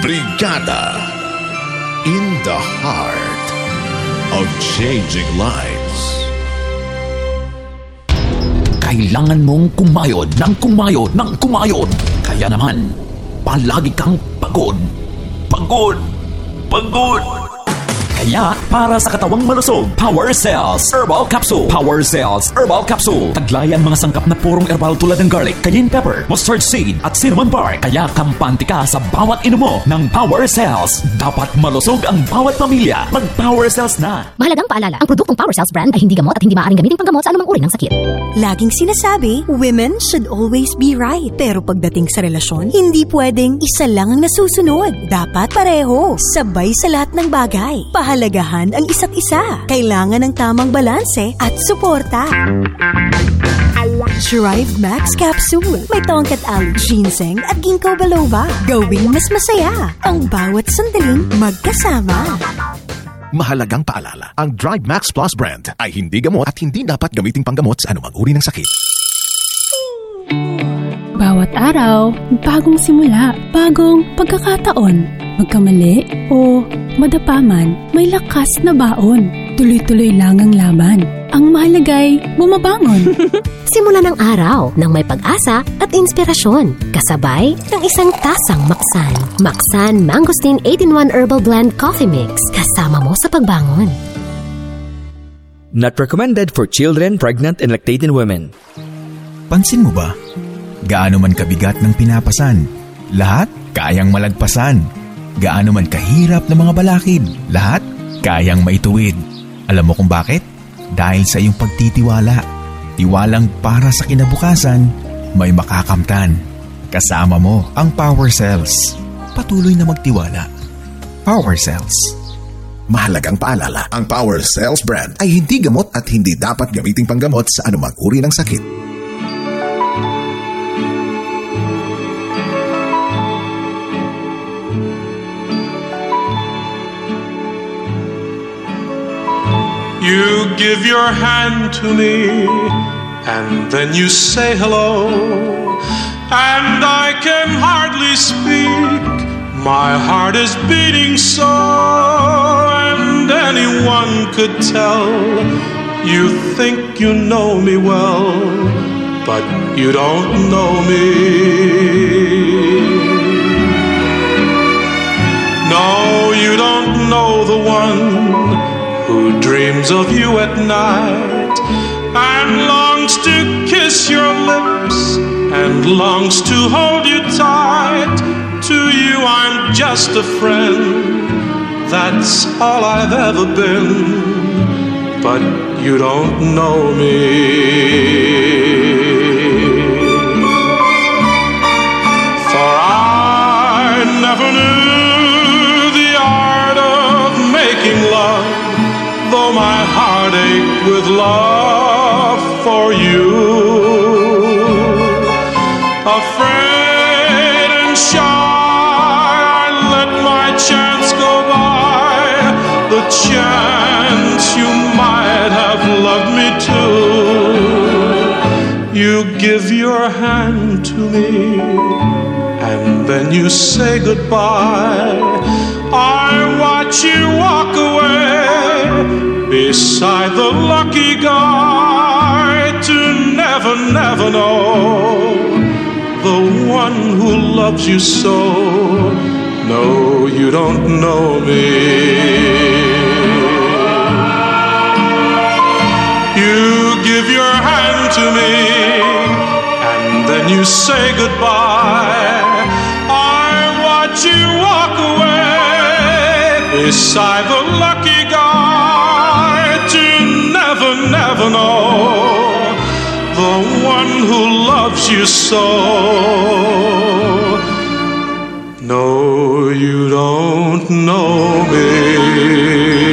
Speaker 2: Brigada in the heart of changing lives.
Speaker 3: Kailangan mong kumayod ng kumayod ng kumayod. Kaya naman, palagi kang pagod. Pagod! Pagod! Kaya, para sa katawang malusog, Power Cells Herbal Capsule. Power Cells Herbal Capsule. Taglay ang mga sangkap na purong herbal tulad ng garlic, cayenne pepper, mustard seed, at cinnamon bark. Kaya kampante ka sa bawat inumo ng Power Cells. Dapat malusog ang bawat pamilya. Mag-Power Cells na.
Speaker 6: Mahalagang paalala, ang produktong Power Cells brand ay hindi gamot at hindi maaaring gamitin panggamot sa anumang uri ng sakit.
Speaker 5: Laging sinasabi, women should always be right. Pero pagdating sa relasyon, hindi pwedeng isa lang ang nasusunod. Dapat pareho, sabay sa lahat ng bagay. Pahalagahan ang isa't isa. Kailangan ng tamang balanse at suporta. Drive Max Capsule. May tongkat aloe, ginseng at ginkgo biloba. Gawing mas masaya ang bawat sandaling magkasama.
Speaker 2: Mahalagang paalala, ang Drive Max Plus brand ay hindi gamot at hindi dapat gamiting panggamot sa anumang uri ng sakit.
Speaker 46: Bawat araw, bagong simula, bagong pagkakataon. Magkamali o madapa man, may lakas na baon. Tuloy-tuloy lang ang laban. Ang mahalagay, bumabangon.
Speaker 6: Simula ng araw ng may pag-asa at inspirasyon. Kasabay ng isang tasang maksan. Maksan Mangosteen 8-in-1 Herbal Blend Coffee Mix. Kasama mo sa pagbangon.
Speaker 13: Not recommended for children, pregnant, and lactating women.
Speaker 3: Pansin mo ba? Gaano man kabigat ng pinapasan, lahat kayang malagpasan. Gaano man kahirap ng mga balakid, lahat kayang maituwid. Alam mo kung bakit? Dahil sa iyong pagtitiwala. Tiwalang para sa kinabukasan, may makakamtan. Kasama mo ang Power Cells. Patuloy na magtiwala. Power Cells.
Speaker 2: Mahalagang paalala, ang Power Cells brand ay hindi gamot at hindi dapat gamiting panggamot sa anumang uri ng sakit.
Speaker 21: You give your hand to me, and then you say hello, and I can hardly speak. My heart is beating so, and anyone could tell. You think you know me well, but you don't know me. No, you don't know the one who dreams of you at night and longs to kiss your lips and longs to hold you tight. To you, I'm just a friend. That's all I've ever been. But you don't know me. Love for you. Afraid and shy, I let my chance go by. The chance you might have loved me too. You give your hand to me, and then you say goodbye. I watch you walk away beside the lucky guy to never, never know the one who loves you so. No, you don't know me. You give your hand to me, and then you say goodbye. I watch you walk away beside the lucky know the one who loves
Speaker 47: you so. No, you don't know me.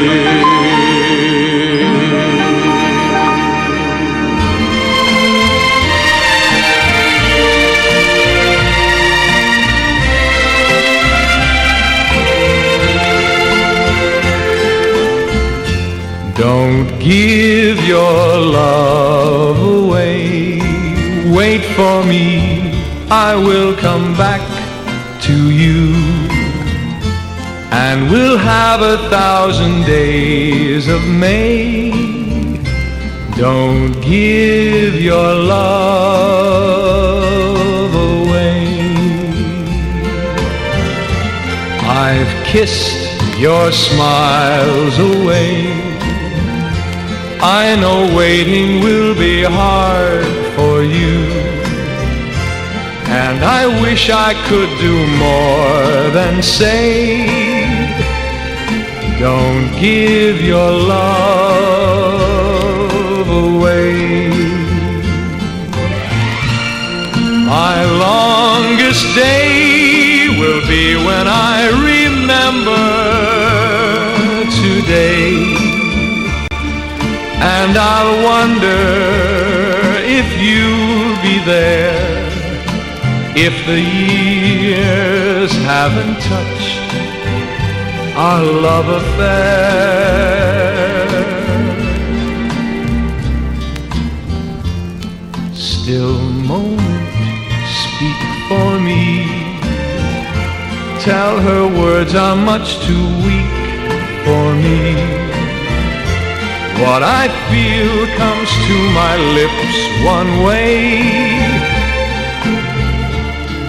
Speaker 21: Give your love away. Wait for me, I will come back to you. And we'll have a thousand days of May. Don't give your love away. I've kissed your smiles away. I know waiting will be hard for you. And I wish I could do more than say, don't give your love away. My longest day will be when I remember And I'll wonder if you'll be there if the years haven't touched our love affair. Still moment, speak for me. Tell her words are much too weak for me. What I feel comes to my lips one way.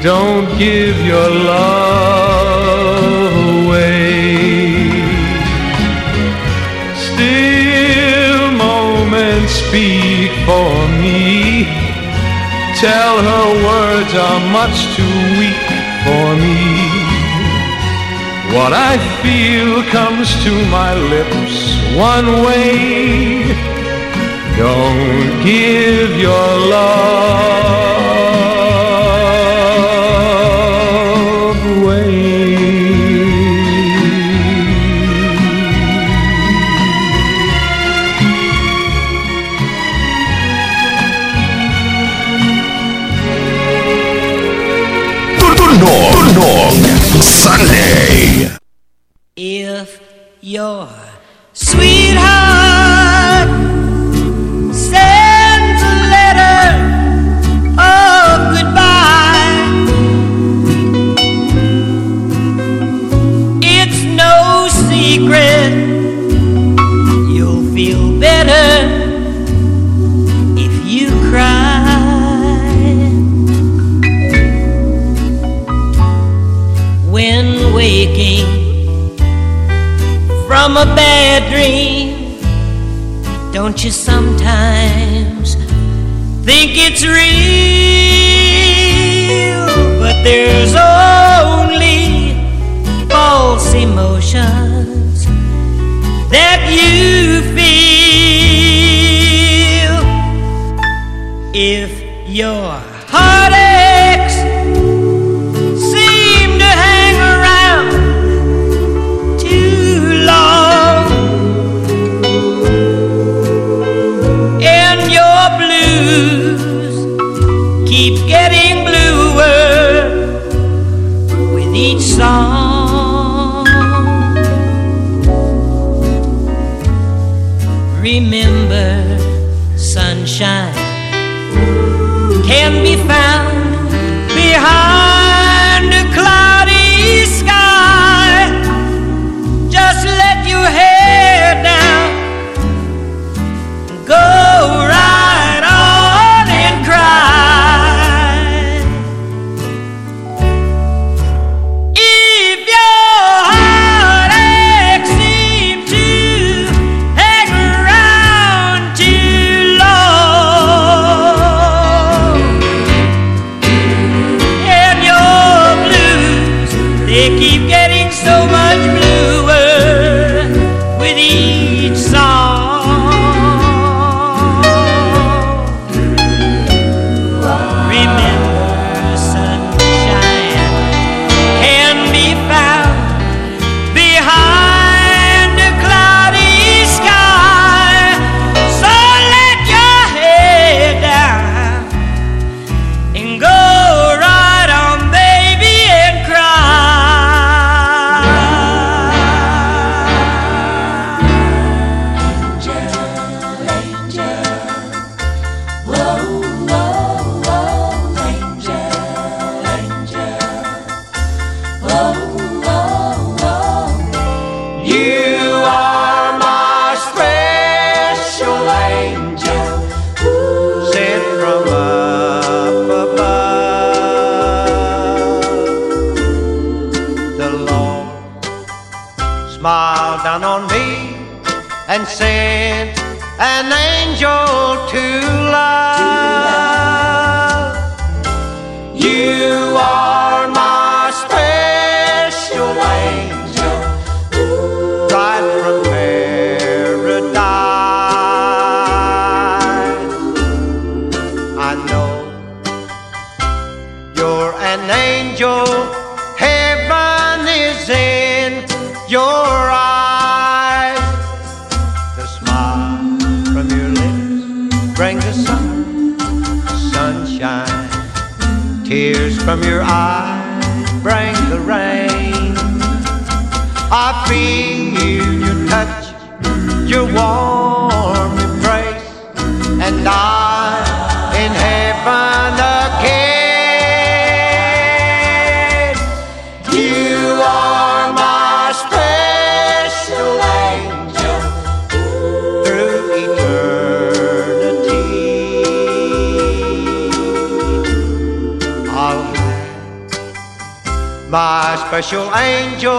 Speaker 21: Don't give your love away. Still moments speak for me. Tell her words are much too weak for me. What I feel comes to my lips one way. Don't give your love
Speaker 45: your a bad dream. Don't you sometimes think it's real?
Speaker 22: Special angel